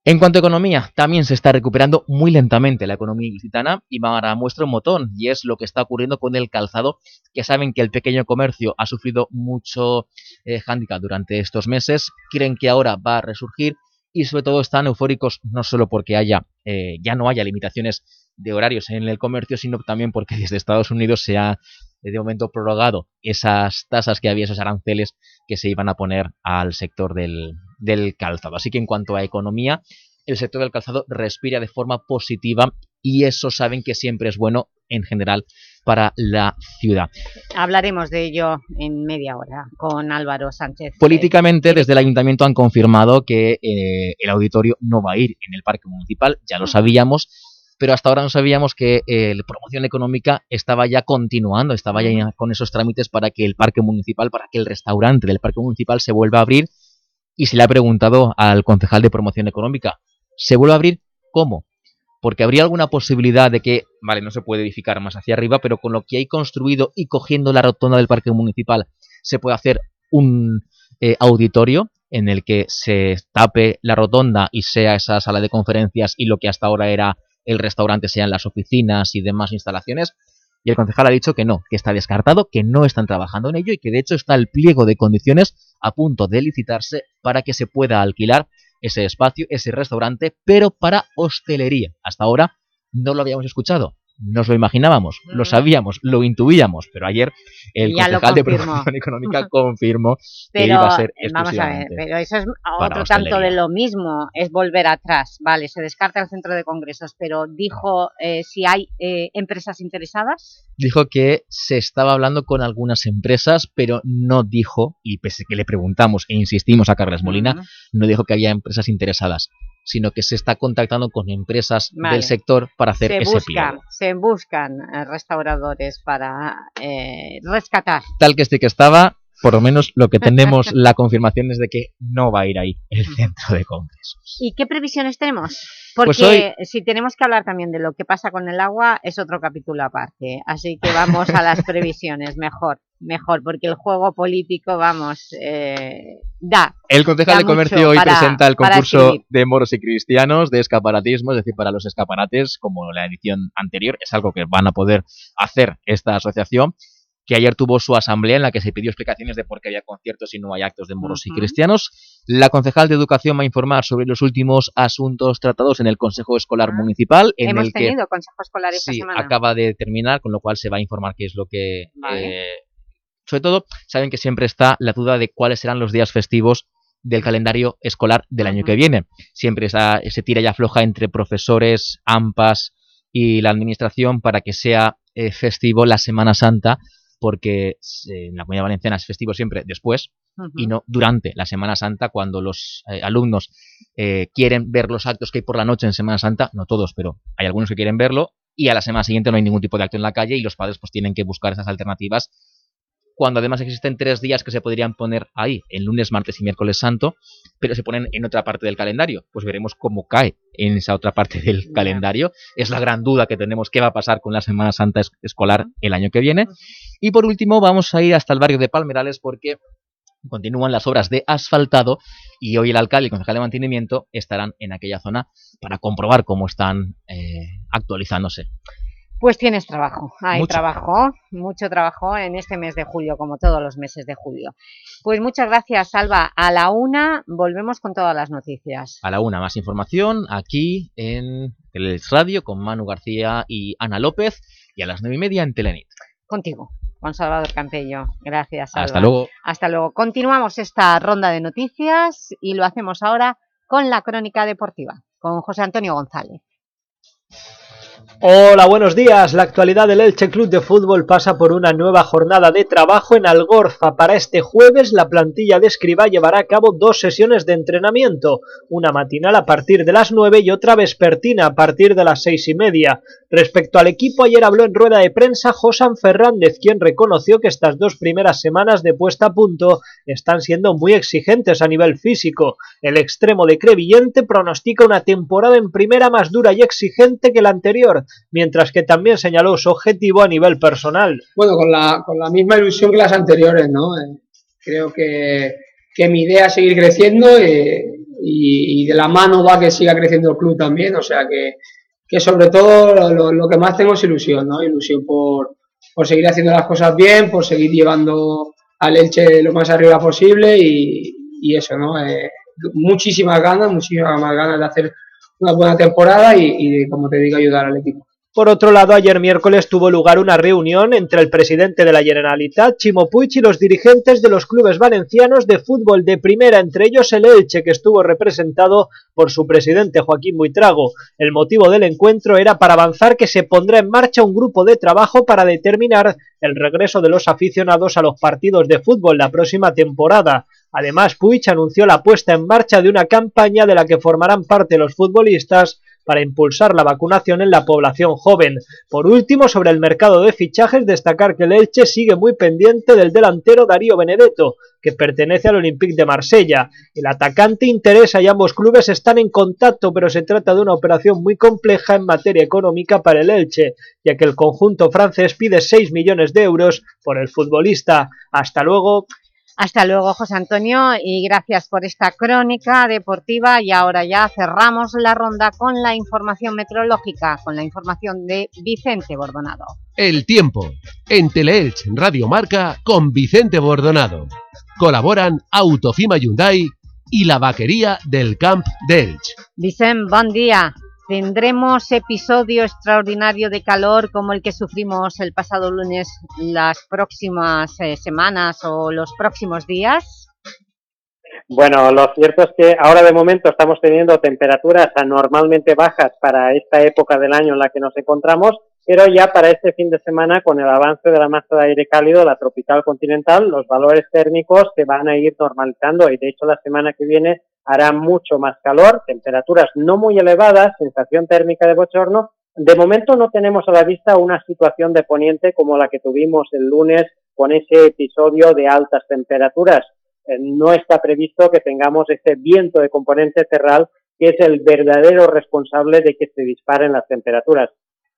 En cuanto a economía, también se está recuperando muy lentamente la economía ilicitana y para muestra un botón, y es lo que está ocurriendo con el calzado, que saben que el pequeño comercio ha sufrido mucho eh, hándicap durante estos meses, creen que ahora va a resurgir y sobre todo están eufóricos no solo porque haya eh, ya no haya limitaciones de horarios en el comercio, sino también porque desde Estados Unidos se ha eh, de momento prorrogado esas tasas que había, esos aranceles que se iban a poner al sector del, del calzado. Así que en cuanto a economía, el sector del calzado respira de forma positiva y eso saben que siempre es bueno en general para la ciudad. Hablaremos de ello en media hora con Álvaro Sánchez. Políticamente, desde el ayuntamiento han confirmado que eh, el auditorio no va a ir en el parque municipal, ya lo sabíamos, pero hasta ahora no sabíamos que eh, la promoción económica estaba ya continuando, estaba ya con esos trámites para que el parque municipal, para que el restaurante del parque municipal se vuelva a abrir y se le ha preguntado al concejal de promoción económica, ¿se vuelve a abrir? ¿Cómo? Porque habría alguna posibilidad de que, vale, no se puede edificar más hacia arriba, pero con lo que hay construido y cogiendo la rotonda del parque municipal, se puede hacer un eh, auditorio en el que se tape la rotonda y sea esa sala de conferencias y lo que hasta ahora era el restaurante sean las oficinas y demás instalaciones. Y el concejal ha dicho que no, que está descartado, que no están trabajando en ello y que de hecho está el pliego de condiciones a punto de licitarse para que se pueda alquilar ese espacio, ese restaurante, pero para hostelería. Hasta ahora no lo habíamos escuchado, nos lo imaginábamos, lo sabíamos, lo intuíamos, pero ayer el Ya concejal de promoción económica confirmó que iba a ser eh, vamos a ver, pero eso es otro tanto de lo mismo, es volver atrás. Vale, se descarta el centro de congresos, pero dijo eh, si hay eh, empresas interesadas. dijo que se estaba hablando con algunas empresas, pero no dijo, y pese a que le preguntamos e insistimos a Carles Molina, no dijo que había empresas interesadas, sino que se está contactando con empresas Vale. del sector para hacer Se ese buscan, pliego. se buscan eh, restauradores para eh, rescatar. Tal que este que estaba, por lo menos lo que tenemos la confirmación es de que no va a ir ahí el centro de congresos. ¿Y qué previsiones tenemos? Porque Pues hoy- si tenemos que hablar también de lo que pasa con el agua, es otro capítulo aparte. Así que vamos a las previsiones, mejor, mejor, porque el juego político, vamos, eh, da. El concejal de comercio hoy para- presenta el concurso de moros y cristianos de escaparatismo, es decir, para los escaparates, como la edición anterior, es algo que van a poder hacer esta asociación, que ayer tuvo su asamblea en la que se pidió explicaciones de por qué había conciertos y no hay actos de moros y cristianos. La concejal de Educación va a informar sobre los últimos asuntos tratados en el Consejo Escolar Municipal, en Ah, Hemos el que tenido consejo escolar esta sí, semana. acaba de terminar, con lo cual se va a informar qué es lo que... Vale. eh, sobre todo, saben que siempre está la duda de cuáles serán los días festivos del calendario escolar del año que viene. Siempre se tira y afloja entre profesores, AMPAs y la administración para que sea eh, festivo la Semana Santa, porque eh, en la Comunidad Valenciana es festivo siempre después y no durante la Semana Santa, cuando los eh, alumnos eh, quieren ver los actos que hay por la noche en Semana Santa, no todos, pero hay algunos que quieren verlo, y a la semana siguiente no hay ningún tipo de acto en la calle y los padres pues tienen que buscar esas alternativas cuando además existen tres días que se podrían poner ahí, en lunes, martes y miércoles santo, pero se ponen en otra parte del calendario. Pues veremos cómo cae en esa otra parte del calendario. Es la gran duda que tenemos, qué va a pasar con la Semana Santa es- escolar el año que viene. Y por último vamos a ir hasta el barrio de Palmerales porque continúan las obras de asfaltado y hoy el alcalde y el concejal de mantenimiento estarán en aquella zona para comprobar cómo están eh, actualizándose. Pues tienes trabajo, hay Mucho. trabajo, mucho trabajo en este mes de julio, como todos los meses de julio. Pues muchas gracias, Salva. A la una volvemos con todas las noticias. A la una, más información aquí en el Radio con Manu García y Ana López y a las nueve y media en Telenit. Contigo, con Salvador Campello. Gracias, Salva. Hasta luego. Hasta luego. Continuamos esta ronda de noticias y lo hacemos ahora con la crónica deportiva, con José Antonio González. Hola, buenos días. La actualidad del Elche Club de Fútbol pasa por una nueva jornada de trabajo en Algorza. Para este jueves, la plantilla de Escribá llevará a cabo dos sesiones de entrenamiento, una matinal a partir de las 9 y otra vespertina a partir de las seis y media. Respecto al equipo, ayer habló en rueda de prensa Josan Fernández, quien reconoció que estas dos primeras semanas de puesta a punto están siendo muy exigentes a nivel físico. El extremo de Crevillente pronostica una temporada en primera más dura y exigente que la anterior, mientras que también señaló su objetivo a nivel personal. Bueno, con la, con la misma ilusión que las anteriores, ¿no? Eh, creo que, que mi idea es seguir creciendo eh, y, y de la mano va que siga creciendo el club también, o sea que, que sobre todo lo, lo- que más tengo es ilusión, ¿no? Ilusión por, por seguir haciendo las cosas bien, por seguir llevando al Elche lo más arriba posible y, y eso, ¿no? Eh, muchísimas ganas, muchísimas más ganas de hacer una buena temporada y, como te digo, ayudar al equipo. Por otro lado, ayer miércoles tuvo lugar una reunión entre el presidente de la Generalitat, Chimo Puig, y los dirigentes de los clubes valencianos de fútbol de primera, entre ellos el Elche, que estuvo representado por su presidente Joaquín Buitrago. El motivo del encuentro era para avanzar que se pondrá en marcha un grupo de trabajo para determinar el regreso de los aficionados a los partidos de fútbol la próxima temporada. Además, Puig anunció la puesta en marcha de una campaña de la que formarán parte los futbolistas para impulsar la vacunación en la población joven. Por último, sobre el mercado de fichajes, destacar que el Elche sigue muy pendiente del delantero Darío Benedetto, que pertenece al Olympique de Marsella. El atacante interesa y ambos clubes están en contacto, pero se trata de una operación muy compleja en materia económica para el Elche, ya que el conjunto francés pide 6 millones de euros por el futbolista. Hasta luego. Hasta luego, José Antonio, y gracias por esta crónica deportiva. Y ahora ya cerramos la ronda con la información meteorológica, con la información de Vicente Bordonado. El tiempo, en Teleelch Radio Marca con Vicente Bordonado. Colaboran Autofima Hyundai y la vaquería del Camp de Elch. Vicente, buen día. ¿Tendremos episodio extraordinario de calor como el que sufrimos el pasado lunes las próximas eh, semanas o los próximos días? Bueno, lo cierto es que ahora de momento estamos teniendo temperaturas anormalmente bajas para esta época del año en la que nos encontramos, pero ya para este fin de semana, con el avance de la masa de aire cálido, la tropical continental, los valores térmicos se van a ir normalizando y de hecho la semana que viene hará mucho más calor, temperaturas no muy elevadas, sensación térmica de bochorno. De momento no tenemos a la vista una situación de poniente como la que tuvimos el lunes con ese episodio de altas temperaturas. Eh, no está previsto que tengamos ese viento de componente terral que es el verdadero responsable de que se disparen las temperaturas.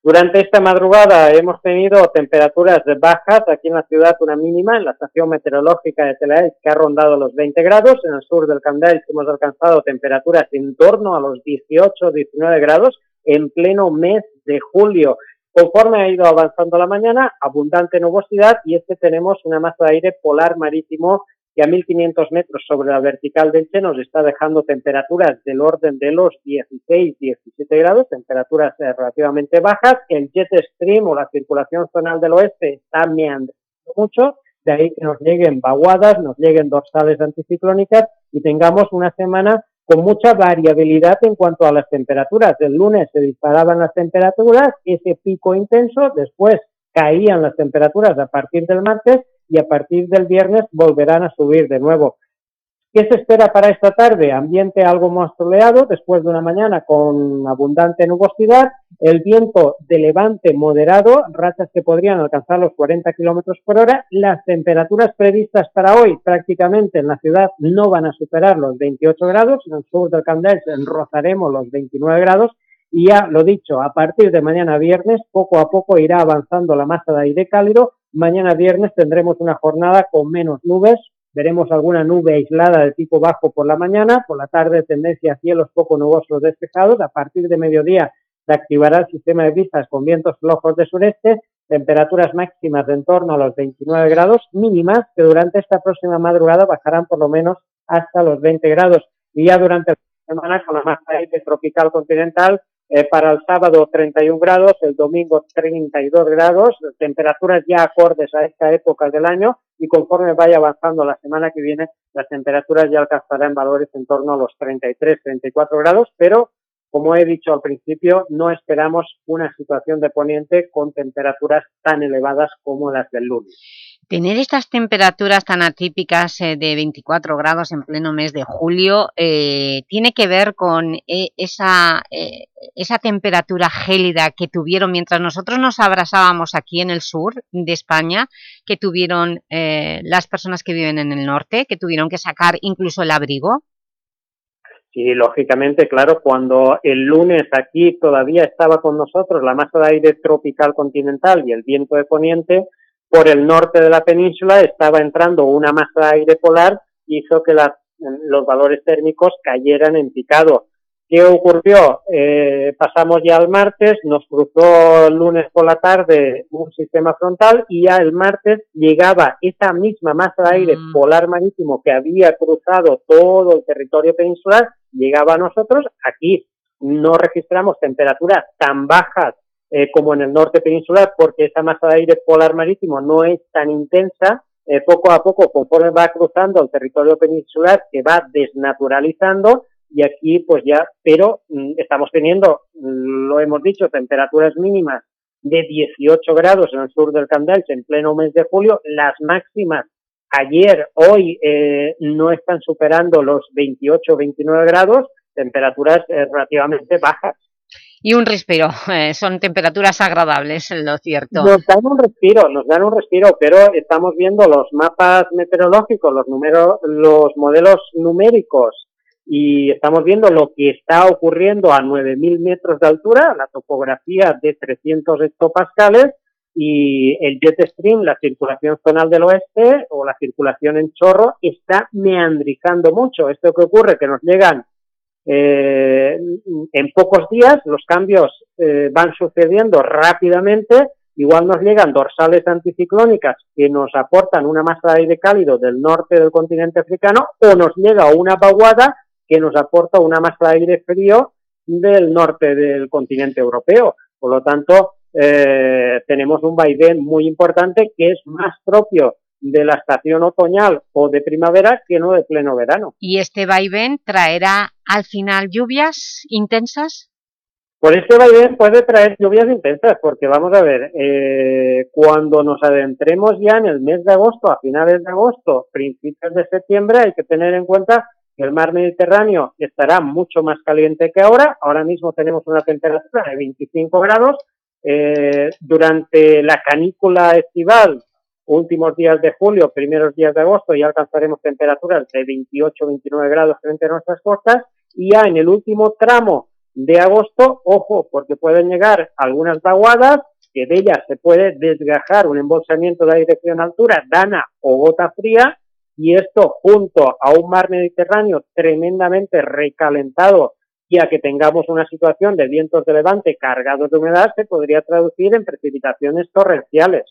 Durante esta madrugada hemos tenido temperaturas bajas aquí en la ciudad, una mínima en la estación meteorológica de Telaelch que ha rondado los 20 grados, en el sur del Candael hemos alcanzado temperaturas en torno a los 18-19 grados en pleno mes de julio. Conforme ha ido avanzando la mañana, abundante nubosidad y es que tenemos una masa de aire polar marítimo que a 1500 metros sobre la vertical del Che nos está dejando temperaturas del orden de los 16-17 grados, temperaturas eh, relativamente bajas. El jet stream o la circulación zonal del oeste está meandrando mucho, de ahí que nos lleguen vaguadas, nos lleguen dorsales anticiclónicas y tengamos una semana con mucha variabilidad en cuanto a las temperaturas. El lunes se disparaban las temperaturas, ese pico intenso, después caían las temperaturas a partir del martes y a partir del viernes volverán a subir de nuevo. ¿Qué se espera para esta tarde? Ambiente algo más soleado después de una mañana con abundante nubosidad, el viento de levante moderado, rachas que podrían alcanzar los 40 kilómetros por hora. Las temperaturas previstas para hoy prácticamente en la ciudad no van a superar los 28 grados, en el sur del Candel rozaremos los 29 grados y ya lo dicho, a partir de mañana viernes poco a poco irá avanzando la masa de aire cálido. Mañana viernes tendremos una jornada con menos nubes, veremos alguna nube aislada de tipo bajo por la mañana, por la tarde tendencia a cielos poco nubosos despejados, a partir de mediodía se activará el sistema de brisas con vientos flojos de sureste, temperaturas máximas de en torno a los 29 grados, mínimas que durante esta próxima madrugada bajarán por lo menos hasta los 20 grados. Y ya durante la semana con la masa tropical continental eh, para el sábado 31 grados, el domingo 32 grados, temperaturas ya acordes a esta época del año y conforme vaya avanzando la semana que viene, las temperaturas ya alcanzarán valores en torno a los 33, 34 grados, pero como he dicho al principio, no esperamos una situación de poniente con temperaturas tan elevadas como las del lunes. Tener estas temperaturas tan atípicas eh, de 24 grados en pleno mes de julio eh, tiene que ver con eh, esa, esa temperatura gélida que tuvieron mientras nosotros nos abrazábamos aquí en el sur de España, que tuvieron las personas que viven en el norte, que tuvieron que sacar incluso el abrigo. Sí, lógicamente, claro, cuando el lunes aquí todavía estaba con nosotros la masa de aire tropical continental y el viento de poniente, por el norte de la península estaba entrando una masa de aire polar y hizo que los valores térmicos cayeran en picado. ¿Qué ocurrió? Eh, pasamos ya al martes, nos cruzó el lunes por la tarde un sistema frontal y ya el martes llegaba esa misma masa de aire mm. polar marítimo que había cruzado todo el territorio peninsular llegaba a nosotros, aquí no registramos temperaturas tan bajas eh, como en el norte peninsular porque esa masa de aire polar marítimo no es tan intensa, eh, poco a poco conforme va cruzando el territorio peninsular se va desnaturalizando y aquí pues ya, pero mm, estamos teniendo, mm, lo hemos dicho, temperaturas mínimas de 18 grados en el sur del Candel en pleno mes de julio, las máximas ayer, hoy eh, no están superando los 28 29 grados, temperaturas eh, relativamente bajas. Y un respiro, eh, son temperaturas agradables, lo cierto. Nos dan un respiro, nos dan un respiro, pero estamos viendo los mapas meteorológicos, los, números, los modelos numéricos y estamos viendo lo que está ocurriendo a 9.000 metros de altura, la topografía de 300 hectopascales y el jet stream, la circulación zonal del oeste o la circulación en chorro está meandrizando mucho. Esto que ocurre, que nos llegan eh, en pocos días, los cambios eh, van sucediendo rápidamente, igual nos llegan dorsales anticiclónicas que nos aportan una masa de aire cálido del norte del continente africano o nos llega una vaguada que nos aporta una masa de aire frío del norte del continente europeo. Por lo tanto, eh, tenemos un vaivén muy importante que es más propio de la estación otoñal o de primavera que no de pleno verano. ¿Y este vaivén traerá al final lluvias intensas? Por este vaivén puede traer lluvias intensas, porque vamos a ver, eh, cuando nos adentremos ya en el mes de agosto, a finales de agosto, principios de septiembre, hay que tener en cuenta que el mar Mediterráneo estará mucho más caliente que ahora. Ahora mismo tenemos una temperatura de 25 grados, eh, durante la canícula estival, últimos días de julio, primeros días de agosto, ya alcanzaremos temperaturas de 28-29 grados frente a nuestras costas. Y ya en el último tramo de agosto, ojo, porque pueden llegar algunas vaguadas, que de ellas se puede desgajar un embolsamiento de dirección altura, dana o gota fría, y esto junto a un mar Mediterráneo tremendamente recalentado y a que tengamos una situación de vientos de levante cargados de humedad se podría traducir en precipitaciones torrenciales.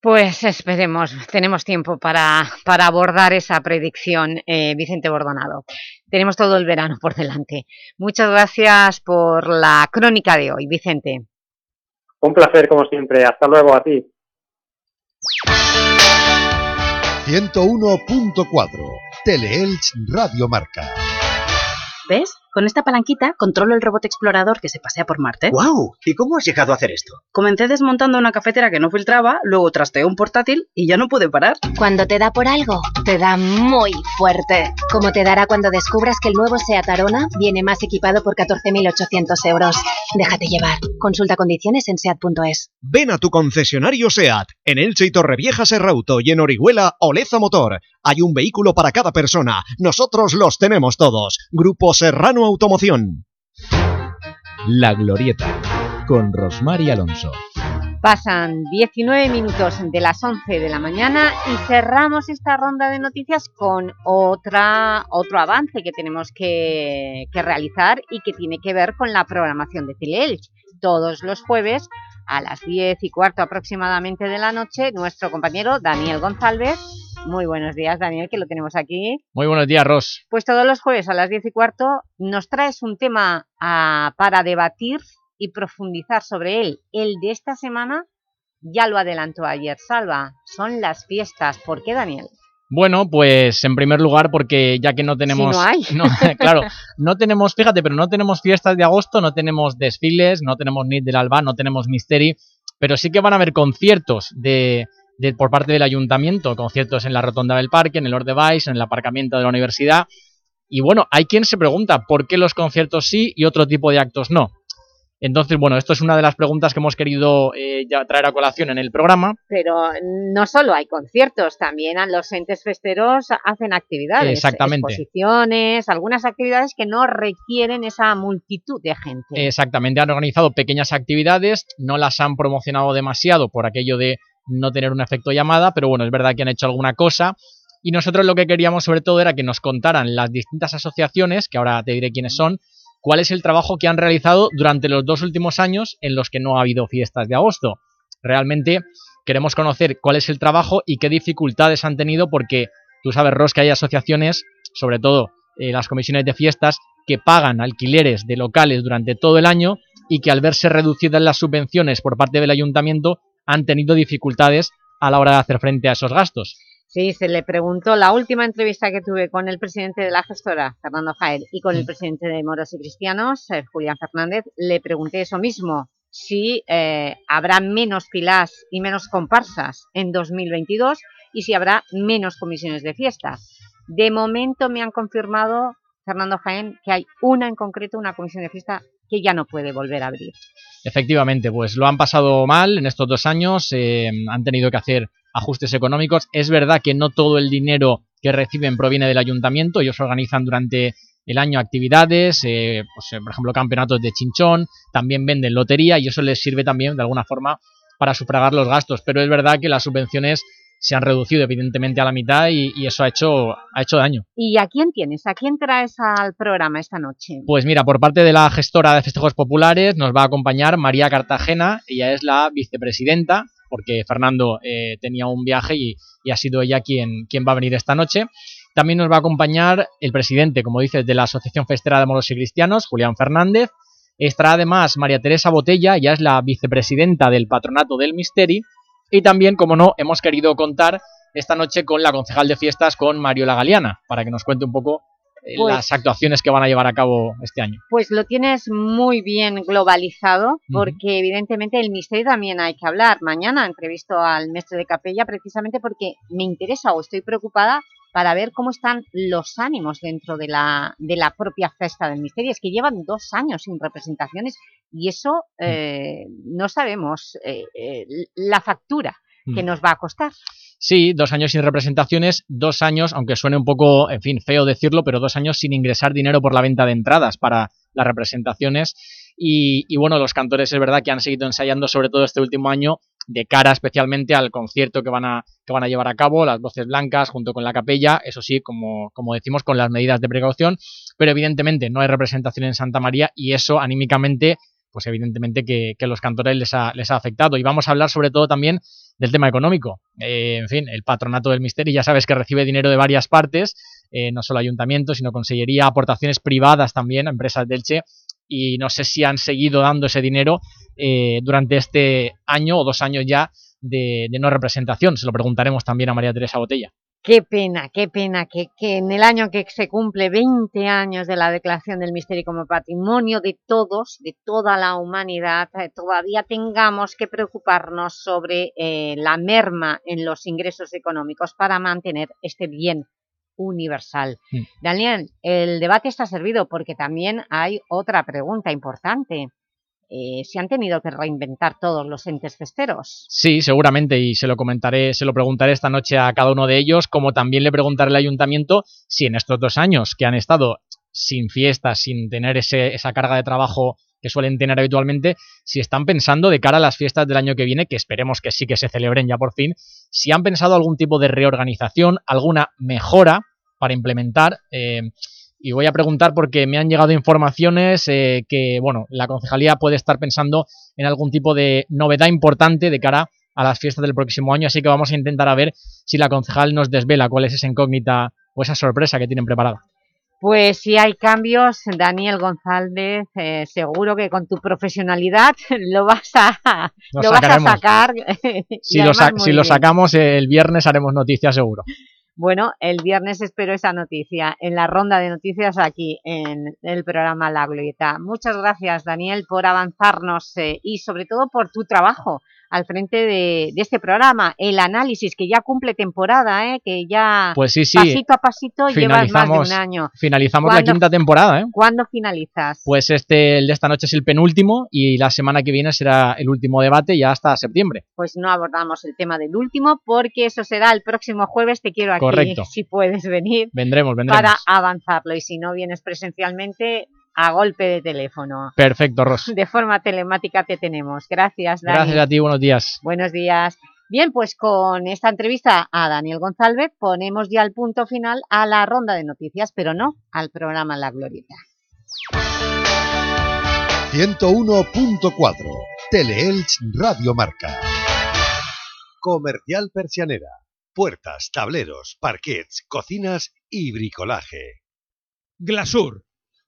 Pues esperemos, tenemos tiempo para, para abordar esa predicción, eh, Vicente Bordonado. Tenemos todo el verano por delante. Muchas gracias por la crónica de hoy, Vicente. Un placer, como siempre. Hasta luego a ti. 101.4 Teleelch Radio Marca. ¿Ves? Con esta palanquita controlo el robot explorador que se pasea por Marte. ¡Guau! ¿Y cómo has llegado a hacer esto? Comencé desmontando una cafetera que no filtraba, luego trasteé un portátil y ya no pude parar. Cuando te da por algo, te da muy fuerte. Como te dará cuando descubras que el nuevo SEAT Arona viene más equipado por 14.800 euros. Déjate llevar. Consulta condiciones en SEAT.es. Ven a tu concesionario SEAT, en Elche y Torrevieja Serrauto y en Orihuela Oleza Motor. Hay un vehículo para cada persona. Nosotros los tenemos todos. Grupo Serrano Automoción. La Glorieta, con Rosmar y Alonso. Pasan 19 minutos de las 11 de la mañana y cerramos esta ronda de noticias con otra, otro avance que tenemos que, que realizar y que tiene que ver con la programación de Teleelch. Todos los jueves a las 10 y cuarto aproximadamente de la noche, nuestro compañero Daniel González. Muy buenos días, Daniel, que lo tenemos aquí. Muy buenos días, Ros. Pues todos los jueves a las 10 y cuarto nos traes un tema ah, para debatir y profundizar sobre él. El de esta semana ya lo adelantó ayer Salva, son las fiestas. ¿Por qué, Daniel? Bueno, pues en primer lugar porque ya que no tenemos... no hay. claro, no tenemos, fíjate, pero no tenemos fiestas de agosto, no tenemos desfiles, no tenemos NIT del Alba, no tenemos Misteri, pero sí que van a haber conciertos de, de, por parte del ayuntamiento, conciertos en la rotonda del parque, en el Ordevais, en el aparcamiento de la universidad. Y bueno, hay quien se pregunta por qué los conciertos sí y otro tipo de actos no. Entonces, bueno, esto es una de las preguntas que hemos querido eh, ya traer a colación en el programa. Pero no solo hay conciertos, también los entes festeros hacen actividades. Exactamente. Exposiciones, algunas actividades que no requieren esa multitud de gente. Exactamente, han organizado pequeñas actividades, no las han promocionado demasiado por aquello de no tener un efecto llamada, pero bueno, es verdad que han hecho alguna cosa. Y nosotros lo que queríamos sobre todo era que nos contaran las distintas asociaciones, que ahora te diré quiénes son, cuál es el trabajo que han realizado durante los dos últimos años en los que no ha habido fiestas de agosto. Realmente queremos conocer cuál es el trabajo y qué dificultades han tenido porque tú sabes, Ros, que hay asociaciones, sobre todo eh, las comisiones de fiestas, que pagan alquileres de locales durante todo el año y que al verse reducidas las subvenciones por parte del ayuntamiento han tenido dificultades a la hora de hacer frente a esos gastos. Sí, se le preguntó, la última entrevista que tuve con el presidente de la gestora, Fernando Jael, y con el presidente de Moros y Cristianos, eh, Julián Fernández, le pregunté eso mismo, si eh, habrá menos pilas y menos comparsas en 2022 y si habrá menos comisiones de fiestas. De momento me han confirmado, Fernando Jaén, que hay una en concreto, una comisión de fiesta que ya no puede volver a abrir. Efectivamente, pues lo han pasado mal en estos dos años, eh, han tenido que hacer ajustes económicos. Es verdad que no todo el dinero que reciben proviene del ayuntamiento, ellos organizan durante el año actividades, eh, pues, eh, por ejemplo campeonatos de chinchón, también venden lotería y eso les sirve también de alguna forma para sufragar los gastos, pero es verdad que las subvenciones se han reducido evidentemente a la mitad y, eso ha hecho, ha hecho daño. ¿Y a quién tienes? ¿A quién traes al programa esta noche? Pues mira, por parte de la gestora de festejos populares nos va a acompañar María Cartagena, ella es la vicepresidenta porque Fernando eh, tenía un viaje y, ha sido ella quien, quien va a venir esta noche. También nos va a acompañar el presidente, como dices, de la Asociación Festera de Moros y Cristianos, Julián Fernández. Estará además María Teresa Botella, ya es la vicepresidenta del Patronato del Misteri. Y también, como no, hemos querido contar esta noche con la concejal de fiestas, con Mario La Galeana, para que nos cuente un poco pues las actuaciones que van a llevar a cabo este año. Pues lo tienes muy bien globalizado, porque evidentemente el misterio también hay que hablar. Mañana entrevisto al maestro de capella precisamente porque me interesa o estoy preocupada para ver cómo están los ánimos dentro de la, de la propia festa del misterio. Es que llevan dos años sin representaciones y eso eh, no sabemos eh, la factura que nos va a costar. Sí, dos años sin representaciones, dos años, aunque suene un poco, en fin, feo decirlo, pero dos años sin ingresar dinero por la venta de entradas para las representaciones. Y, bueno, los cantores es verdad que han seguido ensayando sobre todo este último año de cara especialmente al concierto que van a, que van a llevar a cabo, las voces blancas junto con la capella, eso sí, como, como decimos, con las medidas de precaución, pero evidentemente no hay representación en Santa María y eso anímicamente, pues evidentemente que, los cantores les ha, les ha afectado. Y vamos a hablar sobre todo también del tema económico. Eh, en fin, el patronato del misterio ya sabes que recibe dinero de varias partes, eh, no solo ayuntamientos, sino consellería, aportaciones privadas también a empresas del Che, y no sé si han seguido dando ese dinero eh, durante este año o dos años ya de no representación. Se lo preguntaremos también a María Teresa Botella. Qué pena, qué pena que, en el año que se cumple 20 años de la declaración del misterio como patrimonio de todos, de toda la humanidad, eh, todavía tengamos que preocuparnos sobre eh, la merma en los ingresos económicos para mantener este bien universal. Mm. Daniel, el debate está servido porque también hay otra pregunta importante. Eh, se han tenido que reinventar todos los entes festeros. Sí, seguramente, y se lo comentaré, se lo preguntaré esta noche a cada uno de ellos, como también le preguntaré al ayuntamiento si en estos dos años que han estado sin fiestas, sin tener ese, esa carga de trabajo que suelen tener habitualmente, si están pensando de cara a las fiestas del año que viene, que esperemos que sí que se celebren ya por fin, si han pensado algún tipo de reorganización, alguna mejora para implementar. Eh, y voy a preguntar porque me han llegado informaciones eh, que, bueno, la concejalía puede estar pensando en algún tipo de novedad importante de cara a las fiestas del próximo año, así que vamos a intentar a ver si la concejal nos desvela cuál es esa incógnita o esa sorpresa que tienen preparada. Pues si hay cambios, Daniel González, eh, seguro que con tu profesionalidad lo vas a, lo vas a sacar. si, lo, si lo, sacamos el viernes haremos noticias seguro. Bueno, el viernes espero esa noticia en la ronda de noticias aquí en el programa La Glorieta. Muchas gracias, Daniel, por avanzarnos eh, y sobre todo por tu trabajo al frente de, este programa, el análisis que ya cumple temporada, ¿eh? que ya pues sí, sí. pasito a pasito llevas más de un año. Finalizamos la quinta temporada. ¿eh? ¿Cuándo finalizas? Pues este, el de esta noche es el penúltimo y la semana que viene será el último debate ya hasta septiembre. Pues no abordamos el tema del último porque eso será el próximo jueves, te quiero aquí si puedes venir. Vendremos, vendremos. Para avanzarlo y si no vienes presencialmente a golpe de teléfono. Perfecto, Ros. De forma telemática te tenemos. Gracias, Dani. Gracias a ti, buenos días. Buenos días. Bien, pues con esta entrevista a Daniel González ponemos ya el punto final a la ronda de noticias, pero no al programa La Glorieta. 101.4 Teleelch Radio Marca Comercial Persianera Puertas, tableros, parquets, cocinas y bricolaje Glasur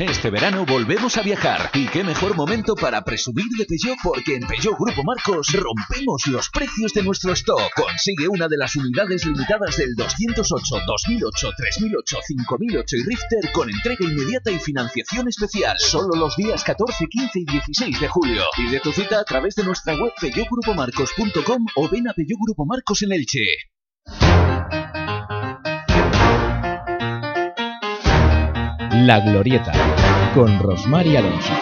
Este verano volvemos a viajar y qué mejor momento para presumir de Peugeot porque en Peugeot Grupo Marcos rompemos los precios de nuestro stock. Consigue una de las unidades limitadas del 208, 2008, 3008, 5008 y Rifter con entrega inmediata y financiación especial. Solo los días 14, 15 y 16 de julio. Y de tu cita a través de nuestra web peugeotgrupomarcos.com o ven a Peugeot Grupo Marcos en Elche. La Glorieta, con Rosmar Alonso.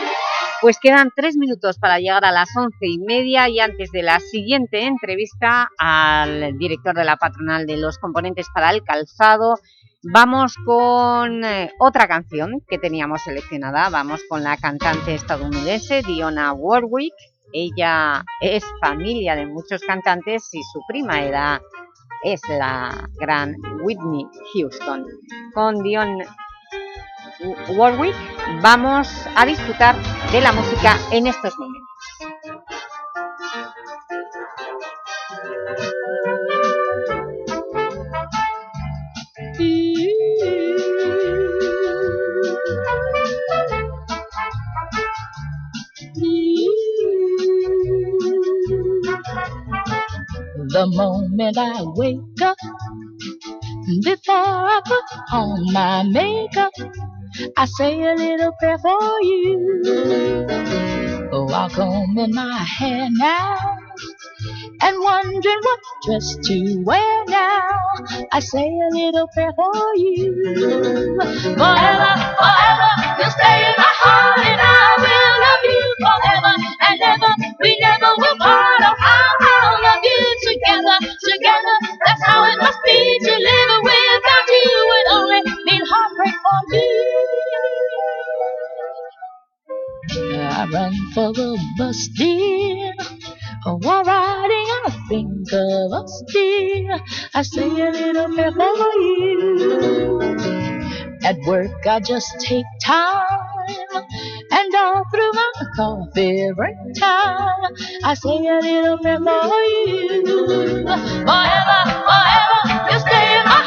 Pues quedan tres minutos para llegar a las once y media y antes de la siguiente entrevista al director de la patronal de los componentes para el calzado, vamos con eh, otra canción que teníamos seleccionada, vamos con la cantante estadounidense Diona Warwick. Ella es familia de muchos cantantes y su prima era, es la gran Whitney Houston. Con Dion Warwick, vamos a disfrutar de la música en estos momentos. The moment I wake up, before I put on my makeup, I say a little prayer for you. Oh, I'll comb in my hair now and wondering what dress to wear now. I say a little prayer for you. Forever, forever, you'll stay in my heart and I will love you forever and ever. Run for the bus, dear. Oh, While riding, I think of us, dear. I say a little prayer for you. At work, I just take time and all through my coffee break time, I say a little prayer for you. Forever, forever, you stay in my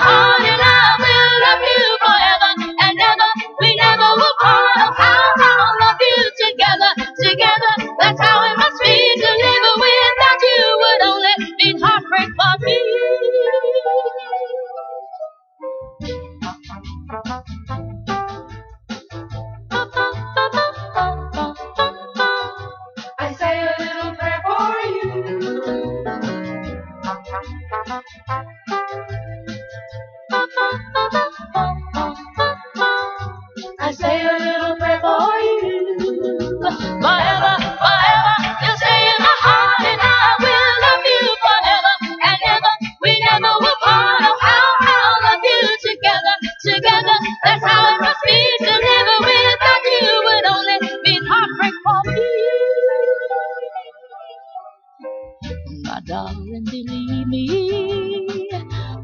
My darling, believe me,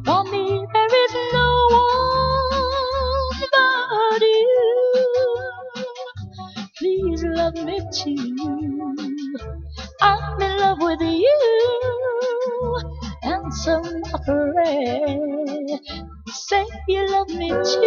for me there is no one but you. Please love me too. I'm in love with you, and so am. Say you love me too.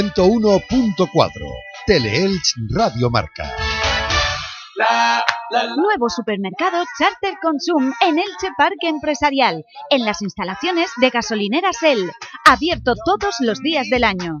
101.4 Teleelch Radio Marca. Nuevo supermercado Charter Consum en Elche Parque Empresarial, en las instalaciones de gasolineras El, abierto todos los días del año.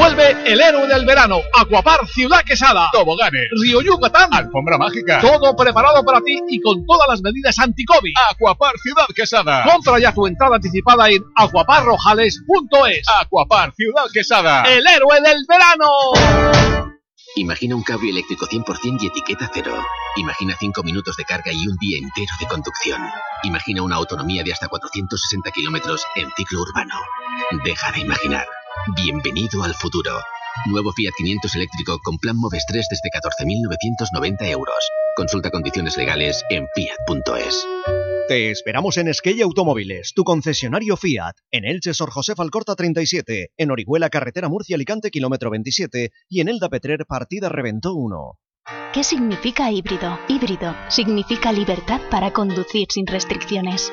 Vuelve el héroe del verano, Aquapar Ciudad Quesada. Toboganes, Río Yucatán, Alfombra Mágica. Todo preparado para ti y con todas las medidas anti-COVID. Aquapar Ciudad Quesada. Compra ya tu entrada anticipada en acuaparrojales.es. Aquapar Ciudad Quesada. El héroe del verano. Imagina un cable eléctrico 100% y etiqueta cero. Imagina 5 minutos de carga y un día entero de conducción. Imagina una autonomía de hasta 460 kilómetros en ciclo urbano. Deja de imaginar. Bienvenido al futuro. Nuevo Fiat 500 eléctrico con plan Moves 3 desde 14.990 euros. Consulta condiciones legales en fiat.es. Te esperamos en Esquella Automóviles, tu concesionario Fiat, en Elche Sor José Alcorta 37, en Orihuela Carretera Murcia Alicante kilómetro 27 y en Elda Petrer Partida Reventó 1. ¿Qué significa híbrido? Híbrido significa libertad para conducir sin restricciones.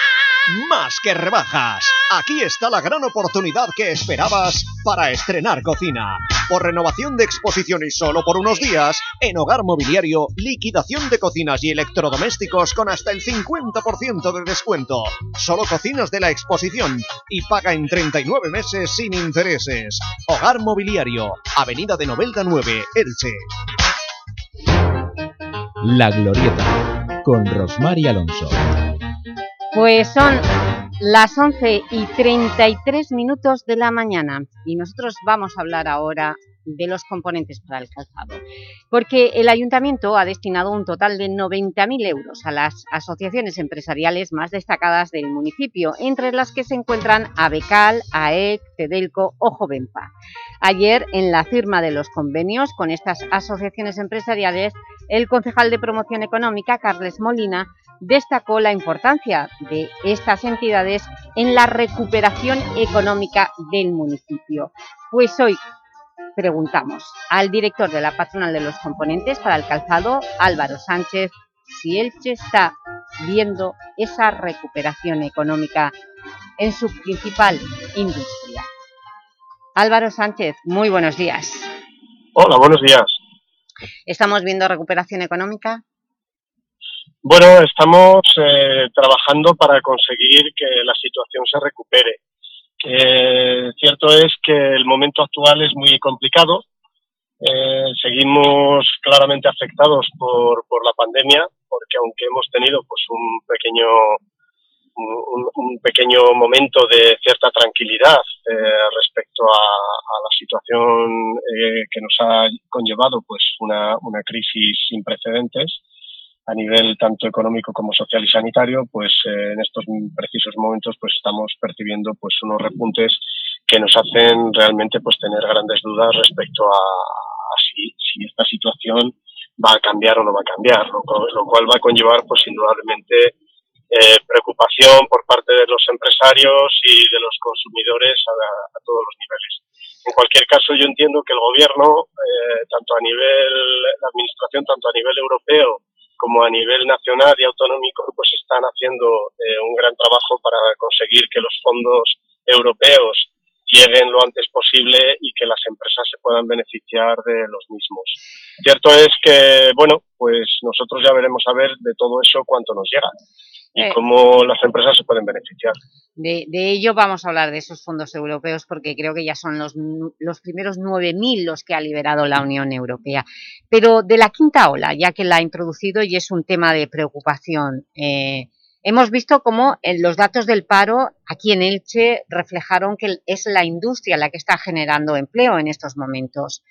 Más que rebajas. Aquí está la gran oportunidad que esperabas para estrenar cocina. Por renovación de exposición y solo por unos días, en Hogar Mobiliario, liquidación de cocinas y electrodomésticos con hasta el 50% de descuento. Solo cocinas de la exposición y paga en 39 meses sin intereses. Hogar Mobiliario, Avenida de Novelda 9, Elche. La Glorieta, con Rosmar y Alonso. Pues son las 11 y 33 minutos de la mañana y nosotros vamos a hablar ahora de los componentes para el calzado, porque el Ayuntamiento ha destinado un total de 90.000 euros a las asociaciones empresariales más destacadas del municipio, entre las que se encuentran ABECAL, AEC, CEDELCO o Jovenpa. Ayer, en la firma de los convenios con estas asociaciones empresariales, el concejal de Promoción Económica, Carles Molina, destacó la importancia de estas entidades en la recuperación económica del municipio. Pues hoy preguntamos al director de la patronal de los componentes para el calzado, Álvaro Sánchez, si Elche está viendo esa recuperación económica en su principal industria. Álvaro Sánchez, muy buenos días. Hola, buenos días. ¿Estamos viendo recuperación económica? Bueno, estamos eh, trabajando para conseguir que la situación se recupere. Eh, cierto es que el momento actual es muy complicado. Eh, seguimos claramente afectados por, por la pandemia, porque aunque hemos tenido pues un pequeño un, un pequeño momento de cierta tranquilidad eh, respecto a, a, la situación eh, que nos ha conllevado pues una, una crisis sin precedentes a nivel tanto económico como social y sanitario, pues eh, en estos precisos momentos pues estamos percibiendo pues unos repuntes que nos hacen realmente pues tener grandes dudas respecto a, a si, si, esta situación va a cambiar o no va a cambiar, lo, lo cual va a conllevar pues indudablemente eh, preocupación por parte de los empresarios y de los consumidores a, todos los niveles. En cualquier caso, yo entiendo que el gobierno, eh, tanto a nivel, la administración, tanto a nivel europeo como a nivel nacional y autonómico, pues están haciendo eh, un gran trabajo para conseguir que los fondos europeos lleguen lo antes posible y que las empresas se puedan beneficiar de los mismos. Cierto es que, bueno, pues nosotros ya veremos a ver de todo eso cuánto nos llega y Eh. cómo las empresas se pueden beneficiar. De, de ello vamos a hablar de esos fondos europeos porque creo que ya son los, los primeros 9.000 los que ha liberado la Unión Europea. Pero de la quinta ola, ya que la ha introducido y es un tema de preocupación, eh, hemos visto cómo eh, los datos del paro aquí en Elche reflejaron que es la industria la que está generando empleo en estos momentos.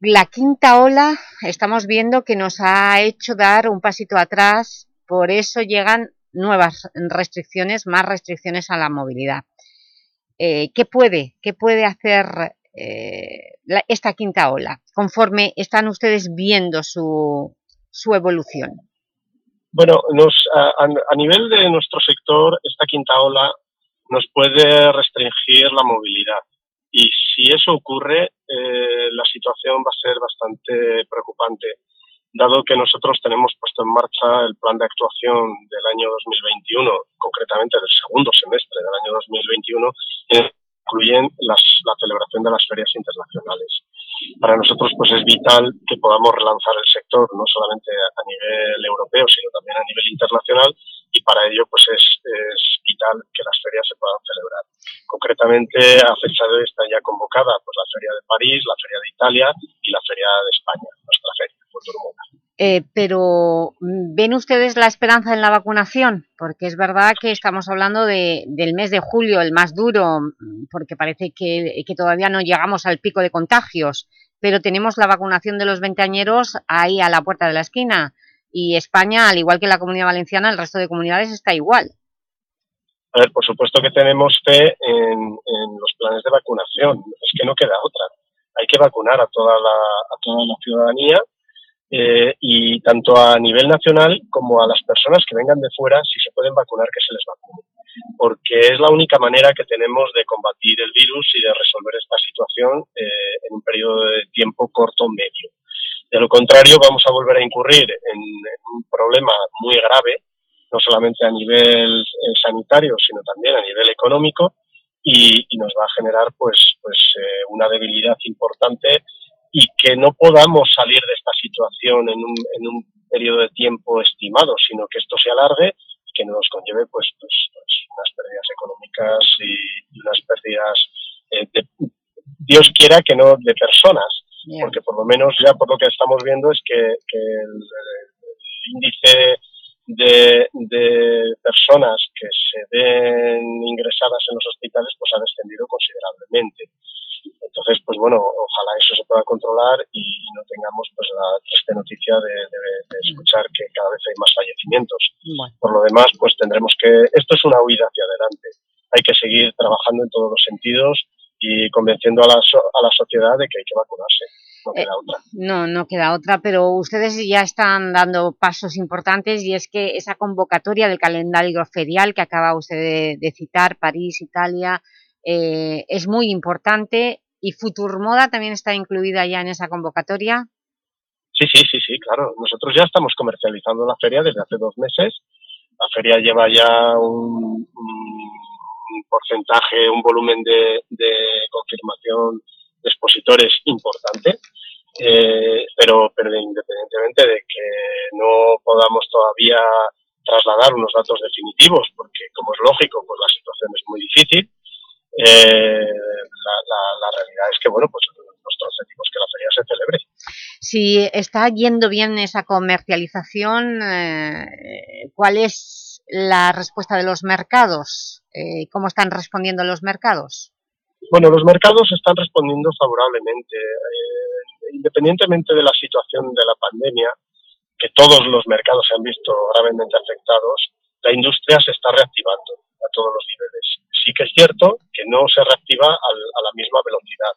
La quinta ola estamos viendo que nos ha hecho dar un pasito atrás, por eso llegan nuevas restricciones, más restricciones a la movilidad. Eh, ¿qué, puede, ¿Qué puede hacer eh, la- esta quinta ola conforme están ustedes viendo su, su evolución? Bueno, nos, a, nivel de nuestro sector, esta quinta ola nos puede restringir la movilidad. Y si eso ocurre, eh, la situación va a ser bastante preocupante, dado que nosotros tenemos puesto en marcha el plan de actuación del año 2021, concretamente del segundo semestre del año 2021, que incluyen las- la celebración de las ferias internacionales. Para nosotros pues es vital que podamos relanzar el sector, no solamente a nivel europeo, sino también a nivel internacional, y para ello pues es, vital que las ferias se puedan celebrar. Concretamente, a fecha de hoy está ya convocada pues la Feria de París, la Feria de Italia y la Feria de España, nuestra feria. Eh, pero, mm, ¿ven ustedes la esperanza en la vacunación? Porque es verdad que estamos hablando de- del mes de julio, el más duro, mm, porque parece que, todavía no llegamos al pico de contagios, pero tenemos la vacunación de los veinteañeros ahí a la puerta de la esquina, y España, al igual que la Comunidad Valenciana, el resto de comunidades está igual. A ver, por supuesto que tenemos fe en, en los planes de vacunación, es que no queda otra. Hay que vacunar a toda la, a toda la ciudadanía eh, y tanto a nivel nacional como a las personas que vengan de fuera, si se pueden vacunar, que se les vacune. Porque es la única manera que tenemos de combatir el virus y de resolver esta situación eh, en un periodo de tiempo corto o medio. De lo contrario, vamos a volver a incurrir en, un problema muy grave, no solamente a nivel eh, sanitario, sino también a nivel económico, y, y nos va a generar pues, pues una debilidad importante y que no podamos salir de esta situación en un, en un periodo de tiempo estimado, sino que esto se alargue y que nos conlleve pues, pues, pues unas pérdidas económicas y, unas pérdidas, eh, de, Dios quiera que no de personas, porque por lo menos ya por lo que estamos viendo es que, que el, el índice de, de personas que se ven ingresadas en los hospitales pues ha descendido considerablemente. Entonces, pues bueno, ojalá eso se pueda controlar y no tengamos pues la triste noticia de, de, de escuchar que cada vez hay más fallecimientos. Por lo demás, pues tendremos que, esto es una huida hacia adelante. Hay que seguir trabajando en todos los sentidos y convenciendo a la, so- a la sociedad de que hay que vacunarse. No queda otra. No, no queda otra, pero ustedes ya están dando pasos importantes y es que esa convocatoria del calendario ferial que acaba usted de, de citar, París, Italia, eh, es muy importante y Futurmoda también está incluida ya en esa convocatoria. Sí, sí, sí, sí, claro. Nosotros ya estamos comercializando la feria desde hace dos meses. La feria lleva ya un, un porcentaje, un volumen de, de confirmación expositores importante. Eh, pero, pero independientemente de que no podamos todavía trasladar unos datos definitivos, porque como es lógico, pues la situación es muy difícil, eh, la, realidad es que, bueno, pues nuestro objetivo que la feria se celebre. Si está yendo bien esa comercialización, eh, ¿cuál es la respuesta de los mercados? ¿Cómo están respondiendo los mercados? Bueno, los mercados están respondiendo favorablemente. Eh, independientemente de la situación de la pandemia, que todos los mercados se han visto gravemente afectados, la industria se está reactivando a todos los niveles. Sí que es cierto que no se reactiva al, a la misma velocidad.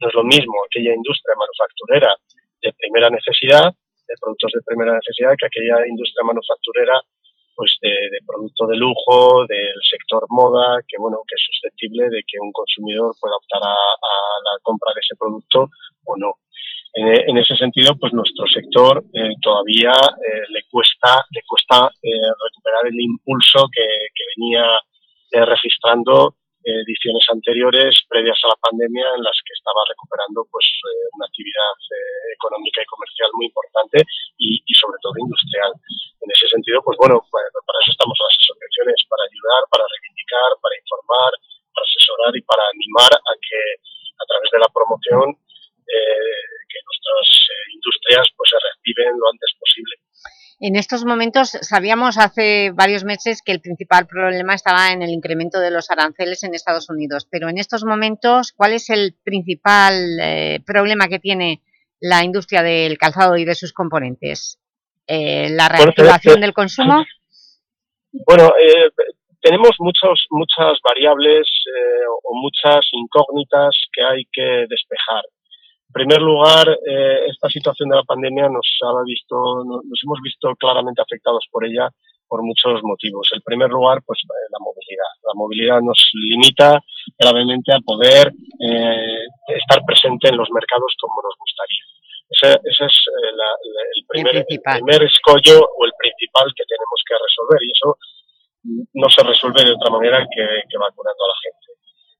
No es lo mismo aquella industria manufacturera de primera necesidad, de productos de primera necesidad, que aquella industria manufacturera pues de, producto de lujo, del sector moda, que bueno, que es susceptible de que un consumidor pueda optar a, la compra de ese producto o no. En, ese sentido, pues nuestro sector eh, todavía eh, le cuesta, le cuesta eh, recuperar el impulso que, que venía eh, registrando ediciones anteriores previas a la pandemia en las que estaba recuperando pues eh, una actividad eh, económica y comercial muy importante y, sobre todo industrial. En ese sentido, pues bueno, para, para eso estamos las asociaciones, para ayudar, para reivindicar, para informar, para asesorar y para animar a que a través de la promoción eh, que nuestras industrias pues se reactiven lo antes posible. En estos momentos sabíamos hace varios meses que el principal problema estaba en el incremento de los aranceles en Estados Unidos, pero en estos momentos, ¿cuál es el principal eh, problema que tiene la industria del calzado y de sus componentes? Eh, ¿La reactivación del consumo? Bueno, eh, tenemos muchos, muchas variables eh, o muchas incógnitas que hay que despejar primer lugar, eh, esta situación de la pandemia nos ha visto, nos hemos visto claramente afectados por ella por muchos motivos. El primer lugar, pues eh, la movilidad. La movilidad nos limita gravemente a poder eh, estar presente en los mercados como nos gustaría. Ese, ese es eh, la, la, el, primer, el, el, primer escollo o el principal que tenemos que resolver y eso no se resuelve de otra manera que, que vacunando a la gente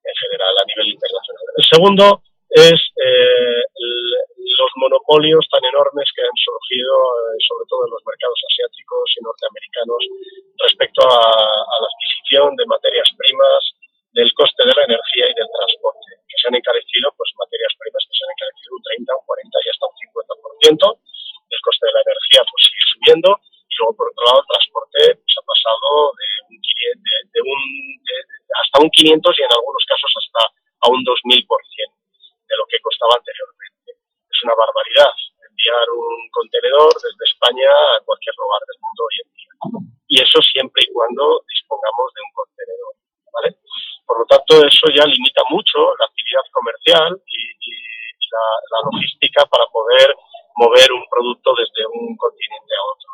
en general a nivel internacional. El segundo, es eh, los monopolios tan enormes que han surgido, eh, sobre todo en los mercados asiáticos y norteamericanos, respecto a, la adquisición de materias primas, del coste de la energía y del transporte, que se han encarecido, pues materias primas que se han encarecido un 30, un 40 y hasta un 50%. El coste de la energía pues sigue subiendo y luego por otro lado el transporte pues, ha pasado de un, hasta un 500 y en algunos casos hasta a un 2000% de lo que costaba anteriormente. Es una barbaridad enviar un contenedor desde España a cualquier lugar del mundo hoy en día. Y eso siempre y cuando dispongamos de un contenedor. Por lo tanto, eso ya limita mucho la actividad comercial y, la, logística para poder mover un producto desde un continente a otro.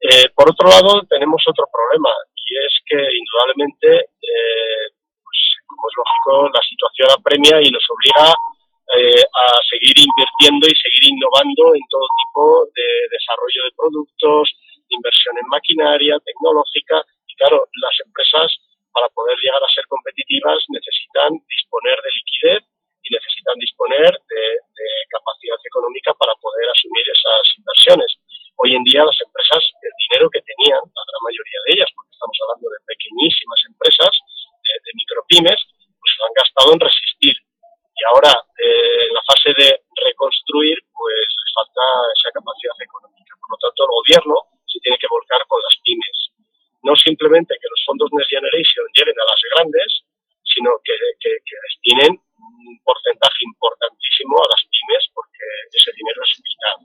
Eh, por otro lado, tenemos otro problema y es que indudablemente, eh, pues, como es lógico, la situación apremia y nos obliga eh, a seguir invirtiendo y seguir innovando en todo tipo de desarrollo de productos, inversión en maquinaria tecnológica y claro, las empresas para poder llegar a ser competitivas necesitan disponer de liquidez y necesitan disponer de, de capacidad económica para poder asumir esas inversiones. Hoy en día las empresas, el dinero que tenían, la gran mayoría de ellas, porque estamos hablando de pequeñísimas empresas, de, de micropymes, pues lo han gastado en resistir y ahora eh, la fase de reconstruir pues les falta esa capacidad económica. Por lo tanto, el gobierno se tiene que volcar con las pymes. No simplemente que los fondos Next Generation lleguen a las grandes, sino que, que, que destinen un porcentaje importantísimo a las pymes porque ese dinero es vital.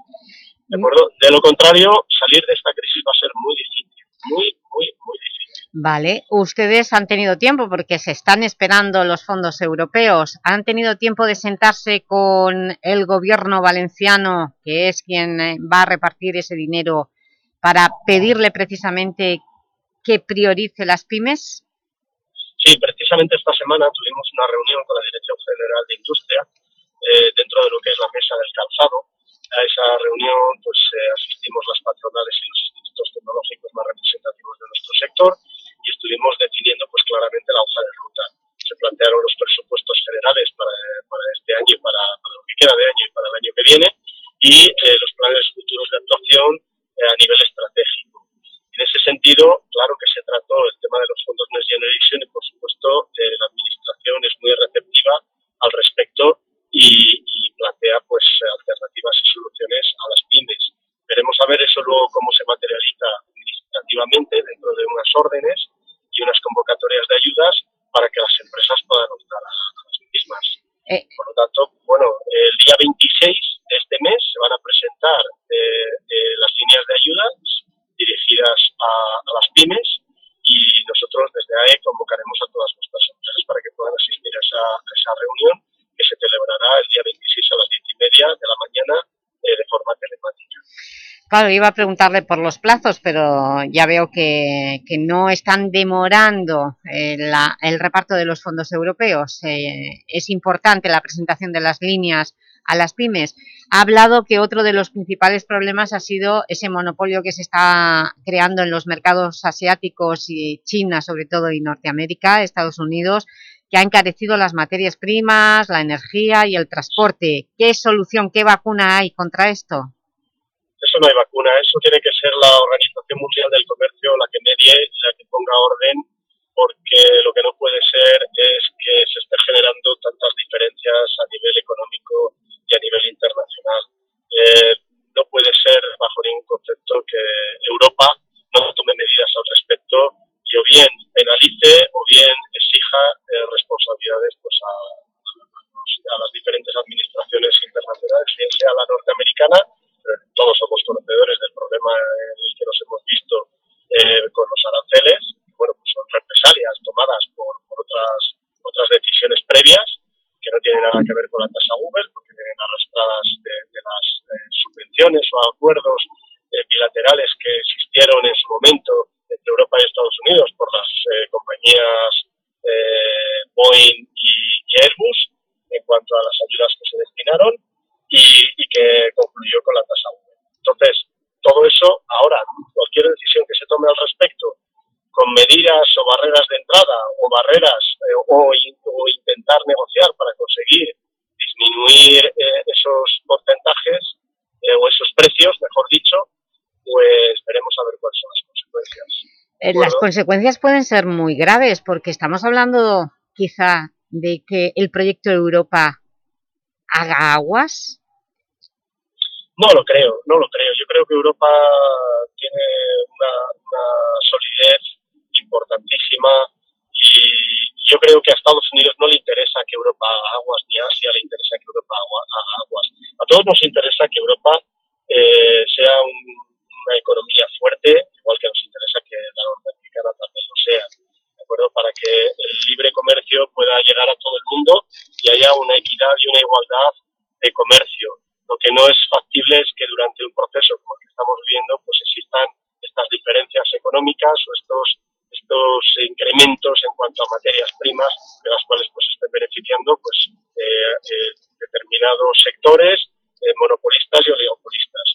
¿De acuerdo? De lo contrario, salir de esta crisis va a ser muy difícil, muy, muy, muy difícil. Vale, ustedes han tenido tiempo porque se están esperando los fondos europeos. ¿Han tenido tiempo de sentarse con el gobierno valenciano, que es quien eh, va a repartir ese dinero, para pedirle precisamente que priorice las pymes? Sí, precisamente esta semana tuvimos una reunión con la Dirección General de Industria eh, dentro de lo que es la mesa del calzado. A esa reunión pues eh, asistimos las patronales y los institutos tecnológicos más representativos de nuestro sector y estuvimos definiendo pues claramente la hoja de ruta. Se plantearon los presupuestos generales para, para este año para, para, lo que queda de año y para el año que viene y eh, los planes futuros de actuación eh, a nivel estratégico. En ese sentido, claro que se trató el tema de los fondos Next Generation y por supuesto eh, la administración es muy receptiva al respecto y, y plantea pues alternativas y soluciones a las pymes. Veremos a ver eso luego cómo se materializa administrativamente dentro de unas órdenes y unas convocatorias de ayudas para que las empresas puedan optar a, a las mismas. Eh. Por lo tanto, bueno, el día 26 de este mes se van a presentar eh, eh, las líneas de ayudas dirigidas a, a, las pymes y nosotros desde AE convocaremos a todas nuestras empresas para que puedan asistir a esa, a esa reunión que se celebrará el día 26 a las 10 y media de la mañana eh, de forma telemática. Claro, iba a preguntarle por los plazos, pero ya veo que, no están demorando eh, el reparto de los fondos europeos. Eh, es importante la presentación de las líneas a las pymes. Ha hablado que otro de los principales problemas ha sido ese monopolio que se está creando en los mercados asiáticos y China, sobre todo, y Norteamérica, Estados Unidos, que ha encarecido las materias primas, la energía y el transporte. ¿Qué solución, qué vacuna hay contra esto? Eso no hay vacuna, eso tiene que ser la Organización Mundial del Comercio la que medie y la que ponga orden, porque lo que no puede ser es que se esté generando tantas diferencias a nivel económico y a nivel internacional. Eh, no puede ser, bajo ningún concepto, que Europa no tome medidas al respecto y o bien penalice o bien exija eh, responsabilidades pues, a, a las diferentes administraciones internacionales, bien sea la norteamericana, todos somos conocedores del problema en el que nos hemos visto eh, con los aranceles, bueno, pues son represalias tomadas por, otras, otras decisiones previas que no tienen nada que ver con la tasa Uber, porque vienen arrastradas de, las eh, subvenciones o acuerdos eh, bilaterales que existieron en su momento entre Europa y Estados Unidos por las compañías Boeing y Airbus en cuanto a las ayudas que se destinaron y, y que concluyó con la tasa Uber. Entonces, todo eso, ahora, cualquier decisión que se tome al respecto, con medidas o barreras de entrada o barreras eh, o intentar negociar para conseguir disminuir eh, esos porcentajes eh, o esos precios, mejor dicho, pues veremos a ver cuáles son las consecuencias. Eh, Las consecuencias pueden ser muy graves porque estamos hablando quizá de que el proyecto Europa haga aguas. No lo creo, no lo creo. Yo creo que Europa tiene una, solidez importantísima y yo creo que a Estados Unidos no le interesa que Europa haga aguas, ni a Asia le interesa que Europa haga, haga aguas. A todos nos interesa que Europa eh, sea un- una economía fuerte, igual que nos interesa que la norteamericana también lo sea. ¿de acuerdo? Para que el libre comercio pueda llegar a todo el mundo y haya una equidad y una igualdad de comercio. Lo que no es factible es que durante un proceso como el que estamos viviendo, pues existan estas diferencias económicas o estos estos incrementos en cuanto a materias primas de las cuales pues estén beneficiando pues eh, eh, determinados sectores eh, monopolistas y oligopolistas.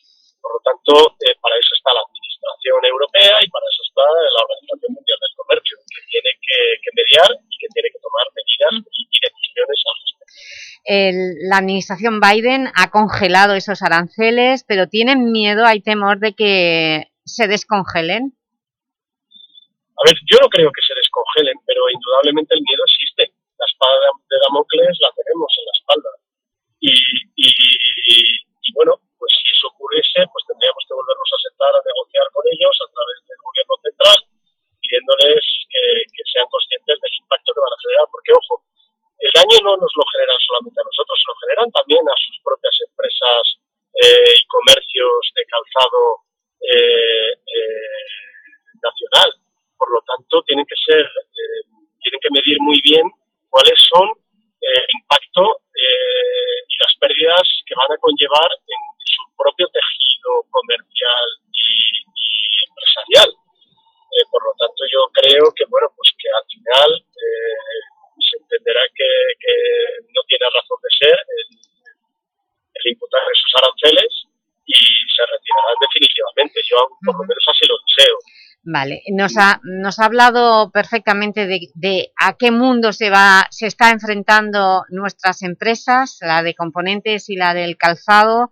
Por lo tanto, eh, para eso está la Administración Europea y para eso está la Organización Mundial del Comercio, que tiene que, que mediar y que tiene que tomar medidas y, y decisiones al respecto. El- la administración Biden ha congelado esos aranceles, pero tienen miedo, hay temor de que se descongelen. A ver, yo no creo que se descongelen, pero indudablemente el miedo existe. La espada de Damocles la tenemos en la espalda. Y, y, y bueno, pues si eso ocurriese, pues tendríamos que volvernos a sentar a negociar con ellos a través del gobierno central, pidiéndoles que, sean conscientes del impacto que van a generar, porque ojo, el daño no nos lo generan solamente a nosotros, lo generan también a sus propias empresas eh, y comercios de calzado eh, eh, nacional. Por lo tanto, tienen que ser, tienen que medir muy bien cuáles son el impacto y las pérdidas que van a conllevar en propio tejido comercial y, y empresarial. Eh, por lo tanto, yo creo que bueno, pues que al final eh, se entenderá que, que no tiene razón de ser el, el imputar esos aranceles y se retirarán definitivamente. Yo por lo menos así lo deseo. Vale, nos ha, nos ha hablado perfectamente de, de a qué mundo se, va, se está enfrentando nuestras empresas, la de componentes y la del calzado,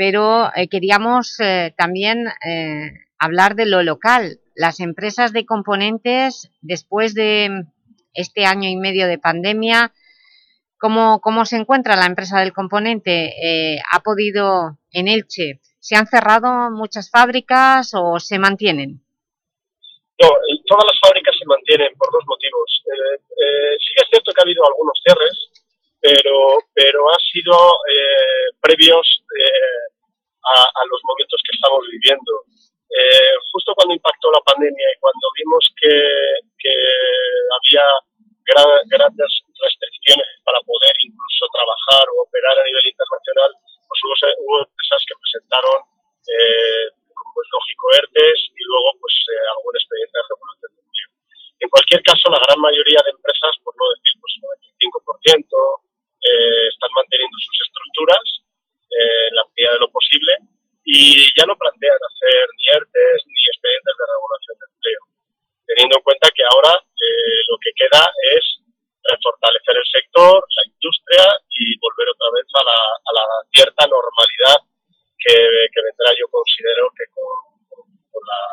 pero eh, queríamos eh, también eh, hablar de lo local. Las empresas de componentes, después de este año y medio de pandemia, ¿cómo, cómo se encuentra la empresa del componente? ¿Ha podido, en Elche, se han cerrado muchas fábricas o se mantienen? No, todas las fábricas se mantienen por dos motivos. Sí es cierto que ha habido algunos cierres, pero, pero han sido eh, previos eh, a, a los momentos que estamos viviendo. Eh, justo cuando impactó la pandemia y cuando vimos que, que había gra- grandes restricciones para poder incluso trabajar o operar a nivel internacional, pues hubo, hubo empresas que presentaron eh, ERTES y luego pues eh, algún expediente de regulación de. En cualquier caso, la gran mayoría de empresas, por no decir pues 95%, eh, están manteniendo sus estructuras eh, en la medida de lo posible y ya no plantean hacer ni ERTES ni expedientes de regulación de empleo, teniendo en cuenta que ahora eh, lo que queda es fortalecer el sector, la industria y volver otra vez a la, cierta normalidad que, que, vendrá, yo considero que con, la,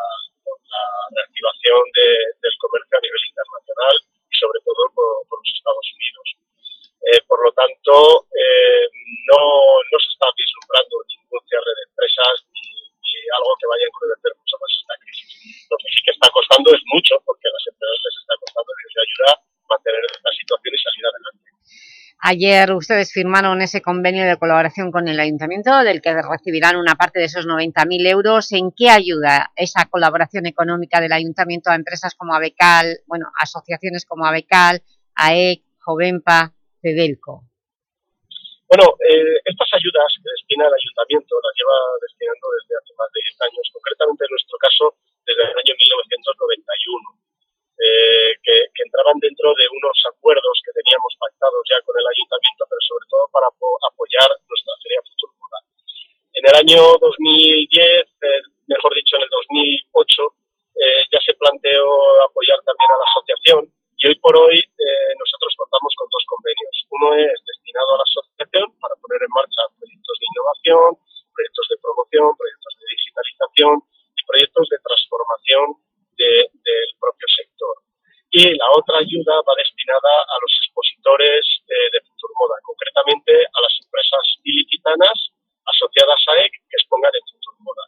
reactivación de, del comercio a nivel internacional y sobre todo con los Estados Unidos. Eh, por lo tanto, eh, no, no se está vislumbrando ningún cierre de empresas ni, ni algo que vaya a endurecer mucho más esta crisis. Lo que sí que está costando es mucho, porque a las empresas les está costando desde ayuda mantener esta situación y salir adelante. Ayer ustedes firmaron ese convenio de colaboración con el Ayuntamiento, del que recibirán una parte de esos 90.000 euros. ¿En qué ayuda esa colaboración económica del Ayuntamiento a empresas como Abecal, bueno, asociaciones como Abecal, AEC, Jovenpa, Bueno, eh, estas ayudas que destina el Ayuntamiento las lleva destinando desde hace más de 10 años, concretamente en nuestro caso desde el año 1991 eh, que, que, entraban dentro de unos acuerdos que teníamos pactados ya con el ayuntamiento, pero sobre todo para apoyar nuestra feria Futurmoda. En el año 2010, eh, mejor dicho, en el 2008, eh, ya se planteó apoyar también a la asociación y hoy por hoy eh, nosotros contamos con dos convenios. Uno es destinado a la asociación para poner en marcha proyectos de innovación, proyectos de promoción, proyectos de digitalización y proyectos de transformación de, del propio sector. Y la otra ayuda va destinada a los expositores eh, de Futurmoda, concretamente a las empresas ilicitanas asociadas a EC que expongan en Futurmoda.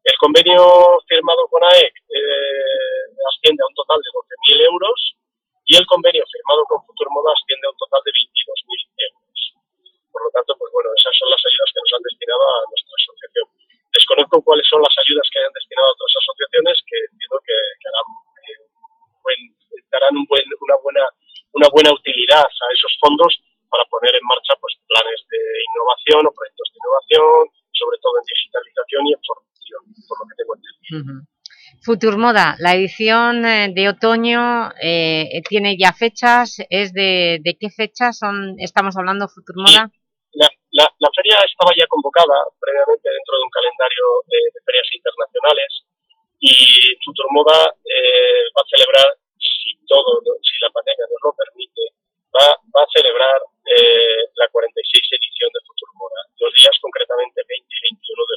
El convenio firmado con AEC eh, asciende a un total de 12.000 euros y el convenio firmado con Futurmoda asciende a un total de 22.000 euros. Por lo tanto, pues bueno, esas son las ayudas que nos han destinado a nuestra asociación. Desconozco cuáles son las ayudas que hayan destinado a otras asociaciones que entiendo que, harán, eh, darán un buen, una, buena, una buena utilidad a esos fondos para poner en marcha pues, planes de innovación o proyectos de innovación, sobre todo en digitalización y en formación, por lo que tengo entendido. Uh -huh. Futurmoda, la edición de otoño eh, tiene ya fechas, ¿es de, de qué fechas estamos hablando Futurmoda? La, la, la, feria estaba ya convocada previamente dentro de un calendario de, de ferias internacionales y Futurmoda eh, va a celebrar, si todo, si la pandemia nos lo permite, va, va a celebrar eh, la 46 edición de Futurmoda, los días concretamente 20 y 21 de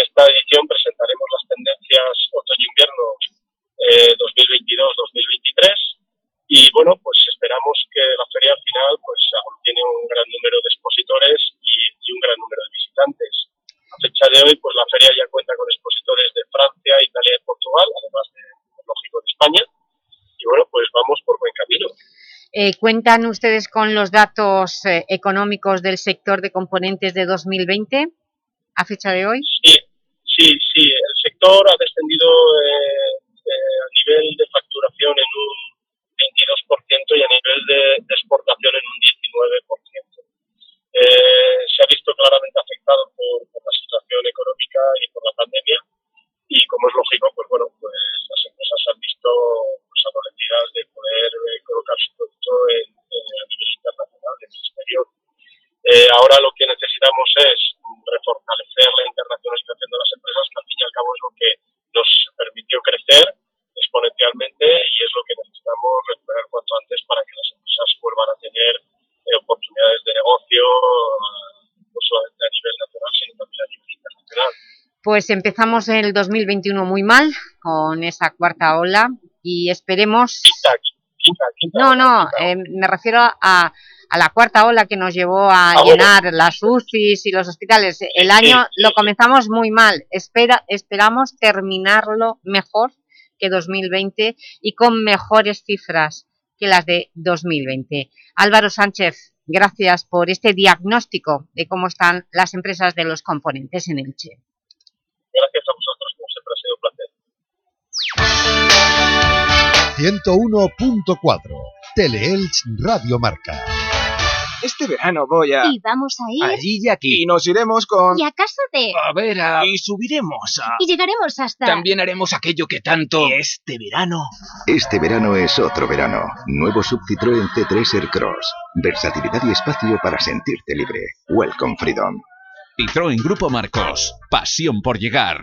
esta edición presentaremos las tendencias otoño-invierno eh, 2022-2023 y bueno, pues esperamos que la feria al final pues tiene un gran número de expositores y, y, un gran número de visitantes. A fecha de hoy, pues la feria ya cuenta con expositores de Francia, Italia y Portugal, además de, lógico, de España. Y bueno, pues vamos por buen camino. Eh, ¿Cuentan ustedes con los datos eh, económicos del sector de componentes de 2020 a fecha de hoy? Sí, sí. El sector ha descendido eh, a nivel de facturación en un 22% y a nivel de, de exportación en un 19%. Eh, se ha visto claramente afectado por, por, la situación económica y por la pandemia y como es lógico, pues bueno, pues las empresas han visto pues, adolecidas de poder eh, colocar su producto en, en, a nivel internacional, en el exterior. Eh, ahora lo que necesitamos es refortalecer la internacionalización de las empresas, cabo es lo que nos permitió crecer exponencialmente y es lo que necesitamos recuperar cuanto antes para que las empresas vuelvan a tener eh, oportunidades de negocio no solamente a nivel nacional sino también a nivel internacional. Pues empezamos el 2021 muy mal con esa cuarta ola y esperemos... Quinta, quinta, quinta no, no, eh, me refiero a, a, la cuarta ola que nos llevó a ah, llenar bueno. las UCIs y los hospitales. El año sí, sí, lo comenzamos muy mal, Espera, esperamos terminarlo mejor que 2020 y con mejores cifras que las de 2020. Álvaro Sánchez, gracias por este diagnóstico de cómo están las empresas de los componentes en Elche. Gracias a vosotros, como siempre ha sido un placer. 101.4 Teleelch Radio Marca. Este verano voy a... ¿Y vamos a ir? Allí y aquí. Y nos iremos con... ¿Y a casa de...? A ver, a... Y subiremos a... Y llegaremos hasta... También haremos aquello que tanto... Este verano... Este verano es otro verano. Nuevo Sub Citroën C3 Aircross. Versatilidad y espacio para sentirte libre. Welcome Freedom. Citroën Grupo Marcos. Pasión por llegar.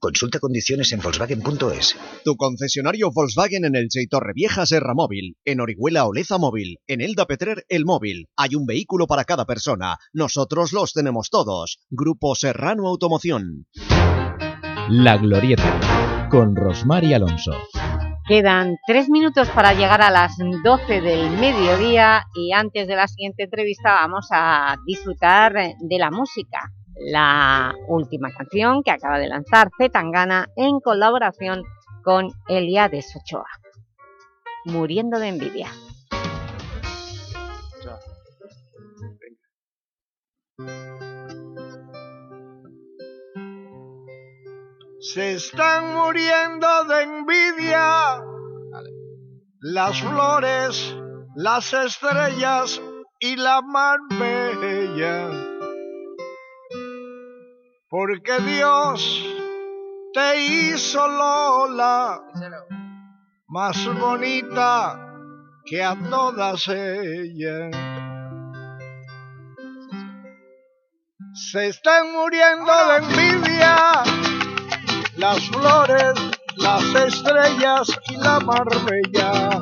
Consulta condiciones en Volkswagen.es. Tu concesionario Volkswagen en el y Torrevieja Serra Móvil, en Orihuela Oleza Móvil, en Elda Petrer El Móvil. Hay un vehículo para cada persona. Nosotros los tenemos todos. Grupo Serrano Automoción. La Glorieta, con Rosmar y Alonso. Quedan tres minutos para llegar a las 12 del mediodía y antes de la siguiente entrevista vamos a disfrutar de la música la última canción que acaba de lanzar Zetangana en colaboración con Eliades Ochoa. Muriendo de envidia. Se están muriendo de envidia las flores, las estrellas y la mar bella porque Dios te hizo Lola más bonita que a todas ellas. Se están muriendo de envidia las flores, las estrellas y la marbella.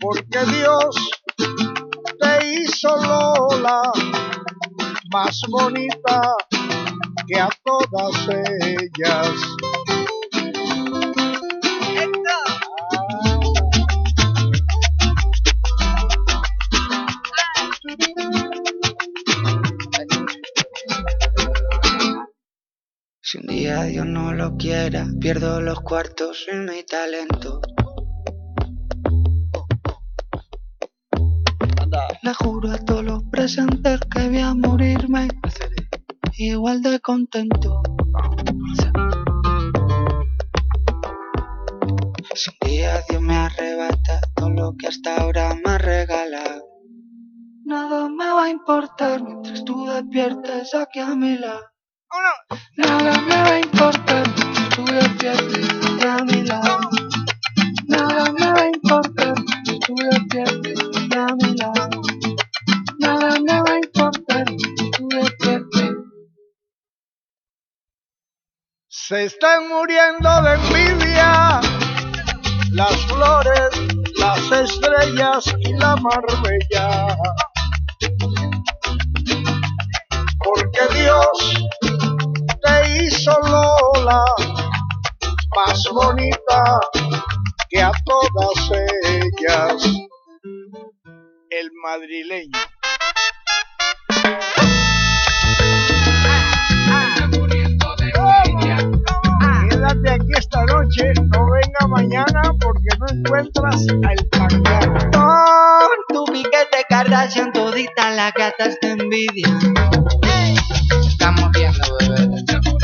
Porque Dios te hizo Lola más bonita que a todas ellas. Si un día Dios no lo quiera, pierdo los cuartos y mi talento. Le juro a todos los presentes que voy a morirme igual de contento. Si un día Dios me arrebata todo lo que hasta ahora me ha regalado, nada me va a importar mientras tú despiertes aquí a mi lado. Nada me va a importar mientras tú despiertes aquí a mi lado. Se están muriendo de envidia las flores, las estrellas y la marbella. Porque Dios te hizo Lola más bonita que a todas ellas. El madrileño. Quédate aquí esta noche, no venga mañana porque no encuentras al pañal. Tu piquete Kardashian todita las gatas te envidian. Estamos viendo, bebé. Oye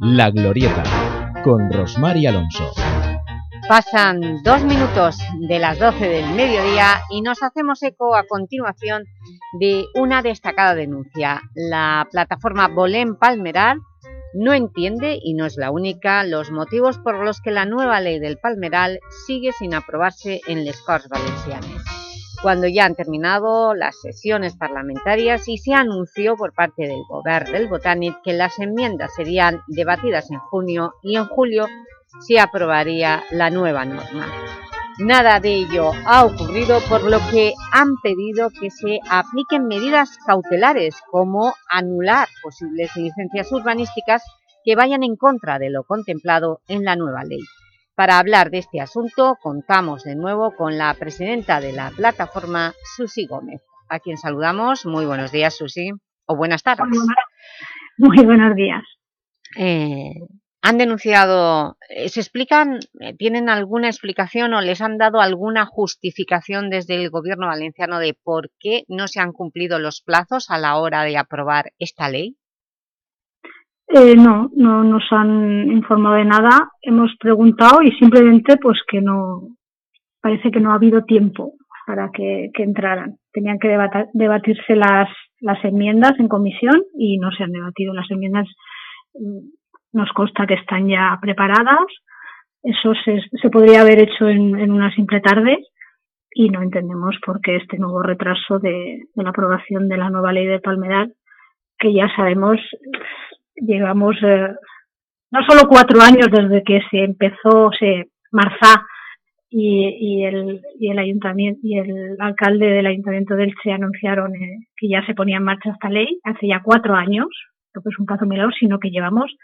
La Glorieta, con Rosmar y Alonso. Pasan dos minutos de las 12 del mediodía y nos hacemos eco a continuación de una destacada denuncia. La plataforma Bolén Palmeral no entiende, y no es la única, los motivos por los que la nueva ley del Palmeral sigue sin aprobarse en les Corts Valencianes cuando ya han terminado las sesiones parlamentarias y se anunció por parte del Gobierno del Botànic que las enmiendas serían debatidas en junio y en julio se aprobaría la nueva norma. Nada de ello ha ocurrido, por lo que han pedido que se apliquen medidas cautelares, como anular posibles licencias urbanísticas que vayan en contra de lo contemplado en la nueva ley. Para hablar de este asunto, contamos de nuevo con la presidenta de la plataforma, Susi Gómez, a quien saludamos. Muy buenos días, Susi, o buenas tardes. Muy buenos días. Eh, han denunciado, eh, ¿se explican, eh, tienen alguna explicación o les han dado alguna justificación desde el gobierno valenciano de por qué no se han cumplido los plazos a la hora de aprobar esta ley? Eh, no, no nos han informado de nada. Hemos preguntado y simplemente pues que no, parece que no ha habido tiempo para que, entraran. Tenían que debata, debatirse las, las enmiendas en comisión y no se han debatido. Las enmiendas mm, nos consta que están ya preparadas. Eso se, se podría haber hecho en, una simple tarde y no entendemos por qué este nuevo retraso de, de la aprobación de la nueva ley de Palmeral, que ya sabemos llevamos eh, no solo cuatro años desde que se empezó, se marza y, y, el, y el ayuntamiento y el alcalde del ayuntamiento de Elche anunciaron eh, que ya se ponía en marcha esta ley hace ya cuatro años, lo que es un plazo menor, sino que llevamos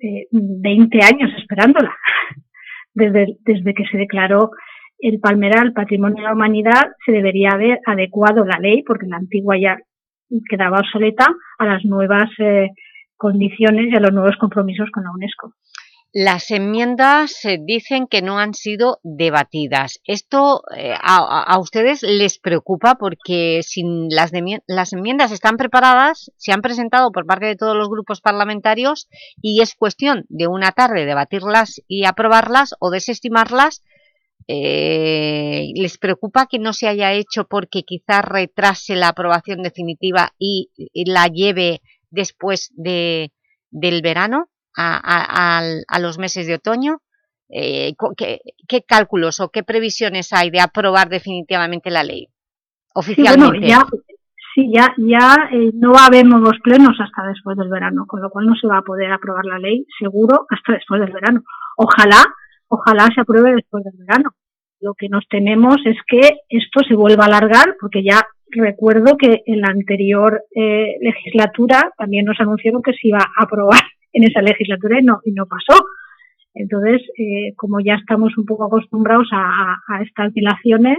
eh, 20 años esperándola. Desde, desde que se declaró el Palmeral Patrimonio de la Humanidad se debería haber adecuado la ley porque la antigua ya quedaba obsoleta a las nuevas eh, condiciones y a los nuevos compromisos con la UNESCO. Las enmiendas se dicen que no han sido debatidas. ¿Esto eh, a, ustedes les preocupa? Porque si las, las enmiendas están preparadas, se han presentado por parte de todos los grupos parlamentarios y es cuestión de una tarde debatirlas y aprobarlas o desestimarlas, eh, ¿les preocupa que no se haya hecho porque quizás retrase la aprobación definitiva y, y la lleve después de, del verano? a, los meses de otoño? Eh, ¿qué, cálculos o qué previsiones hay de aprobar definitivamente la ley oficialmente? ya, sí, ya, ya eh, no va a haber nuevos plenos hasta después del verano, con lo cual no se va a poder aprobar la ley seguro hasta después del verano. Ojalá, ojalá se apruebe después del verano. Lo que nos tememos es que esto se vuelva a alargar, porque ya recuerdo que en la anterior eh, legislatura también nos anunciaron que se iba a aprobar en esa legislatura y no, y no pasó. Entonces, eh, como ya estamos un poco acostumbrados a, a estas dilaciones,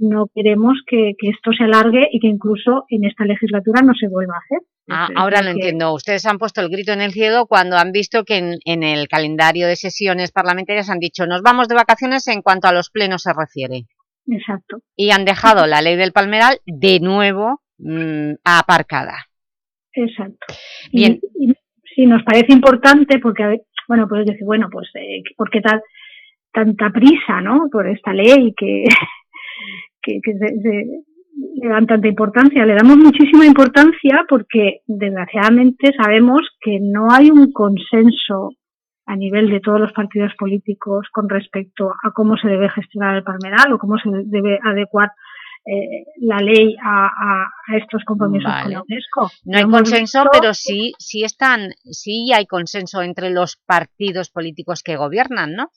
no queremos que, esto se alargue y que incluso en esta legislatura no se vuelva a hacer. Ah, ahora lo entiendo. Ustedes han puesto el grito en el cielo cuando han visto que en, el calendario de sesiones parlamentarias han dicho nos vamos de vacaciones en cuanto a los plenos se refiere. Exacto. Y han dejado la ley del palmeral de nuevo mm, aparcada. Exacto. Bien. sí, nos parece importante porque, bueno, pues decir, bueno, pues, eh, ¿por qué tal, tanta prisa, no? Por esta ley que que, le dan tanta importancia. Le damos muchísima importancia porque desgraciadamente sabemos que no hay un consenso a nivel de todos los partidos políticos con respecto a cómo se debe gestionar el palmeral o cómo se debe adecuar eh, la ley a, estos compromisos con la UNESCO. No hay consenso, pero sí, sí, están, sí hay consenso entre los partidos políticos que gobiernan, ¿no?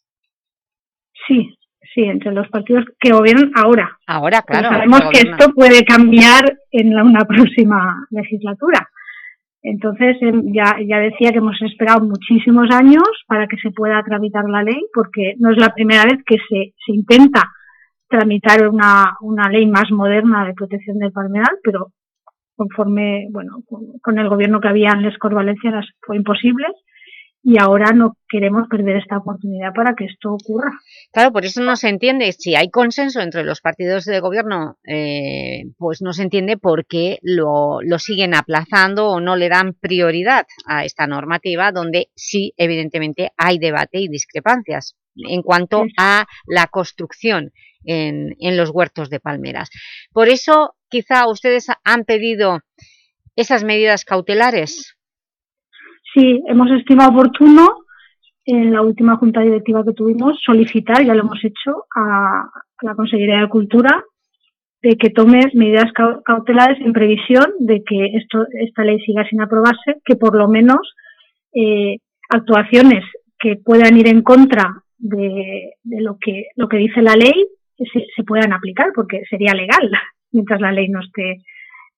Sí, Sí, entre los partidos que gobiernan ahora. Ahora, claro. sabemos que, esto puede cambiar en una próxima legislatura. Entonces, em, ya, ya decía que hemos esperado muchísimos años para que se pueda tramitar la ley, porque no es la primera vez que se, se intenta tramitar una, una ley más moderna de protección del palmeral, pero conforme, bueno, con, el gobierno que había en Les Valencianas fue imposible y ahora no queremos perder esta oportunidad para que esto ocurra. Claro, por eso no se entiende, si hay consenso entre los partidos de gobierno, eh, pues no se entiende por qué lo, lo, siguen aplazando o no le dan prioridad a esta normativa, donde sí, evidentemente, hay debate y discrepancias en cuanto a la construcción en, en los huertos de palmeras. Por eso, quizá ustedes han pedido esas medidas cautelares Sí, hemos estimado oportuno en la última junta directiva que tuvimos solicitar, ya lo hemos hecho, a, la Consejería de Cultura de que tome medidas cautelares en previsión de que esto, esta ley siga sin aprobarse, que por lo menos eh, actuaciones que puedan ir en contra de, lo que lo que dice la ley se, se, puedan aplicar, porque sería legal mientras la ley no esté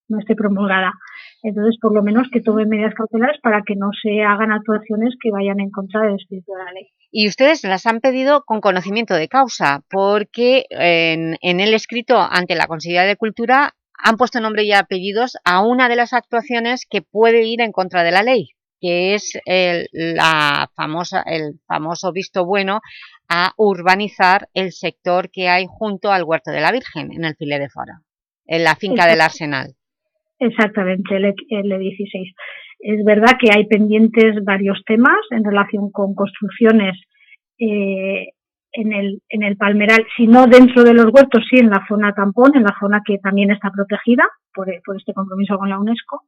no esté promulgada. Entonces, por lo menos que tome medidas cautelares para que no se hagan actuaciones que vayan en contra del espíritu de la ley. Y ustedes las han pedido con conocimiento de causa, porque en, el escrito ante la Consejería de Cultura han puesto nombre y apellidos a una de las actuaciones que puede ir en contra de la ley, que es el, la famosa, el famoso visto bueno a urbanizar el sector que hay junto al Huerto de la Virgen, en el File de Foro, en la finca del Arsenal. Exactamente, el, el E16. Es verdad que hay pendientes varios temas en relación con construcciones eh, en, el, en el palmeral, si no dentro de los huertos, sí en la zona tampón, en la zona que también está protegida por, por este compromiso con la UNESCO.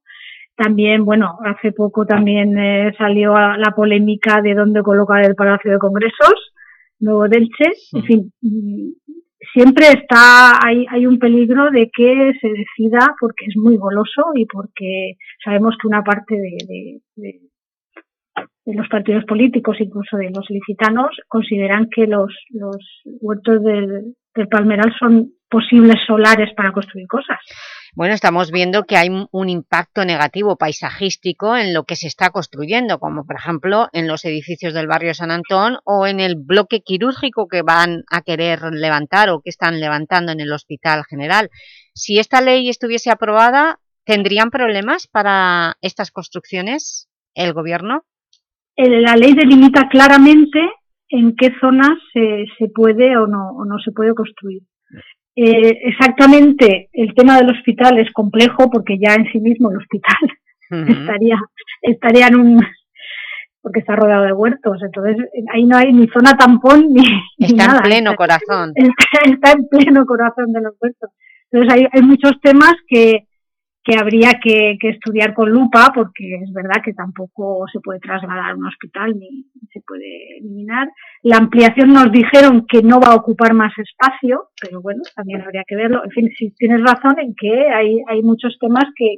También, bueno, hace poco también eh, salió la polémica de dónde colocar el Palacio de Congresos, Nuevo Delche. En fin, siempre está hay, hay un peligro de que se decida porque es muy goloso y porque sabemos que una parte de, los partidos políticos, incluso de los licitanos, consideran que los, los huertos del, del Palmeral son posibles solares para construir cosas. Bueno, estamos viendo que hay un impacto negativo paisajístico en lo que se está construyendo, como por ejemplo en los edificios del barrio San Antón o en el bloque quirúrgico que van a querer levantar o que están levantando en el Hospital General. Si esta ley estuviese aprobada, ¿tendrían problemas para estas construcciones el Gobierno? La ley delimita claramente en qué zonas se, se puede o no, o no se puede construir. Eh, exactamente, el tema del hospital es complejo porque ya en sí mismo el hospital estaría, estaría en un, porque está rodeado de huertos, entonces ahí no hay ni zona tampón ni, está en pleno corazón. Está, en pleno corazón de los huertos. Entonces hay, hay muchos temas que, que habría que, estudiar con lupa porque es verdad que tampoco se puede trasladar a un hospital ni, se puede eliminar. La ampliación nos dijeron que no va a ocupar más espacio, pero bueno, también habría que verlo. En fin, si tienes razón en que hay, hay muchos temas que,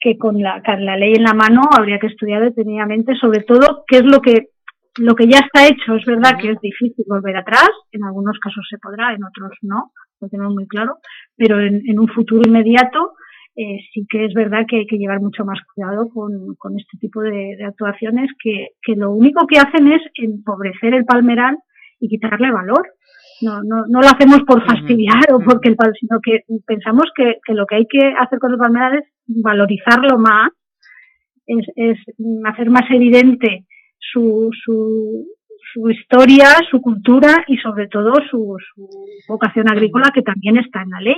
que, con, la, con la ley en la mano habría que estudiar detenidamente, sobre todo qué es lo que lo que ya está hecho. Es verdad que es difícil volver atrás, en algunos casos se podrá, en otros no, lo tenemos muy claro, pero en, en un futuro inmediato eh, sí que es verdad que hay que llevar mucho más cuidado con, con este tipo de, actuaciones que, que, lo único que hacen es empobrecer el palmeral y quitarle valor. No, no, no lo hacemos por fastidiar o porque el sino que pensamos que, que, lo que hay que hacer con el palmeral es valorizarlo más, es, es hacer más evidente su, su, su historia, su cultura y sobre todo su, vocación agrícola que también está en la ley.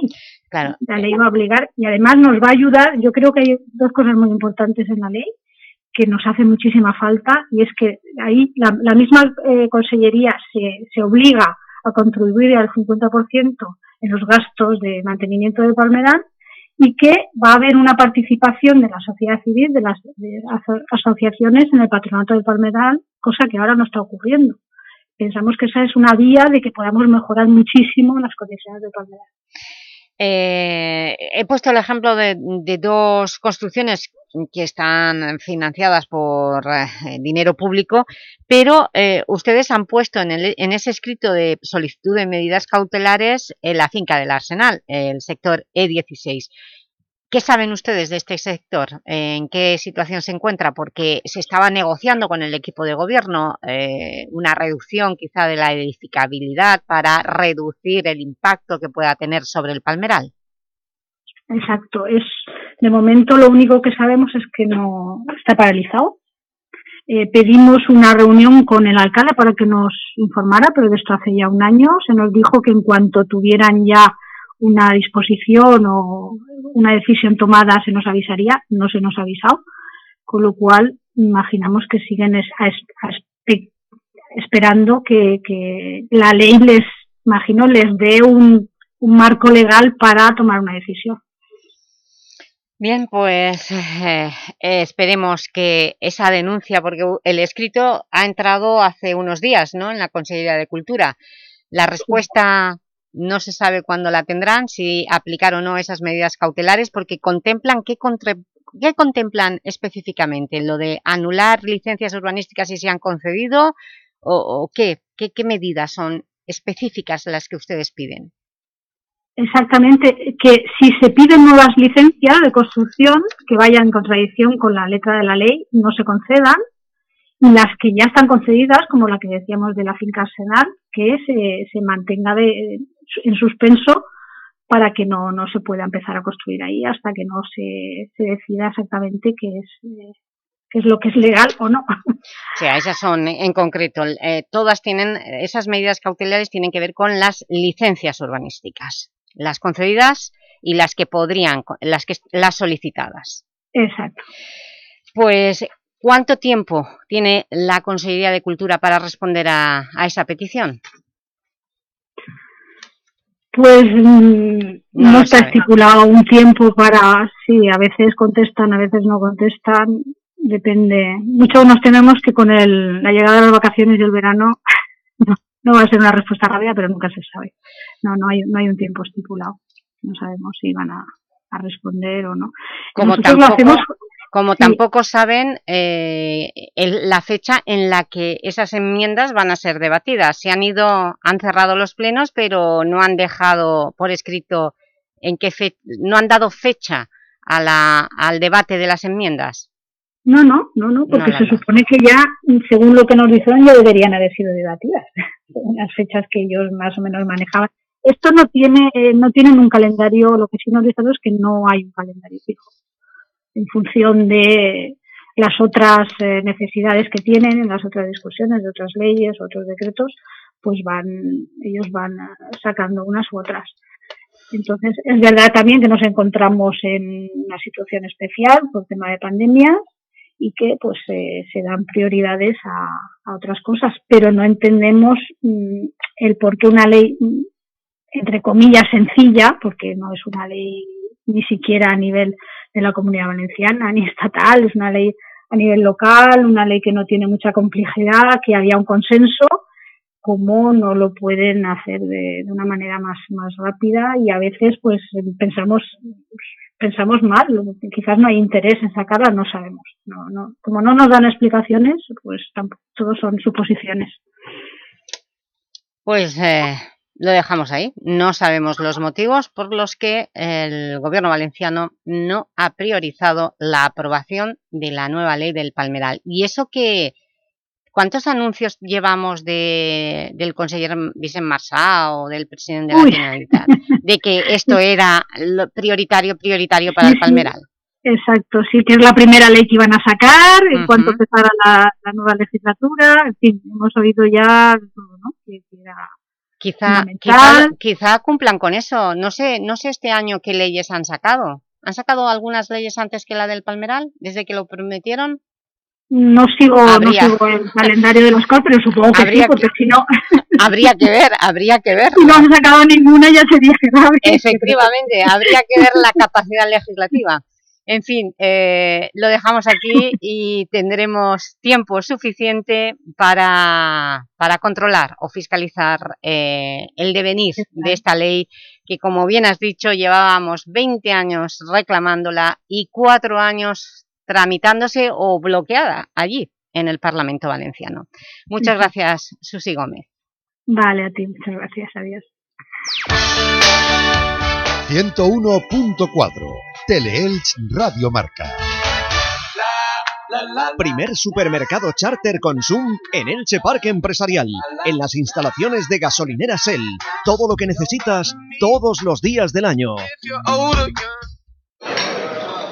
Claro. La ley va a obligar y además nos va a ayudar, yo creo que hay dos cosas muy importantes en la ley que nos hace muchísima falta y es que ahí la, misma eh, consellería se, se obliga a contribuir al 50% en los gastos de mantenimiento del palmeral y que va a haber una participación de la sociedad civil, de las asociaciones en el patronato del palmeral cosa que ahora no está ocurriendo. Pensamos que esa es una vía de que podamos mejorar muchísimo las condiciones de palmeral. Eh, he puesto el ejemplo de, dos construcciones que están financiadas por eh, dinero público, pero eh, ustedes han puesto en, en, ese escrito de solicitud de medidas cautelares en la finca del Arsenal, el sector E16. ¿Qué saben ustedes de este sector? ¿En qué situación se encuentra? Porque se estaba negociando con el equipo de gobierno eh, una reducción quizá de la edificabilidad para reducir el impacto que pueda tener sobre el palmeral. Exacto. Es, de momento lo único que sabemos es que no está paralizado. Eh, pedimos una reunión con el alcalde para que nos informara, pero de esto hace ya un año. Se nos dijo que en cuanto tuvieran ya una disposición o una decisión tomada se nos avisaría, no se nos ha avisado, con lo cual imaginamos que siguen esperando que, la ley les, imagino, les dé un, marco legal para tomar una decisión. Bien, pues eh, esperemos que esa denuncia, porque el escrito ha entrado hace unos días ¿no? en la Consejería de Cultura. La respuesta no se sabe cuándo la tendrán, si aplicar o no esas medidas cautelares, porque contemplan qué, qué contemplan específicamente, lo de anular licencias urbanísticas si se han concedido o, qué, qué, medidas son específicas las que ustedes piden. Exactamente, que si se piden nuevas licencias de construcción que vayan en contradicción con la letra de la ley, no se concedan, y las que ya están concedidas, como la que decíamos de la finca Arsenal, que se, se mantenga de, en suspenso para que no, no se pueda empezar a construir ahí hasta que no se, se decida exactamente qué es, qué es lo que es legal o no. O sea, esas son en concreto, eh, todas tienen, esas medidas cautelares tienen que ver con las licencias urbanísticas, las concedidas y las que podrían, las, que, las solicitadas. Exacto. Pues, ¿cuánto tiempo tiene la Consejería de Cultura para responder a, a esa petición? Pues mm, no, está estipulado un tiempo para, sí, a veces contestan, a veces no contestan, depende. Muchos nos tememos que con el, la llegada de las vacaciones y el verano no, va a ser una respuesta rápida, pero nunca se sabe. No, no hay, no hay un tiempo estipulado. No sabemos si van a, responder o no. Como tampoco, hacemos, como tampoco saben eh, la fecha en la que esas enmiendas van a ser debatidas. Se han ido, han cerrado los plenos, pero no han dejado por escrito en qué no han dado fecha a la, al debate de las enmiendas. No, no, no, no, porque se supone que ya, según lo que nos dijeron, ya deberían haber sido debatidas, las fechas que ellos más o menos manejaban. Esto no tiene, eh, no tienen un calendario, lo que sí nos dijeron es que no hay un calendario fijo en función de las otras eh, necesidades que tienen, en las otras discusiones de otras leyes, otros decretos, pues van, ellos van sacando unas u otras. Entonces, es verdad también que nos encontramos en una situación especial por tema de pandemia y que pues se dan prioridades a, otras cosas, pero no entendemos mm, el por qué una ley, mm, entre comillas, sencilla, porque no es una ley ni siquiera a nivel de la comunidad valenciana ni estatal, es una ley a nivel local, una ley que no tiene mucha complejidad, que había un consenso, como no lo pueden hacer de, de una manera más, más rápida y a veces pues pensamos pensamos mal, quizás no hay interés en sacarla, no sabemos. No, no, como no nos dan explicaciones, pues tampoco, todos son suposiciones. Pues eh, lo dejamos ahí. No sabemos los motivos por los que el gobierno valenciano no ha priorizado la aprobación de la nueva ley del Palmeral. Y eso que... ¿Cuántos anuncios llevamos de, del consejero Vicent Marsá o del presidente de la Generalitat de que esto era lo prioritario, prioritario para el Palmeral? Exacto, sí, que es la primera ley que iban a sacar en cuanto empezara la, la, nueva legislatura. En fin, hemos oído ya todo, ¿no? Que era Quizá, quizá, quizá, cumplan con eso. No sé, no sé este año qué leyes han sacado. ¿Han sacado algunas leyes antes que la del Palmeral, desde que lo prometieron? No sigo, no sigo el calendario de los COR, pero supongo que sí, porque que, si no... habría que ver, habría que ver. Si no han sacado ninguna ya sería grave. Efectivamente, habría que ver la capacidad legislativa. En fin, eh, lo dejamos aquí y tendremos tiempo suficiente para, para controlar o fiscalizar eh, el devenir de esta ley que, como bien has dicho, llevábamos 20 años reclamándola y cuatro años tramitándose o bloqueada allí en el Parlamento Valenciano. Muchas gracias, Susi Gómez. Vale, a ti, muchas gracias, adiós. 101.4 Teleelch Radio Marca. Primer supermercado charter Consum en Elche Parque Empresarial, en las instalaciones de gasolineras El. Todo lo que necesitas todos los días del año.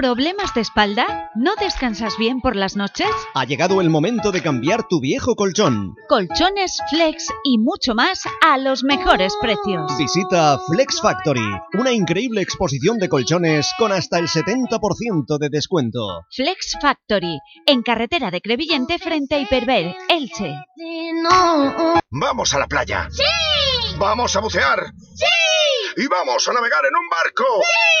¿Problemas de espalda? ¿No descansas bien por las noches? Ha llegado el momento de cambiar tu viejo colchón. Colchones, flex y mucho más a los mejores precios. Visita Flex Factory, una increíble exposición de colchones con hasta el 70% de descuento. Flex Factory, en carretera de Crevillente frente a Hiperver, Elche. ¡Vamos a la playa! ¡Sí! ¡Vamos a bucear! ¡Sí! ¡Y vamos a navegar en un barco! ¡Sí!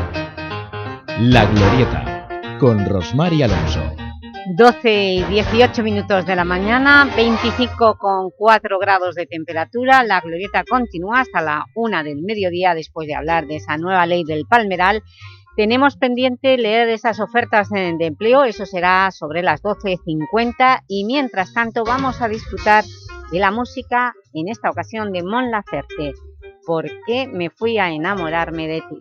La Glorieta, con Rosmar y Alonso. 12 y 18 minutos de la mañana, 25 con 4 grados de temperatura. La glorieta continúa hasta la 1 del mediodía después de hablar de esa nueva ley del Palmeral. Tenemos pendiente leer esas ofertas de, de empleo, eso será sobre las 12.50 y mientras tanto vamos a disfrutar de la música, en esta ocasión de Mon Laferte. ¿Por qué me fui a enamorarme de ti?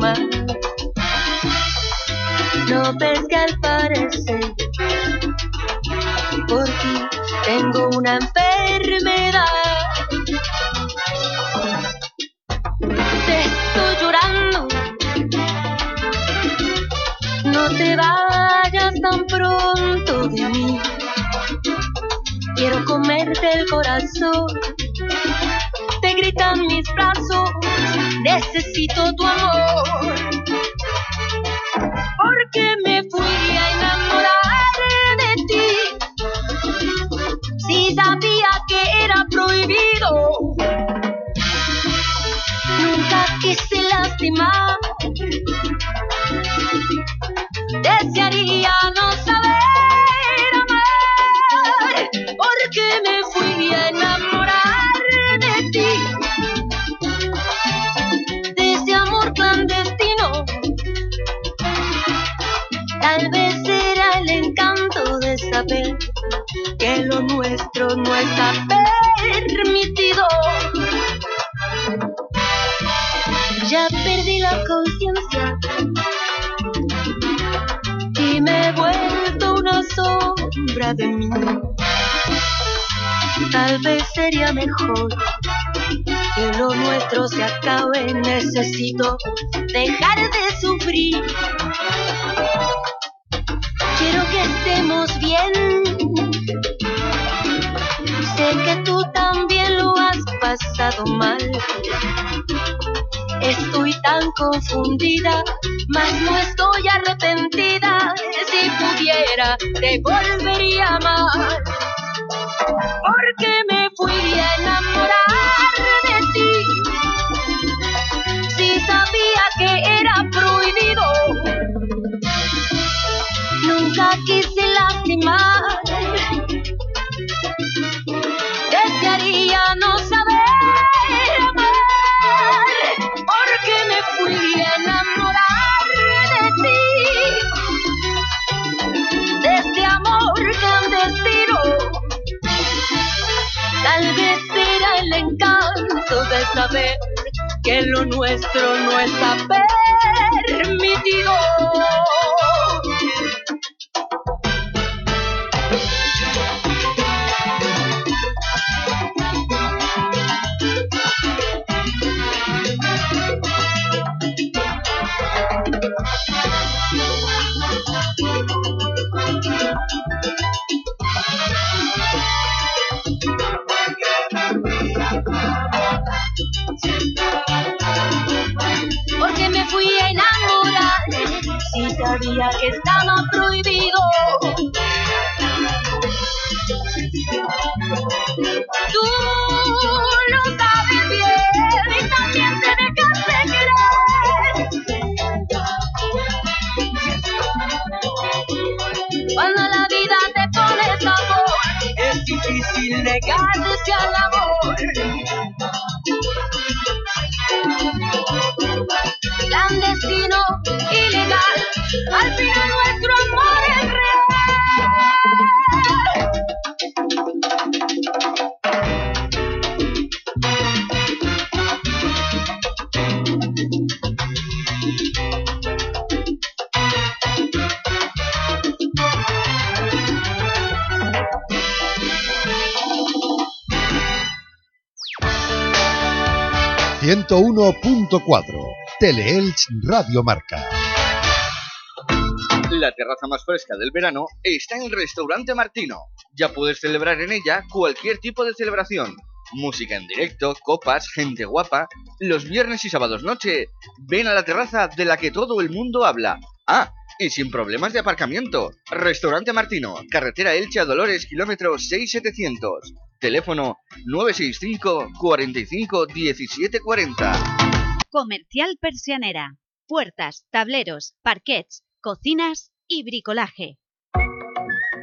No que al parecer por ti tengo una enfermedad. Te estoy llorando. No te vayas tan pronto de mí. Quiero comerte el corazón. Te gritan mis brazos. Necesito tu amor. Tal vez sería mejor que lo nuestro se acabe. Necesito dejar de sufrir. Quiero que estemos bien. Sé que tú también lo has pasado mal. Estoy tan confundida, mas no estoy arrepentida. Si pudiera, te volvería a amar. Nuestro no está permitido. Sabía que estaba prohibido. Tú 101.4 Teleelch Radio Marca. La terraza más fresca del verano está en el Restaurante Martino. Ya puedes celebrar en ella cualquier tipo de celebración. Música en directo, copas, gente guapa. Los viernes y sábados noche, ven a la terraza de la que todo el mundo habla. Ah, y sin problemas de aparcamiento. Restaurante Martino, carretera Elche a Dolores, kilómetro 6700. Teléfono 965 45 17 40. Comercial Persianera. Puertas, tableros, parquets, cocinas y bricolaje.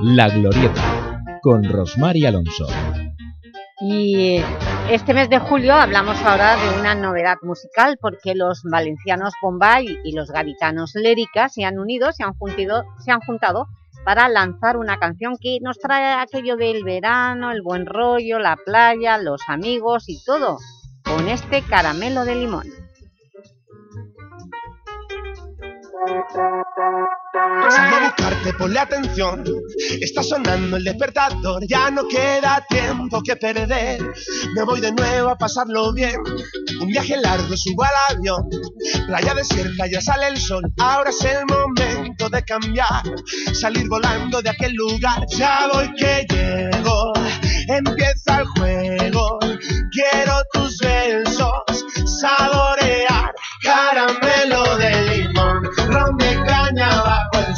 La Glorieta, con Rosmar y Alonso. Y Este mes de julio hablamos ahora de una novedad musical porque los valencianos Bombay y los gaditanos Lérica se han unido, se han, se han juntado para lanzar una canción que nos trae aquello del verano, el buen rollo, la playa, los amigos y todo, con este caramelo de limón. Pasando a buscarte, ponle atención. Está sonando el despertador, ya no queda tiempo que perder. Me voy de nuevo a pasarlo bien. Un viaje largo, subo al avión. Playa desierta, ya sale el sol. Ahora es el momento de cambiar. Salir volando de aquel lugar. Ya voy que llego. Empieza el juego. Quiero tus besos. Saborear caramelo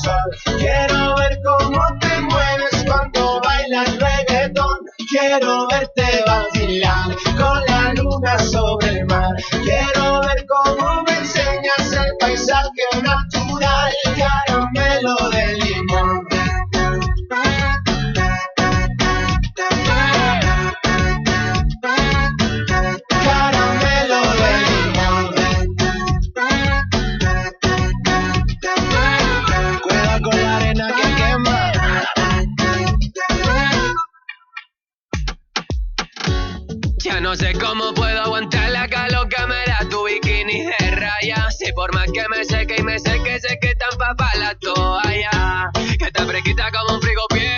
Quiero ver cómo te mueves cuando bailas reggaetón. Quiero verte vacilar con la luna sobre el mar. Quiero ver cómo me enseñas el paisaje natural. Caramelo de no sé cómo puedo aguantar la calor que me da tu bikini de raya. Si por más que me seque y me seque, sé que tan papá la toalla. Que te fresquita como un frigopié.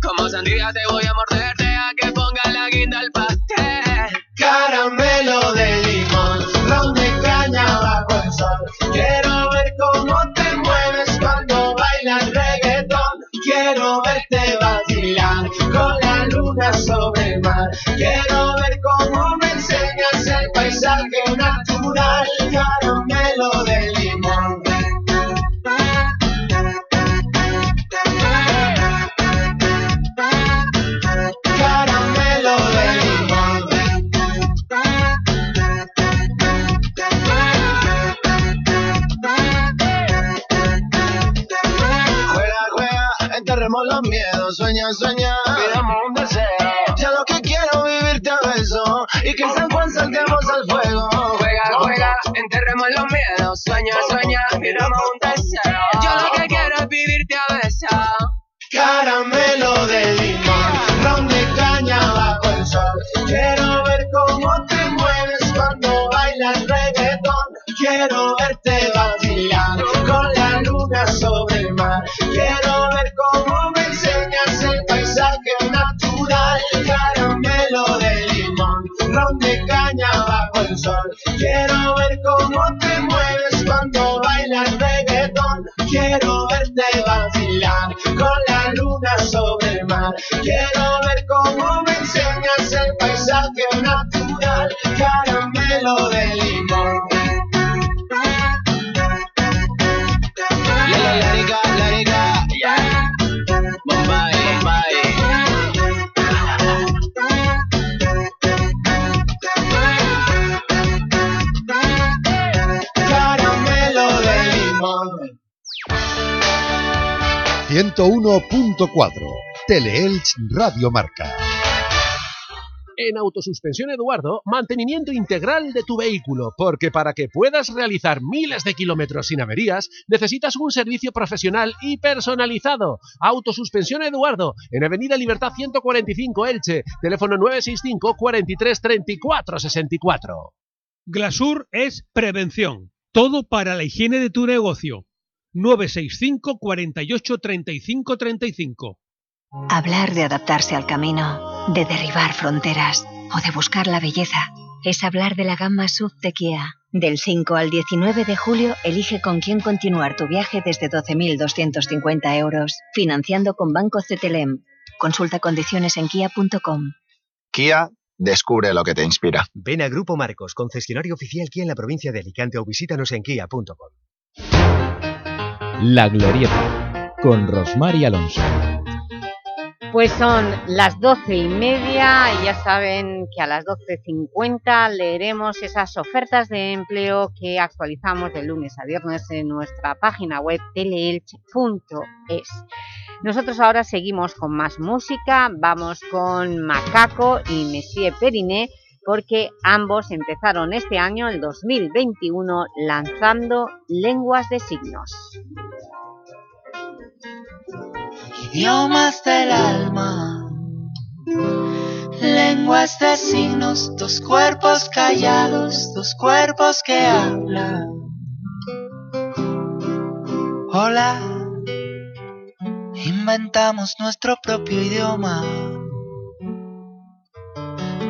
Como sandía te voy a morder, deja que ponga la guinda al pastel. Caramelo de limón, ron de caña bajo el sol. Quiero ver cómo te mueves cuando bailas reggaetón. Quiero verte vacilar con la luna sobre el mar. Quiero paisaje natural. Caramelo de limón. Caramelo de limón. Juega, juega, enterremos los miedos, sueña, sueña, pidamos un deseo. Y que en San Juan saltemos al fuego. Juega, juega, enterremos los miedos. Sueña, sueña, miramos un deseo. Yo lo que quiero es vivirte a besos. Caramelo de limón, ron de caña bajo el sol. Quiero ver cómo te mueves cuando bailas reggaetón. Quiero verte vacilar con la luna sobre el mar. Quiero de caña bajo el sol. Quiero ver cómo te mueves cuando bailas reggaetón. Quiero verte vacilar con la luna sobre el mar. Quiero ver cómo me enseñas el paisaje natural. Caramelo de limón. 101.4 Teleelch Radio Marca. En Autosuspensión Eduardo, mantenimiento integral de tu vehículo, porque para que puedas realizar miles de kilómetros sin averías, necesitas un servicio profesional y personalizado. Autosuspensión Eduardo, en Avenida Libertad 145 Elche, teléfono 965 43 34 64. Glasur es prevención. Todo para la higiene de tu negocio. 965 48 35 35. Hablar de adaptarse al camino, de derribar fronteras o de buscar la belleza es hablar de la gama SUV de Kia. Del 5 al 19 de julio, elige con quién continuar tu viaje desde 12.250 euros, financiando con Banco CTLM. Consulta condiciones en kia.com. Kia, descubre lo que te inspira. Ven a Grupo Marcos, concesionario oficial Kia en la provincia de Alicante o visítanos en kia.com. La Glorieta, con Rosmar y Alonso. Pues son las doce y media y ya saben que a las 12.50 leeremos esas ofertas de empleo que actualizamos de lunes a viernes en nuestra página web teleelch.es. Nosotros ahora seguimos con más música, vamos con Macaco y Monsieur Periné porque ambos empezaron este año, el 2021, lanzando lenguas de signos. Idiomas del alma, lenguas de signos, dos cuerpos callados, dos cuerpos que hablan. Hola, inventamos nuestro propio idioma.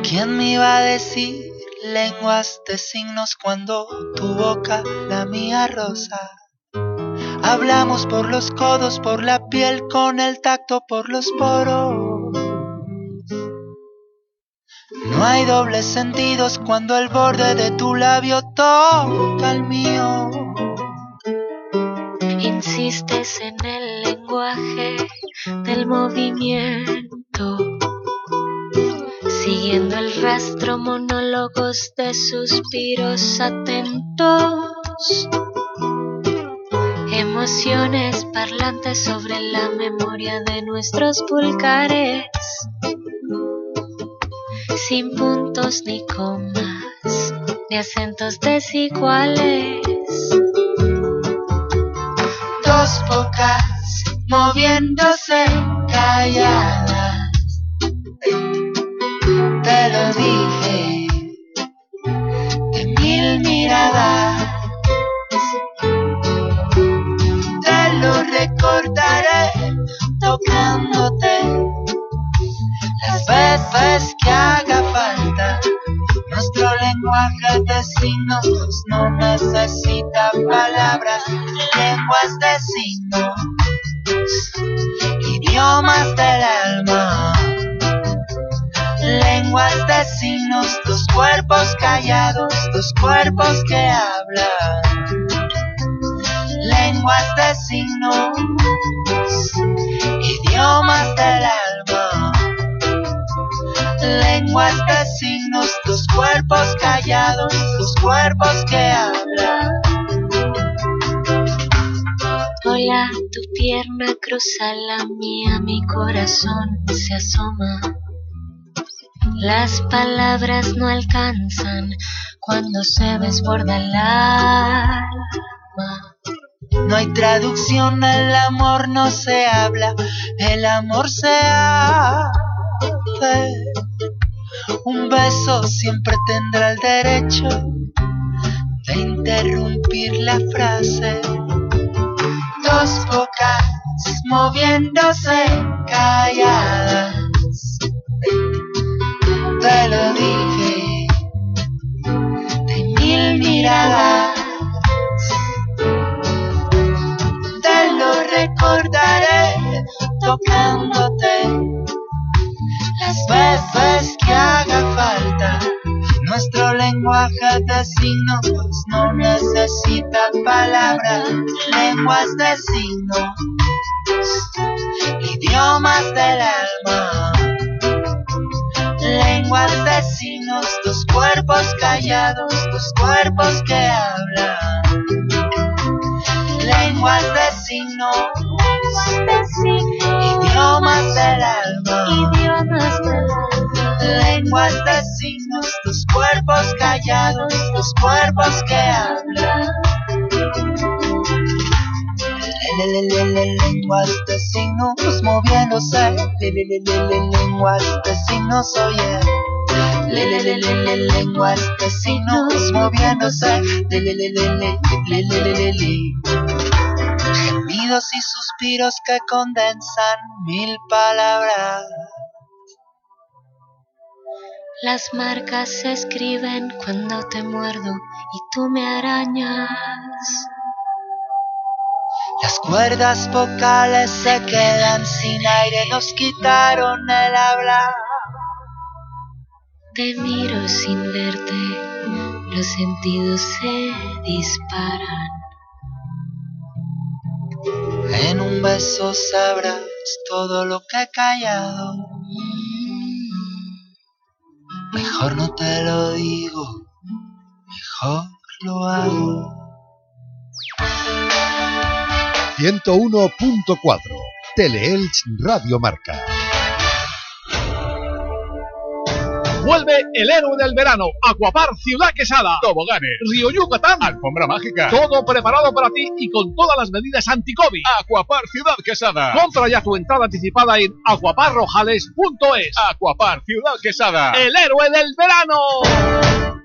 ¿Quién me iba a decir lenguas de signos cuando tu boca, la mía rosa? Hablamos por los codos, por la piel, con el tacto, por los poros. No hay dobles sentidos cuando el borde de tu labio toca el mío. Insistes en el lenguaje del movimiento, siguiendo el rastro monólogos de suspiros atentos, emociones parlantes sobre la memoria de nuestros pulgares, sin puntos ni comas, ni acentos desiguales. Dos bocas moviéndose calladas. Te lo dije de mil miradas. Te lo recordaré tocándote las veces que haga falta. Nuestro lenguaje de signos no necesita palabras, lenguas de signos, Lenguas de signos, dos cuerpos callados, dos cuerpos que hablan. Lenguas de signos, idiomas del alma lenguas de signos, dos cuerpos callados, dos cuerpos que hablan. Hola, tu pierna cruza la mía, mi corazón se asoma. Las palabras no alcanzan cuando se desborda el alma. No hay traducción, el amor no se habla, el amor se hace. Un beso siempre tendrá el derecho de interrumpir la frase. Dos bocas moviéndose calladas. Te lo dije de mil miradas. Te lo recordaré tocándote las veces que haga falta. Nuestro lenguaje de signos no necesita palabras, lenguas de signos, idiomas del alma. Lenguas de signos, dos cuerpos callados, dos cuerpos que hablan. Lenguas de signos, idiomas del alma. Idiomas del alma. Lenguas de signos, dos cuerpos callados, dos cuerpos que hablan lenguas de signos moviéndose, lenguas de signos, oye. Lenguas de signos moviéndose, gemidos y suspiros que condensan mil palabras. Las marcas se escriben cuando te muerdo y tú me arañas. Las cuerdas vocales se quedan sin aire, nos quitaron el habla. Te miro sin verte, los sentidos se disparan. En un beso sabrás todo lo que he callado. Mejor no te lo digo, mejor lo hago. 101.4 Teleelch Radio Marca. Vuelve el héroe del verano, Aquapar Ciudad Quesada. Toboganes, Río Yucatán, Alfombra Mágica. Todo preparado para ti y con todas las medidas anti-COVID. Aquapar Ciudad Quesada. Compra ya tu entrada anticipada en acuaparrojales.es. Aquapar Ciudad Quesada. El héroe del verano.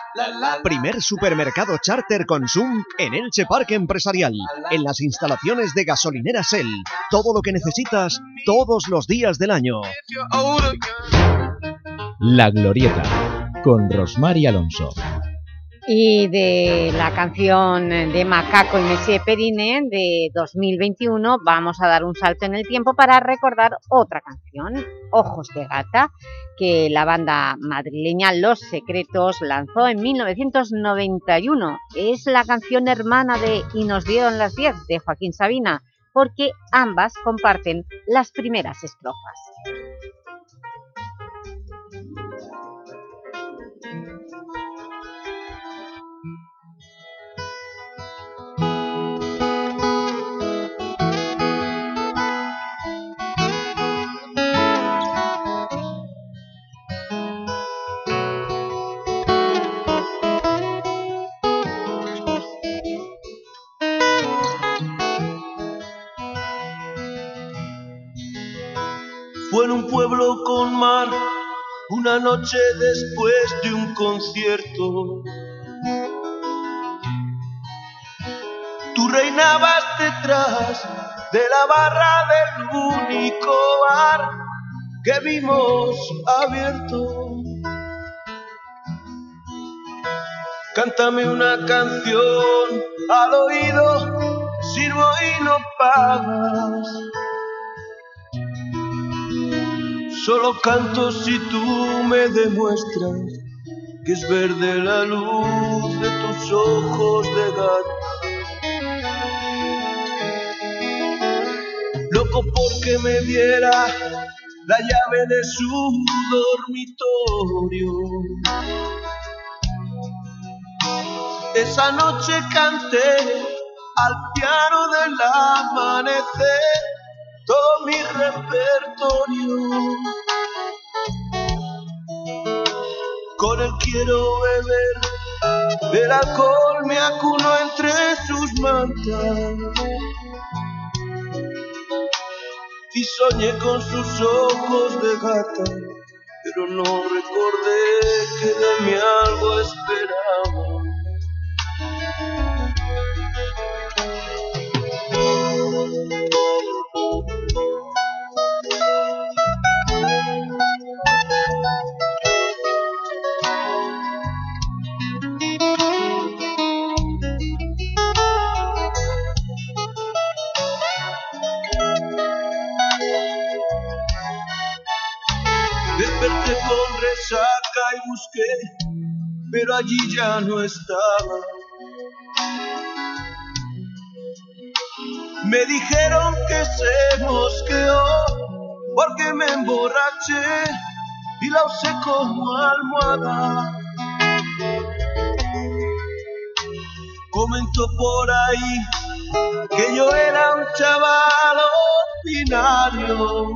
Primer supermercado charter Consum en Elche Parque Empresarial, en las instalaciones de gasolinera Shell. Todo lo que necesitas todos los días del año. La Glorieta, con Rosmar y Alonso. Y de la canción de Macaco y Messi Perine de 2021 vamos a dar un salto en el tiempo para recordar otra canción, Ojos de Gata, que la banda madrileña Los Secretos lanzó en 1991. Es la canción hermana de Y nos dieron las 10 de Joaquín Sabina, porque ambas comparten las primeras estrofas. Pueblo con mar, una noche después de un concierto. Tú reinabas detrás de la barra del único bar que vimos abierto. Cántame una canción al oído, sirvo y no pagas. Solo canto si tú me demuestras que es verde la luz de tus ojos de gato. Loco porque me diera la llave de su dormitorio. Esa noche canté al piano del amanecer todo mi repertorio. Con él quiero beber, el alcohol me acuno entre sus mantas. Y soñé con sus ojos de gata, pero no recordé que de mí algo esperaba. Pero allí ya no estaba. Me dijeron que se mosqueó porque me emborraché y la usé como almohada. Comentó por ahí que yo era un chaval ordinario.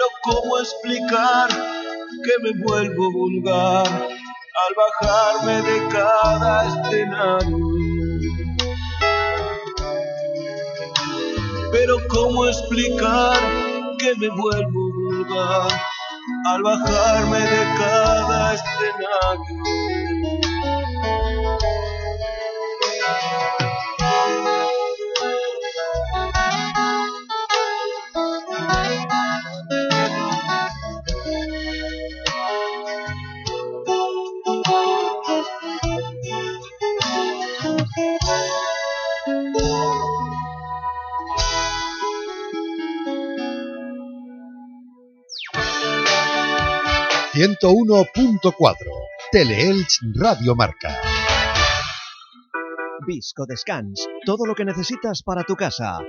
Pero ¿cómo explicar que me vuelvo vulgar al bajarme de cada escenario? Pero ¿cómo explicar que me vuelvo vulgar al bajarme de cada escenario? ...101.4... Teleelch Radio Marca. Visco Descans, todo lo que necesitas para tu casa.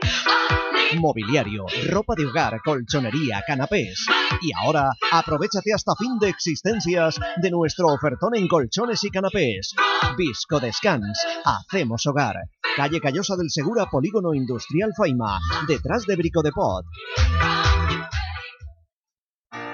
Mobiliario, ropa de hogar, colchonería, canapés. Y ahora, aprovechate hasta fin de existencias de nuestro ofertón en colchones y canapés. Visco Descans, hacemos hogar. Calle Callosa del Segura, Polígono Industrial Faima, detrás de Brico de Pot.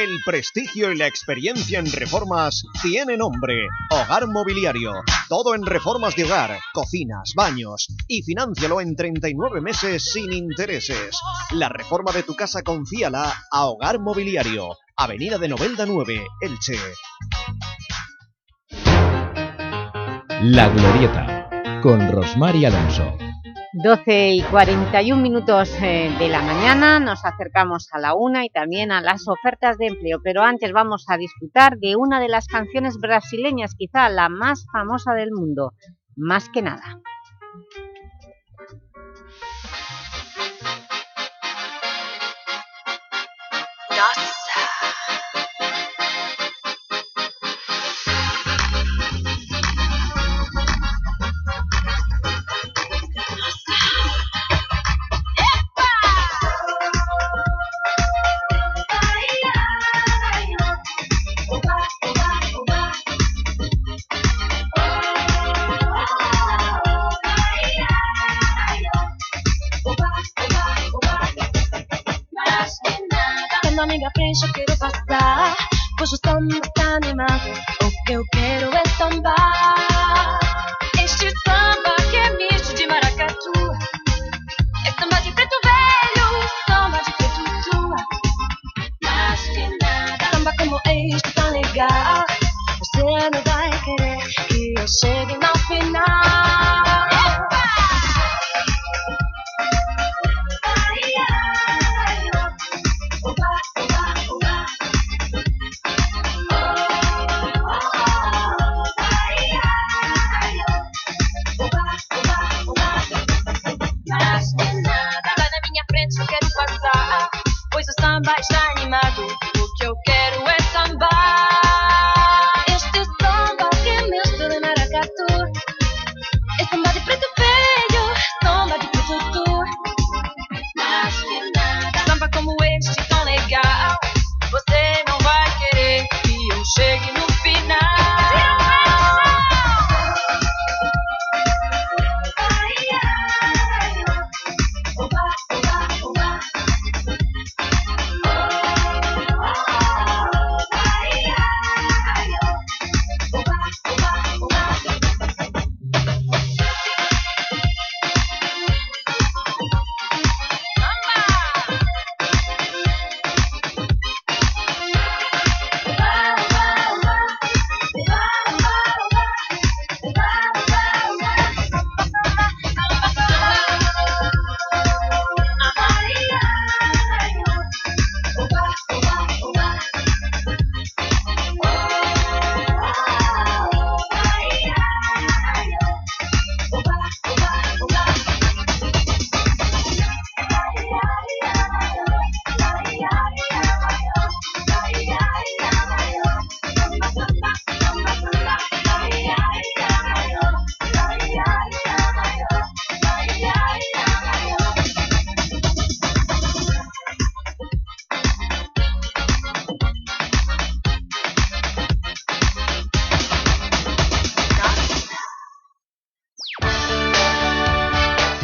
El prestigio y la experiencia en reformas tiene nombre. Hogar Mobiliario. Todo en reformas de hogar, cocinas, baños. Y financialo en 39 meses sin intereses. La reforma de tu casa confíala a Hogar Mobiliario. Avenida de Novelda 9, Elche. La Glorieta, con Rosmar y Alonso. 12 y 41 minutos eh, de la mañana, nos acercamos a la una y también a las ofertas de empleo, pero antes vamos a disfrutar de una de las canciones brasileñas, quizá la más famosa del mundo, Más que nada. Quando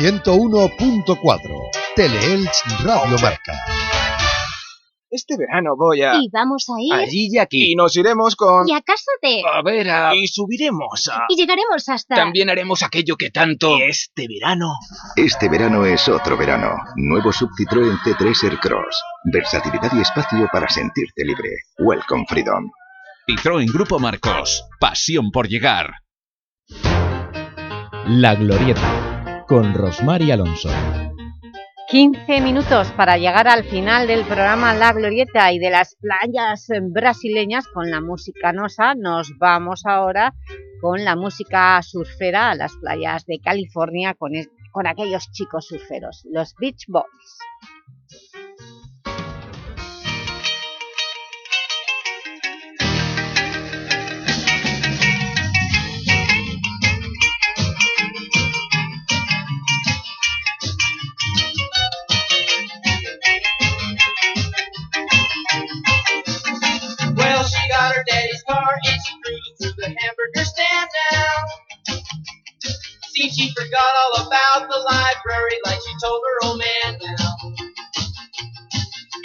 ...101.4... Teleelch Radio Marca. Este verano voy a... Y vamos a ir... Allí y aquí. Y nos iremos con... Y a casa de... A ver, a... Y subiremos a... Y llegaremos hasta... También haremos aquello que tanto... Este verano... Este verano es otro verano. Nuevo sub Citroën C3 Aircross. Versatilidad y espacio para sentirte libre. Welcome Freedom. Citroën Grupo Marcos. Pasión por llegar. La Glorieta, con Rosmar y Alonso. 15 minutos para llegar al final del programa La Glorieta y de las playas brasileñas con la música nosa. Nos vamos ahora con la música surfera a las playas de California con, con aquellos chicos surferos, los Beach Boys. She forgot all about the library like she told her old man now.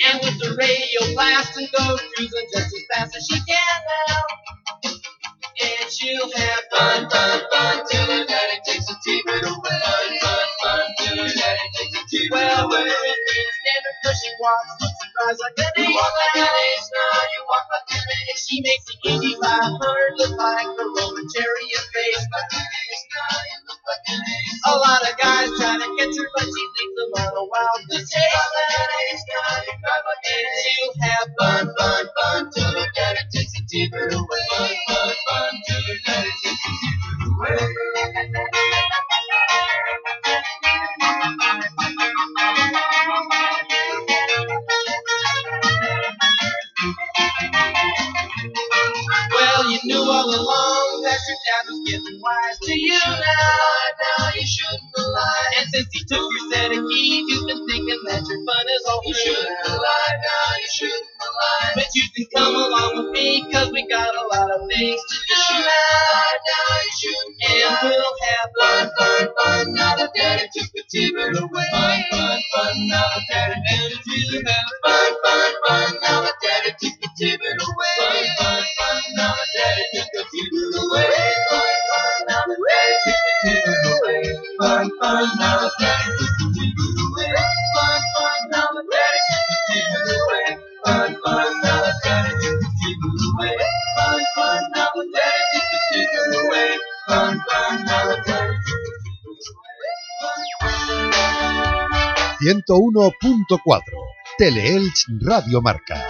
And with the radio blasting, go cruising just as fast as she can now. And she'll have fun, fun, fun till her daddy takes the TV away. Fun, fun, fun till her daddy takes the well, away. Well, standing cause she walks, and cries like an ace. You walk like an now, you walk like an ace. She makes the Indy 500 look like a Roman chariot race. A lot of guys try to catch her, but she leaves them on a wild chase. And she'll have fun, fun, fun till her daddy takes the TV away. Fun, fun, fun till her daddy takes the TV away. Along that your dad was getting wise to you now. Now you shouldn't lied. And since he took your set of keys, you've been thinking that your fun is all You shouldn't lied. Now you shouldn't have lied. But you can come along with me, cause we got a lot of things to do now. Now you shouldn't And we'll have fun, fun, fun. Now that daddy took the TV away. Fun, fun, fun. Now that daddy did it. We'll have fun, fun, fun. Now that daddy took the TV away. Fun, fun, fun. Now that daddy took the TV away. Fun, fun. Now that daddy took the TV away. Fun, fun. Now that daddy took the TV away. 101.4 Teleelch Radio Marca.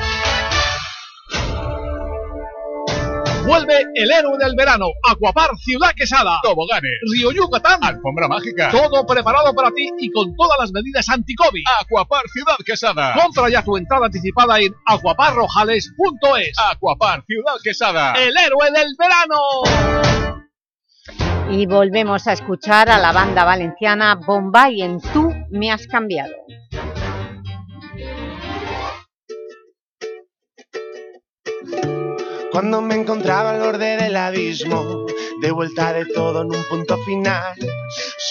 Vuelve el héroe del verano, Aquapar Ciudad Quesada. Toboganes, Río Yucatán, Alfombra Mágica. Todo preparado para ti y con todas las medidas anti-COVID. Aquapar Ciudad Quesada. Compra ya tu entrada anticipada en aquaparrojales.es. Aquapar Ciudad Quesada. El héroe del verano. Y volvemos a escuchar a la banda valenciana Bombay en Tú me has cambiado. Cuando me encontraba al borde del abismo, de vuelta de todo en un punto final,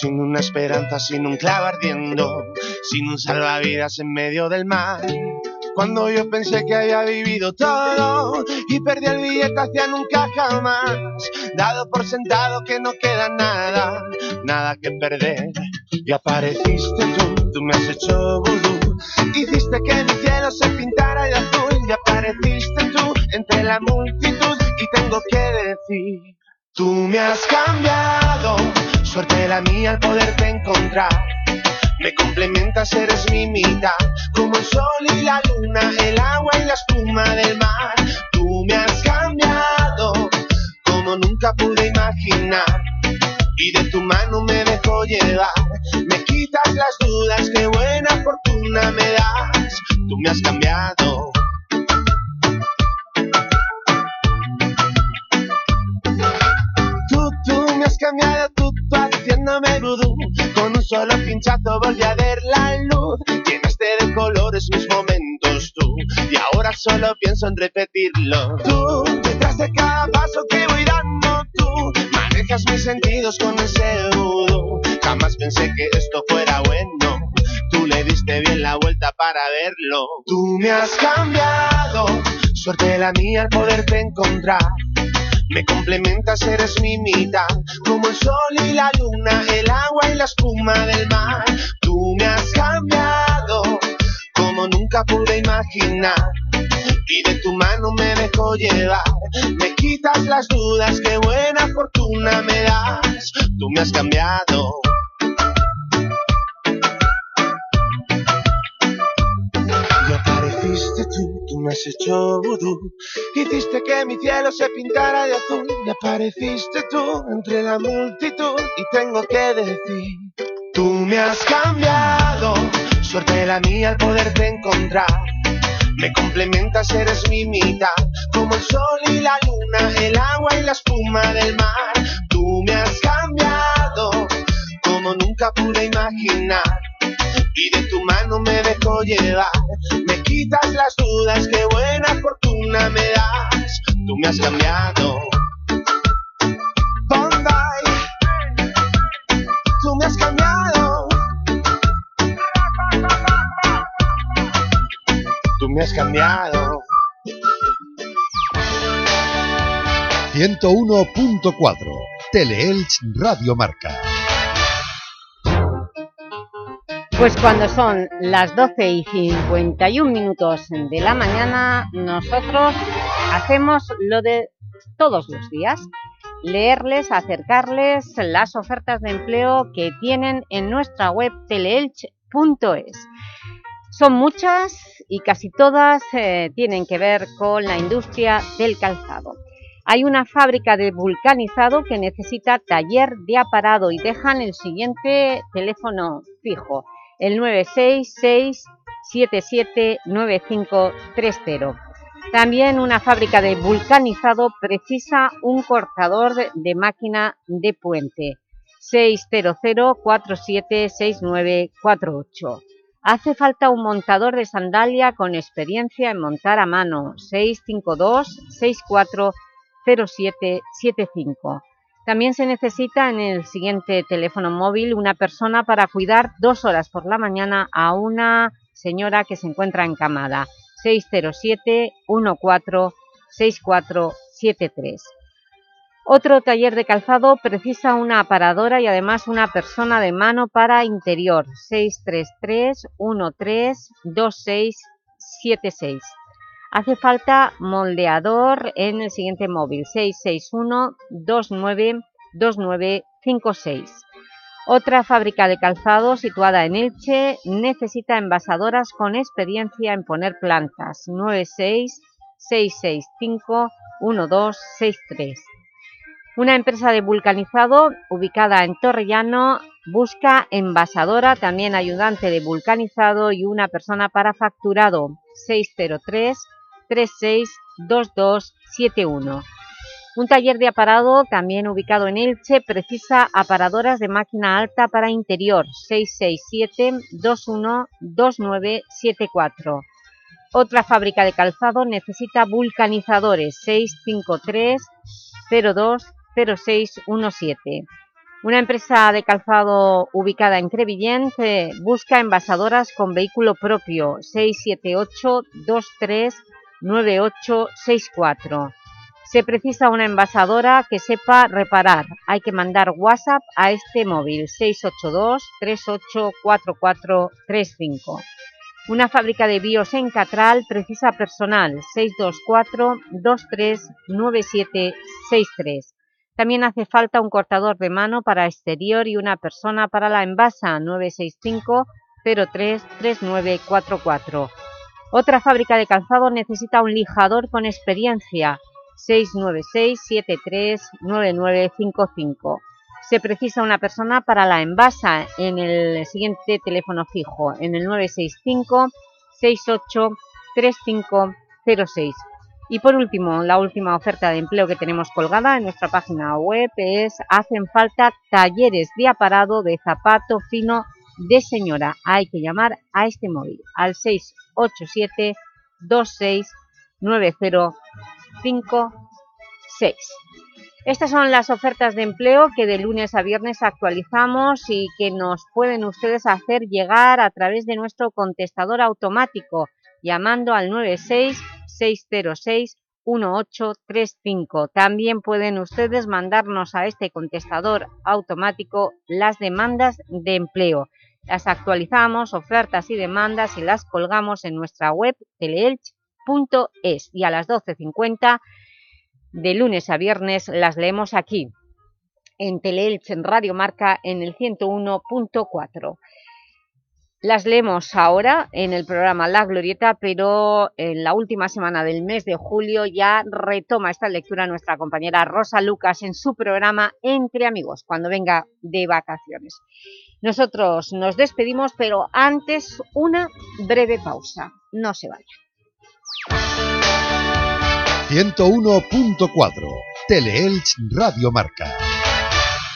sin una esperanza, sin un clavo ardiendo, sin un salvavidas en medio del mar. Cuando yo pensé que había vivido todo y perdí el billete hacia nunca jamás, dado por sentado que no queda nada, nada que perder. Y apareciste tú, tú me has hecho vudú, hiciste que mi cielo se pintara de azul. Y apareciste tú entre la multitud. Y tengo que decir, tú me has cambiado, suerte la mía al poderte encontrar. Me complementas, eres mi mitad, como el sol y la luna, el agua y la espuma del mar. Tú me has cambiado, como nunca pude imaginar. Y de tu mano me dejo llevar, me quitas las dudas, qué buena fortuna me das. Tú me has cambiado. Cambiado, tú, tú haciéndome vudú. Con un solo pinchazo volví a ver la luz. Llenaste de colores mis momentos tú. Y ahora solo pienso en repetirlo. Tú, detrás de cada paso que voy dando tú. Manejas mis sentidos con ese vudú. Jamás pensé que esto fuera bueno. Tú le diste bien la vuelta para verlo. Tú me has cambiado, suerte la mía al poderte encontrar. Me complementas, eres mi mitad, como el sol y la luna, el agua y la espuma del mar. Tú me has cambiado, como nunca pude imaginar. Y de tu mano me dejo llevar, me quitas las dudas, qué buena fortuna me das. Tú me has cambiado. Tú, me has hecho vudú. Hiciste que mi cielo se pintara de azul. Y apareciste tú entre la multitud. Y tengo que decir, tú me has cambiado. Suerte la mía al poderte encontrar. Me complementas, eres mi mitad, como el sol y la luna, el agua y la espuma del mar. Tú me has cambiado, como nunca pude imaginar. Y de tu mano me dejo llevar, me quitas las dudas, qué buena fortuna me das. Tú me has cambiado. Bombay, tú me has cambiado. Tú me has cambiado. 101.4 Teleelch Radio Marca. Pues cuando son las 12 y 51 minutos de la mañana, nosotros hacemos lo de todos los días, leerles, acercarles las ofertas de empleo que tienen en nuestra web teleelch.es. Son muchas y casi todas eh, tienen que ver con la industria del calzado. Hay una fábrica de vulcanizado que necesita taller de aparado y dejan el siguiente teléfono fijo, el 966-779530. También una fábrica de vulcanizado precisa un cortador de máquina de puente, 600-476948. Hace falta un montador de sandalia con experiencia en montar a mano, 652-640775. También se necesita en el siguiente teléfono móvil una persona para cuidar dos horas por la mañana a una señora que se encuentra encamada, 607-146473. Otro taller de calzado precisa una aparadora y además una persona de mano para interior, 633-132676. Hace falta moldeador en el siguiente móvil, 661-292956. Otra fábrica de calzado situada en Elche necesita envasadoras con experiencia en poner plantas, 96-665-1263. Una empresa de vulcanizado ubicada en Torrellano busca envasadora, también ayudante de vulcanizado y una persona para facturado 603-362271. Un taller de aparado también ubicado en Elche precisa aparadoras de máquina alta para interior 667-212974. Otra fábrica de calzado necesita vulcanizadores 653 02 0617. Una empresa de calzado ubicada en Crevillent busca envasadoras con vehículo propio 678-239864. Se precisa una envasadora que sepa reparar. Hay que mandar WhatsApp a este móvil 682-384435. Una fábrica de BIOS en Catral precisa personal 624-239763. También hace falta un cortador de mano para exterior y una persona para la envasa 965-033944. Otra fábrica de calzado necesita un lijador con experiencia 696-739955. Se precisa una persona para la envasa en el siguiente teléfono fijo, en el 965-683506. Y por último, la última oferta de empleo que tenemos colgada en nuestra página web es hacen falta talleres de aparado de zapato fino de señora. Hay que llamar a este móvil, al 687 269056. Estas son las ofertas de empleo que de lunes a viernes actualizamos y que nos pueden ustedes hacer llegar a través de nuestro contestador automático llamando al 96 606 1835. También pueden ustedes mandarnos a este contestador automático las demandas de empleo. Las actualizamos, ofertas y demandas y las colgamos en nuestra web teleelch.es y a las 12.50 de lunes a viernes las leemos aquí, en Teleelch, en Radio Marca, en el 101.4. Las leemos ahora en el programa La Glorieta, pero en la última semana del mes de julio ya retoma esta lectura nuestra compañera Rosa Lucas en su programa Entre Amigos, cuando venga de vacaciones. Nosotros nos despedimos, pero antes una breve pausa. No se vayan. 101.4 Teleelch Radio Marca.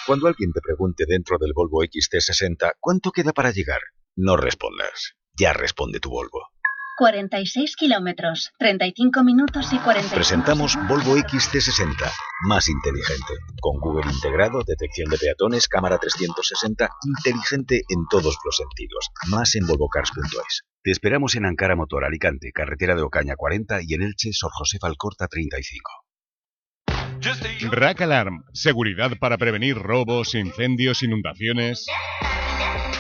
Cuando alguien te pregunte dentro del Volvo XT60 ¿cuánto queda para llegar? No respondas. Ya responde tu Volvo. 46 kilómetros, 35 minutos y 40. Presentamos Volvo XT60, más inteligente. Con Google integrado, detección de peatones, cámara 360, inteligente en todos los sentidos. Más en volvocars.es. Te esperamos en Ankara Motor Alicante, carretera de Ocaña 40 y en Elche, Sor José Alcorta 35. Rack Alarm, seguridad para prevenir robos, incendios, inundaciones.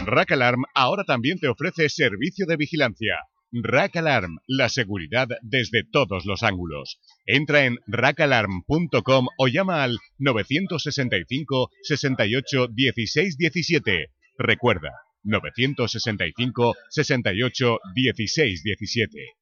Rack Alarm ahora también te ofrece servicio de vigilancia. Rack Alarm, la seguridad desde todos los ángulos. Entra en rackalarm.com o llama al 965 68 16 17. Recuerda, 965 68 16 17.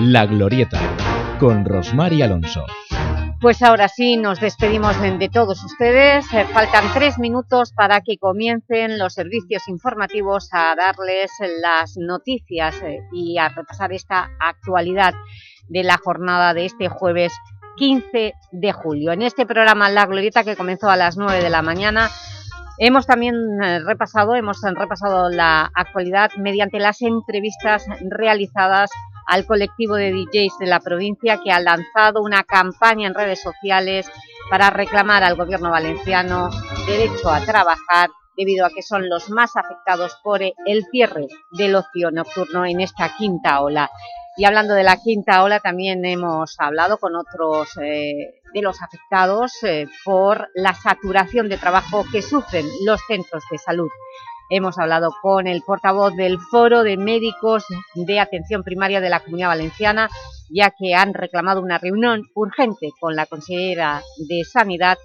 la Glorieta, con Rosmar y Alonso. Pues ahora sí, nos despedimos de todos ustedes. Eh, faltan tres minutos para que comiencen los servicios informativos a darles las noticias eh, y a repasar esta actualidad de la jornada de este jueves 15 de julio. En este programa La Glorieta, que comenzó a las 9 de la mañana, Hemos también eh, repasado, hemos repasado la actualidad mediante las entrevistas realizadas al colectivo de DJs de la provincia que ha lanzado una campaña en redes sociales para reclamar al gobierno valenciano derecho a trabajar debido a que son los más afectados por el cierre del ocio nocturno en esta quinta ola. Y hablando de la quinta ola, también hemos hablado con otros eh, de los afectados eh, por la saturación de trabajo que sufren los centros de salud. Hemos hablado con el portavoz del Foro de Médicos de Atención Primaria de la Comunidad Valenciana, ya que han reclamado una reunión urgente con la consejera de Sanidad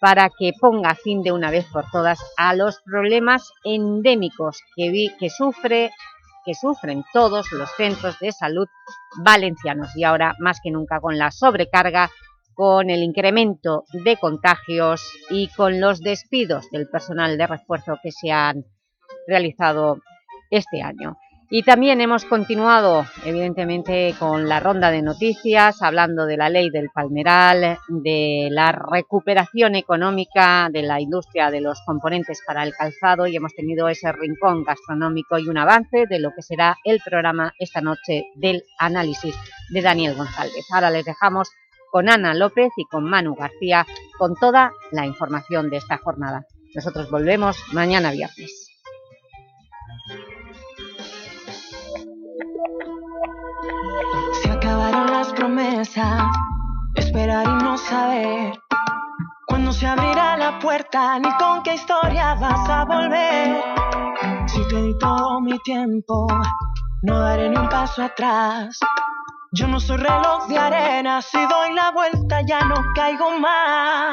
para que ponga fin de una vez por todas a los problemas endémicos que, vi, que sufre que sufren todos los centros de salud valencianos y ahora más que nunca con la sobrecarga, con el incremento de contagios y con los despidos del personal de refuerzo que se han realizado este año. Y también hemos continuado, evidentemente, con la ronda de noticias, hablando de la ley del palmeral, de la recuperación económica de la industria de los componentes para el calzado y hemos tenido ese rincón gastronómico y un avance de lo que será el programa esta noche del análisis de Daniel González. Ahora les dejamos con Ana López y con Manu García con toda la información de esta jornada. Nosotros volvemos mañana viernes. Promesas, esperar y no saber cuándo se abrirá la puerta ni con qué historia vas a volver. Si te di todo mi tiempo, no daré ni un paso atrás. Yo no soy reloj de arena, si doy la vuelta ya no caigo más.